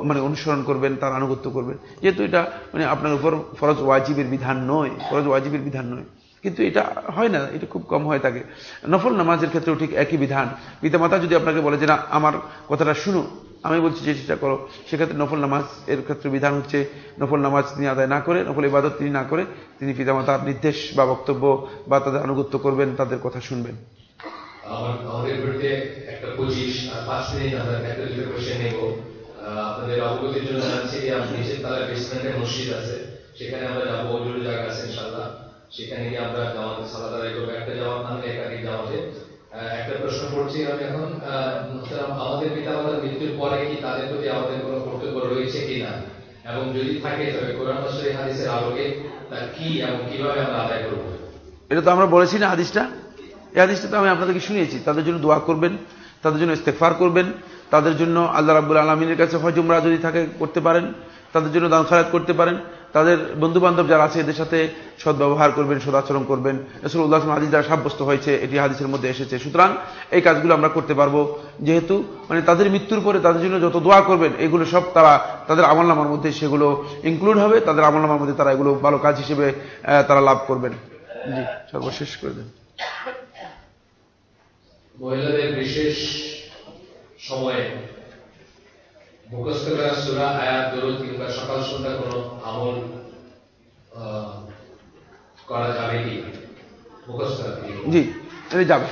[SPEAKER 1] মানে অনুসরণ করবেন, তার আনুগত্য করবেন। যেহেতু এটা মানে আপনার উপর ফরজ ওয়াজিবের বিধান নয়, ফরজ ওয়াজিবের বিধান নয়। কিন্তু এটা হয় না, এটা খুব কম হয় থাকে নফল নামাজের ক্ষেত্রেও ঠিক একই বিধান। পিতামাতা যদি আপনাকে বলে যে, না, আমার কথাটা শুনো আমি বলছি যে সেটা করো। সেক্ষেত্রে নফল নামাজ, এর ক্ষেত্রে বিধান হচ্ছে নফল নামাজ তিনি আদায় না করে, নফল ইবাদত তিনি না করে, তিনি পিতামাতার নির্দেশ বা বক্তব্য বা তাদের আনুগত্য করবেন, তাদের কথা শুনবেন।
[SPEAKER 2] একটা একটা সেখানে আমরা যাব জায়গা আছে ইনশাল্লাহ সেখানে গিয়ে আমরা জামাতে সালাদ আদায় করব। একটা জামাত নামলে একাধিক জামাতে। একটা প্রশ্ন করছি আমি এখন। আমাদের পিতামাতার মৃত্যুর পরে কি তাদের প্রতি আমাদের কোনো কর্তব্য রয়েছে কিনা? এবং যদি থাকে, তবে কোরআন মাসের হাদিসের আলোকে তা কি এবং কীভাবে আমরা আদায় করব?
[SPEAKER 1] এটা তো আমরা বলেছি না হাদিসটা? এই হাদিসটা তো আমি আপনাদেরকে শুনিয়েছি। তাদের জন্য দোয়া করবেন, তাদের জন্য ইস্তেকফার করবেন, তাদের জন্য আল্লাহ রাব্বুল আলমিনের কাছে হজ উমরা যদি থাকে, করতে পারেন, তাদের জন্য দান খারাত করতে পারেন। তাদের বন্ধু বান্ধব যারা আছে, এদের সাথে সদ্ব্যবহার করবেন, সদাচরণ করবেন। রসুল উল্লাহ হাদিস দ্বারা সাব্যস্ত হয়েছে, এটি হাদিসের মধ্যে এসেছে। সুতরাং এই কাজগুলো আমরা করতে পারব। যেহেতু মানে তাদের মৃত্যুর পরে তাদের জন্য যত দোয়া করবেন, এগুলো সব তারা তাদের আমলনামার মধ্যে সেগুলো ইনক্লুড হবে। তাদের আমলনামার মধ্যে তারা এগুলো ভালো কাজ হিসেবে তারা লাভ করবেন। জি, সর্বশেষ করে দেন।
[SPEAKER 2] মহিলাদের বিশেষ সময়ে মুখস্থ করা সুরা, আয়াত, দরুদ কিংবা সকাল সন্ধ্যা কোনো আমল করা যাবে কি? মুখস্থ
[SPEAKER 1] জি, এটা যাবে।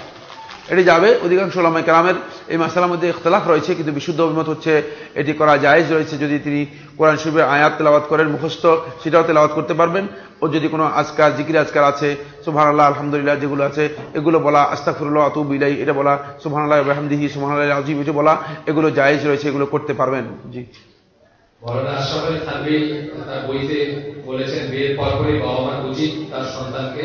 [SPEAKER 1] এটি যাবে। অধিকাংশ ওলামাই কেরামের এই মাসালার মধ্যে ইখতলাফ রয়েছে, কিন্তু বিশুদ্ধ অভিমত হচ্ছে এটি করা জায়েজ রয়েছে যদি তিনি কোরআন শরীফের আয়াত তেলাওয়াত করেন, মুখস্থ, সেটাও তেলাওয়াত করতে পারবেন। ও যদি কোনো আজকার, জিকির আজকার আছে সুবহান আল্লাহ আলহামদুলিল্লাহ যেগুলো আছে, এগুলো বলা আস্তাফুল্লাহ আতুব ইলাই এটা বলা সুবহান আল্লাহ আহমদিহি সুবহান আল্লাহ এটা বলা, এগুলো জায়েজ রয়েছে, এগুলো করতে পারবেন। জি।
[SPEAKER 2] বলেছেন বিয়ের পরপরই বাবা মার উচিত তার সন্তানকে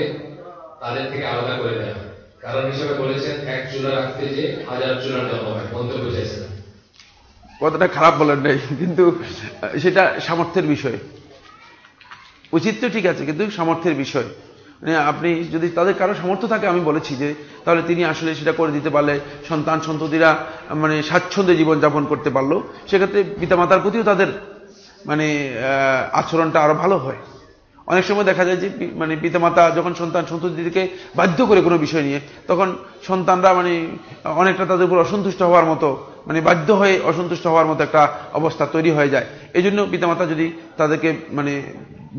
[SPEAKER 2] তাদের থেকে আলাদা করে দেওয়া কারণ হিসেবে বলেছেন এক চুলা রাখতে যে হাজার চুলার জন্ম হয় মন্তব্য চেয়েছেন
[SPEAKER 1] কথাটা খারাপ বলেন নাই, কিন্তু সেটা সামর্থ্যের বিষয়। উচিত তো ঠিক আছে, কিন্তু সামর্থ্যের বিষয়। মানে আপনি যদি তাদের কারও সামর্থ্য থাকে, আমি বলেছি যে, তাহলে তিনি আসলে সেটা করে দিতে পারলে সন্তান সন্ততিরা মানে স্বাচ্ছন্দ্যে জীবনযাপন করতে পারল। সেক্ষেত্রে পিতামাতার প্রতিও তাদের মানে আচরণটা আরও ভালো হয়। অনেক সময় দেখা যায় যে মানে পিতামাতা যখন সন্তান সন্ততিকে বাধ্য করে কোনো বিষয় নিয়ে, তখন সন্তানরা মানে অনেকটা তাদের উপর অসন্তুষ্ট হওয়ার মতো মানে বাধ্য হয়ে অসন্তুষ্ট হওয়ার মতো একটা অবস্থা তৈরি হয়ে যায়। এই জন্য পিতামাতা যদি তাদেরকে মানে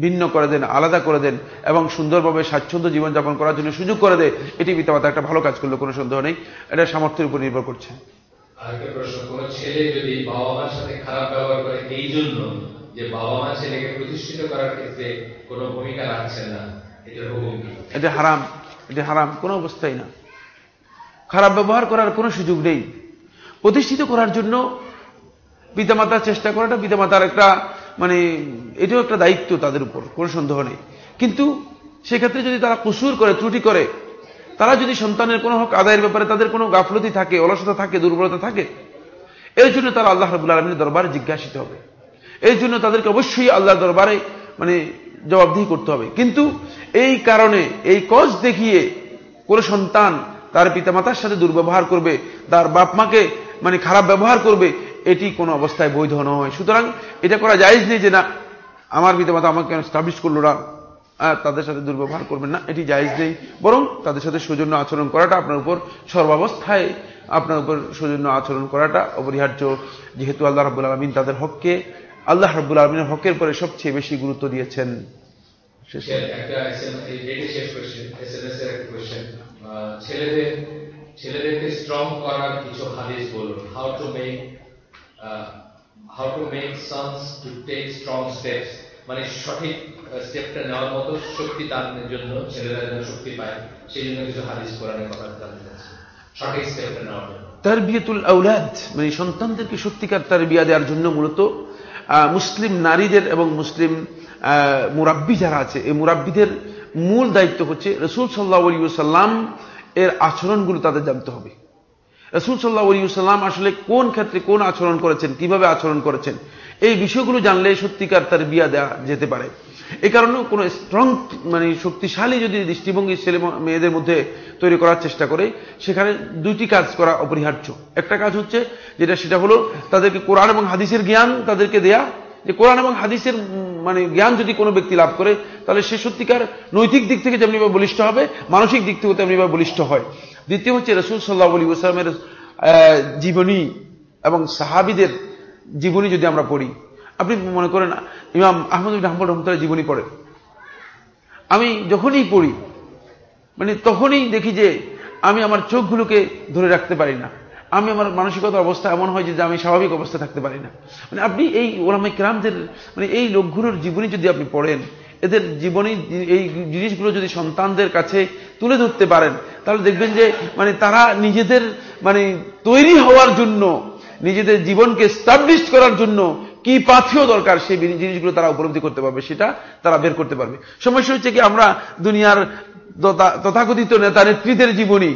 [SPEAKER 1] ভিন্ন করে দেন, আলাদা করে দেন, এবং সুন্দরভাবে স্বাচ্ছন্দ্য জীবনযাপন করার জন্য সুযোগ করে দেয়, এটি পিতামাতা একটা ভালো কাজ করলে, কোনো সন্দেহ নেই। এটা সামর্থ্যের উপর নির্ভর করছে।
[SPEAKER 2] আরেকটা প্রশ্ন, কোন ছেলে যদি বাবা মার সাথে খারাপ ব্যবহার করে এই জন্য যে বাবা মা ছেলেকে প্রতিষ্ঠিত করার ক্ষেত্রে কোনো ভূমিকা রাখছেন না, এটার হুকুম
[SPEAKER 1] এটা হারাম এটা হারাম, কোনো অবস্থায় না। খারাপ ব্যবহার করার কোনো সুযোগ নেই। প্রতিষ্ঠিত করার জন্য পিতামাতার চেষ্টা করাটা পিতামাতার একটা মানে এটাও একটা দায়িত্ব তাদের উপর, কোনো সন্দেহ নেই। কিন্তু সেক্ষেত্রে যদি তারা কুসুর করে, ত্রুটি করে, তারা যদি সন্তানের কোনো হক আদায়ের ব্যাপারে তাদের কোনো গাফলতি থাকে, অলসতা থাকে, দুর্বলতা থাকে, এর জন্য তারা আল্লাহ রবুল্লা আলমীর দরবারে জিজ্ঞাসিত হবে। এর জন্য তাদেরকে অবশ্যই আল্লাহর দরবারে মানে জবাবদিহি করতে হবে। কিন্তু এই কারণে, এই কজ দেখিয়ে কোন সন্তান তার পিতামাতার সাথে দুর্ব্যবহার করবে, তার বাপ মাকে মানে খারাপ ব্যবহার করবে, এটি কোনো অবস্থায় বৈধ নয়। সুতরাং এটা করা জায়েজ নেই যে, না, আমার পিতামাতা আমাকে কেন স্টাবলিশ করল না তাদের সাথে দুর্ব্যবহার করবেন না, এটি জায়েজ নেই। বরং তাদের সাথে সৌজন্য আচরণ করাটা আপনার উপর সর্বাবস্থায়, আপনার উপর সৌজন্য আচরণ করাটা অপরিহার্য। যেহেতু আল্লাহ রাবুল আলমিন তাদের হককে আল্লাহ রাবুল আলমিনের হকের পরে সবচেয়ে বেশি গুরুত্ব দিয়েছেন।
[SPEAKER 2] ছেলেদের ছেলেদেরকে স্ট্রং করার কিছু হাদিস বলুন। How to make how to make sons to take strong steps মানে সঠিক স্টেপটা নেওয়ার মতো শক্তি দানের জন্য ছেলেরা যেন শক্তি পায় সেই জন্য কিছু হাদিস কোরআনের কথা জানতে চাচ্ছি। সঠিক স্টেপটা নেওয়ার জন্য।
[SPEAKER 1] তারবিয়াতুল আউলাদ মানে সন্তানদেরকে সত্যিকার তার বিয়া দেওয়ার জন্য মূলত মুসলিম নারীদের এবং মুসলিম মুরাব্বি যারা আছে, এই মুরাব্বিদের মূল দায়িত্ব হচ্ছে রসুল সাল্লাহ আলী সাল্লাম এর আচরণগুলো তাদের জানতে হবে। রসুল সাল্লাহ আলী সাল্লাম আসলে কোন ক্ষেত্রে কোন আচরণ করেছেন, কীভাবে আচরণ করেছেন, এই বিষয়গুলো জানলে সত্যিকার তার বিয়া দেওয়া যেতে পারে। এই কারণে কোনো স্ট্রং মানে শক্তিশালী যদি দৃষ্টিভঙ্গি ছেলে মেয়েদের মধ্যে তৈরি করার চেষ্টা করে, সেখানে দুইটি কাজ করা অপরিহার্য। একটা কাজ হচ্ছে যেটা, সেটা হলো তাদেরকে কোরআন এবং হাদিসের জ্ঞান তাদেরকে দেয়া। যে কোরআন এবং হাদিসের মানে জ্ঞান যদি কোনো ব্যক্তি লাভ করে, তাহলে সে সত্যিকার নৈতিক দিক থেকে যেমনিভাবে বলিষ্ঠ হবে, মানসিক দিক থেকেও তেমনিভাবে বলিষ্ঠ হয়। দ্বিতীয় হচ্ছে রসুল সাল্লাহ আলী ওসালামের জীবনী এবং সাহাবিদের জীবনী যদি আমরা পড়ি আপনি মনে করেন, ইমাম আহমদ হাম্বল রহমতুল্লাহ জীবনী পড়ে আমি যখনই পড়ি মানে তখনই দেখি যে আমি আমার চোখগুলোকে ধরে রাখতে পারি না। আমি আমার মানসিকতা অবস্থা এমন হয় যে আমি স্বাভাবিক অবস্থা থাকতে পারি না। মানে আপনি এই ওলামে ক্রামদের মানে এই লোকগুলোর জীবনী যদি আপনি পড়েন, এদের জীবনী, এই জিনিসগুলো যদি সন্তানদের কাছে তুলে ধরতে পারেন, তাহলে দেখবেন যে মানে তারা নিজেদের মানে তৈরি হওয়ার জন্য, নিজেদের জীবনকে স্টাবলিশ করার জন্য কি পাথেও দরকার সেই জিনিসগুলো তারা উপলব্ধি করতে পারবে, সেটা তারা বের করতে পারবে। সমস্যা হচ্ছে কি, আমরা দুনিয়ার তথাকথিত নেতা নেত্রীদের জীবনী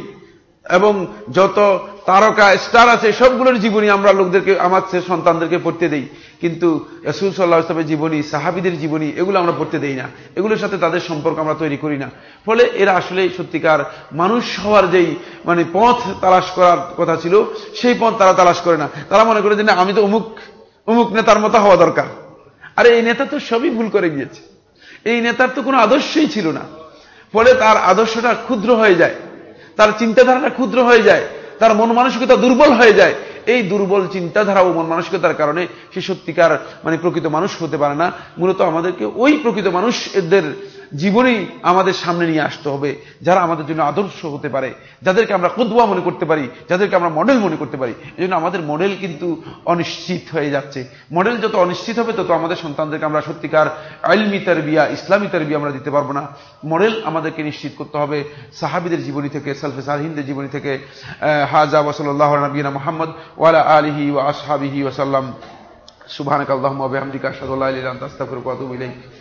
[SPEAKER 1] এবং যত তারকা, স্টার আছে, সবগুলোর জীবনী আমরা লোকদেরকে, আমার সন্তানদেরকে পড়তে দেই। কিন্তু রসুল সাল্লাহ ইসলামের জীবনী, সাহাবিদের জীবনী, এগুলো আমরা পড়তে দেই না। এগুলোর সাথে তাদের সম্পর্ক আমরা তৈরি করি না। ফলে এরা আসলে সত্যিকার মানুষ হওয়ার যেই মানে পথ তালাশ করার কথা ছিল, সেই পথ তারা তালাশ করে না। তারা মনে করে যে, না, আমি তো অমুক অমুক নেতার মতো হওয়া দরকার। আরে এই নেতা তো সবই ভুল করে গিয়েছে। এই নেতার তো কোনো আদর্শই ছিল না। ফলে তার আদর্শটা ক্ষুদ্র হয়ে যায়, তার চিন্তাধারাটা ক্ষুদ্র হয়ে যায়, তার মন মানসিকতা দুর্বল হয়ে যায়। এই দুর্বল চিন্তাধারা ও মন মানসিকতার কারণে সে সত্যিকার মানে প্রকৃত মানুষ হতে পারে না। মূলত আমাদেরকে ওই প্রকৃত মানুষ এদের জীবনেই আমাদের সামনে নিয়ে আসতে হবে। যারা আমাদের জন্য আদর্শ হতে পারে, যাদেরকে আমরা কুদুয়া মনে করতে পারি, যাদেরকে আমরা মডেল মনে করতে পারি এই আমাদের মডেল কিন্তু অনিশ্চিত হয়ে যাচ্ছে। মডেল যত অনিশ্চিত হবে, তত আমাদের সন্তানদেরকে আমরা সত্যিকার আলমি তারবিয়া, ইসলামী তারবিয়া আমরা দিতে পারব না। মডেল আমাদেরকে নিশ্চিত করতে হবে। সাহাবিদের জীবনী থেকে, সালফে সালহিনদের জীবনী থেকে হাজা ওসল্লাহ নবীনা মোহাম্মদ ওয়ালা আলিহি ওয়া আসহাবিহি ওসাল্লাম সুবহানাক আল্লাহুম্মা ওয়া বিহামদিকা আশহাদু আল্লা ইলাহা ইল্লা আনতা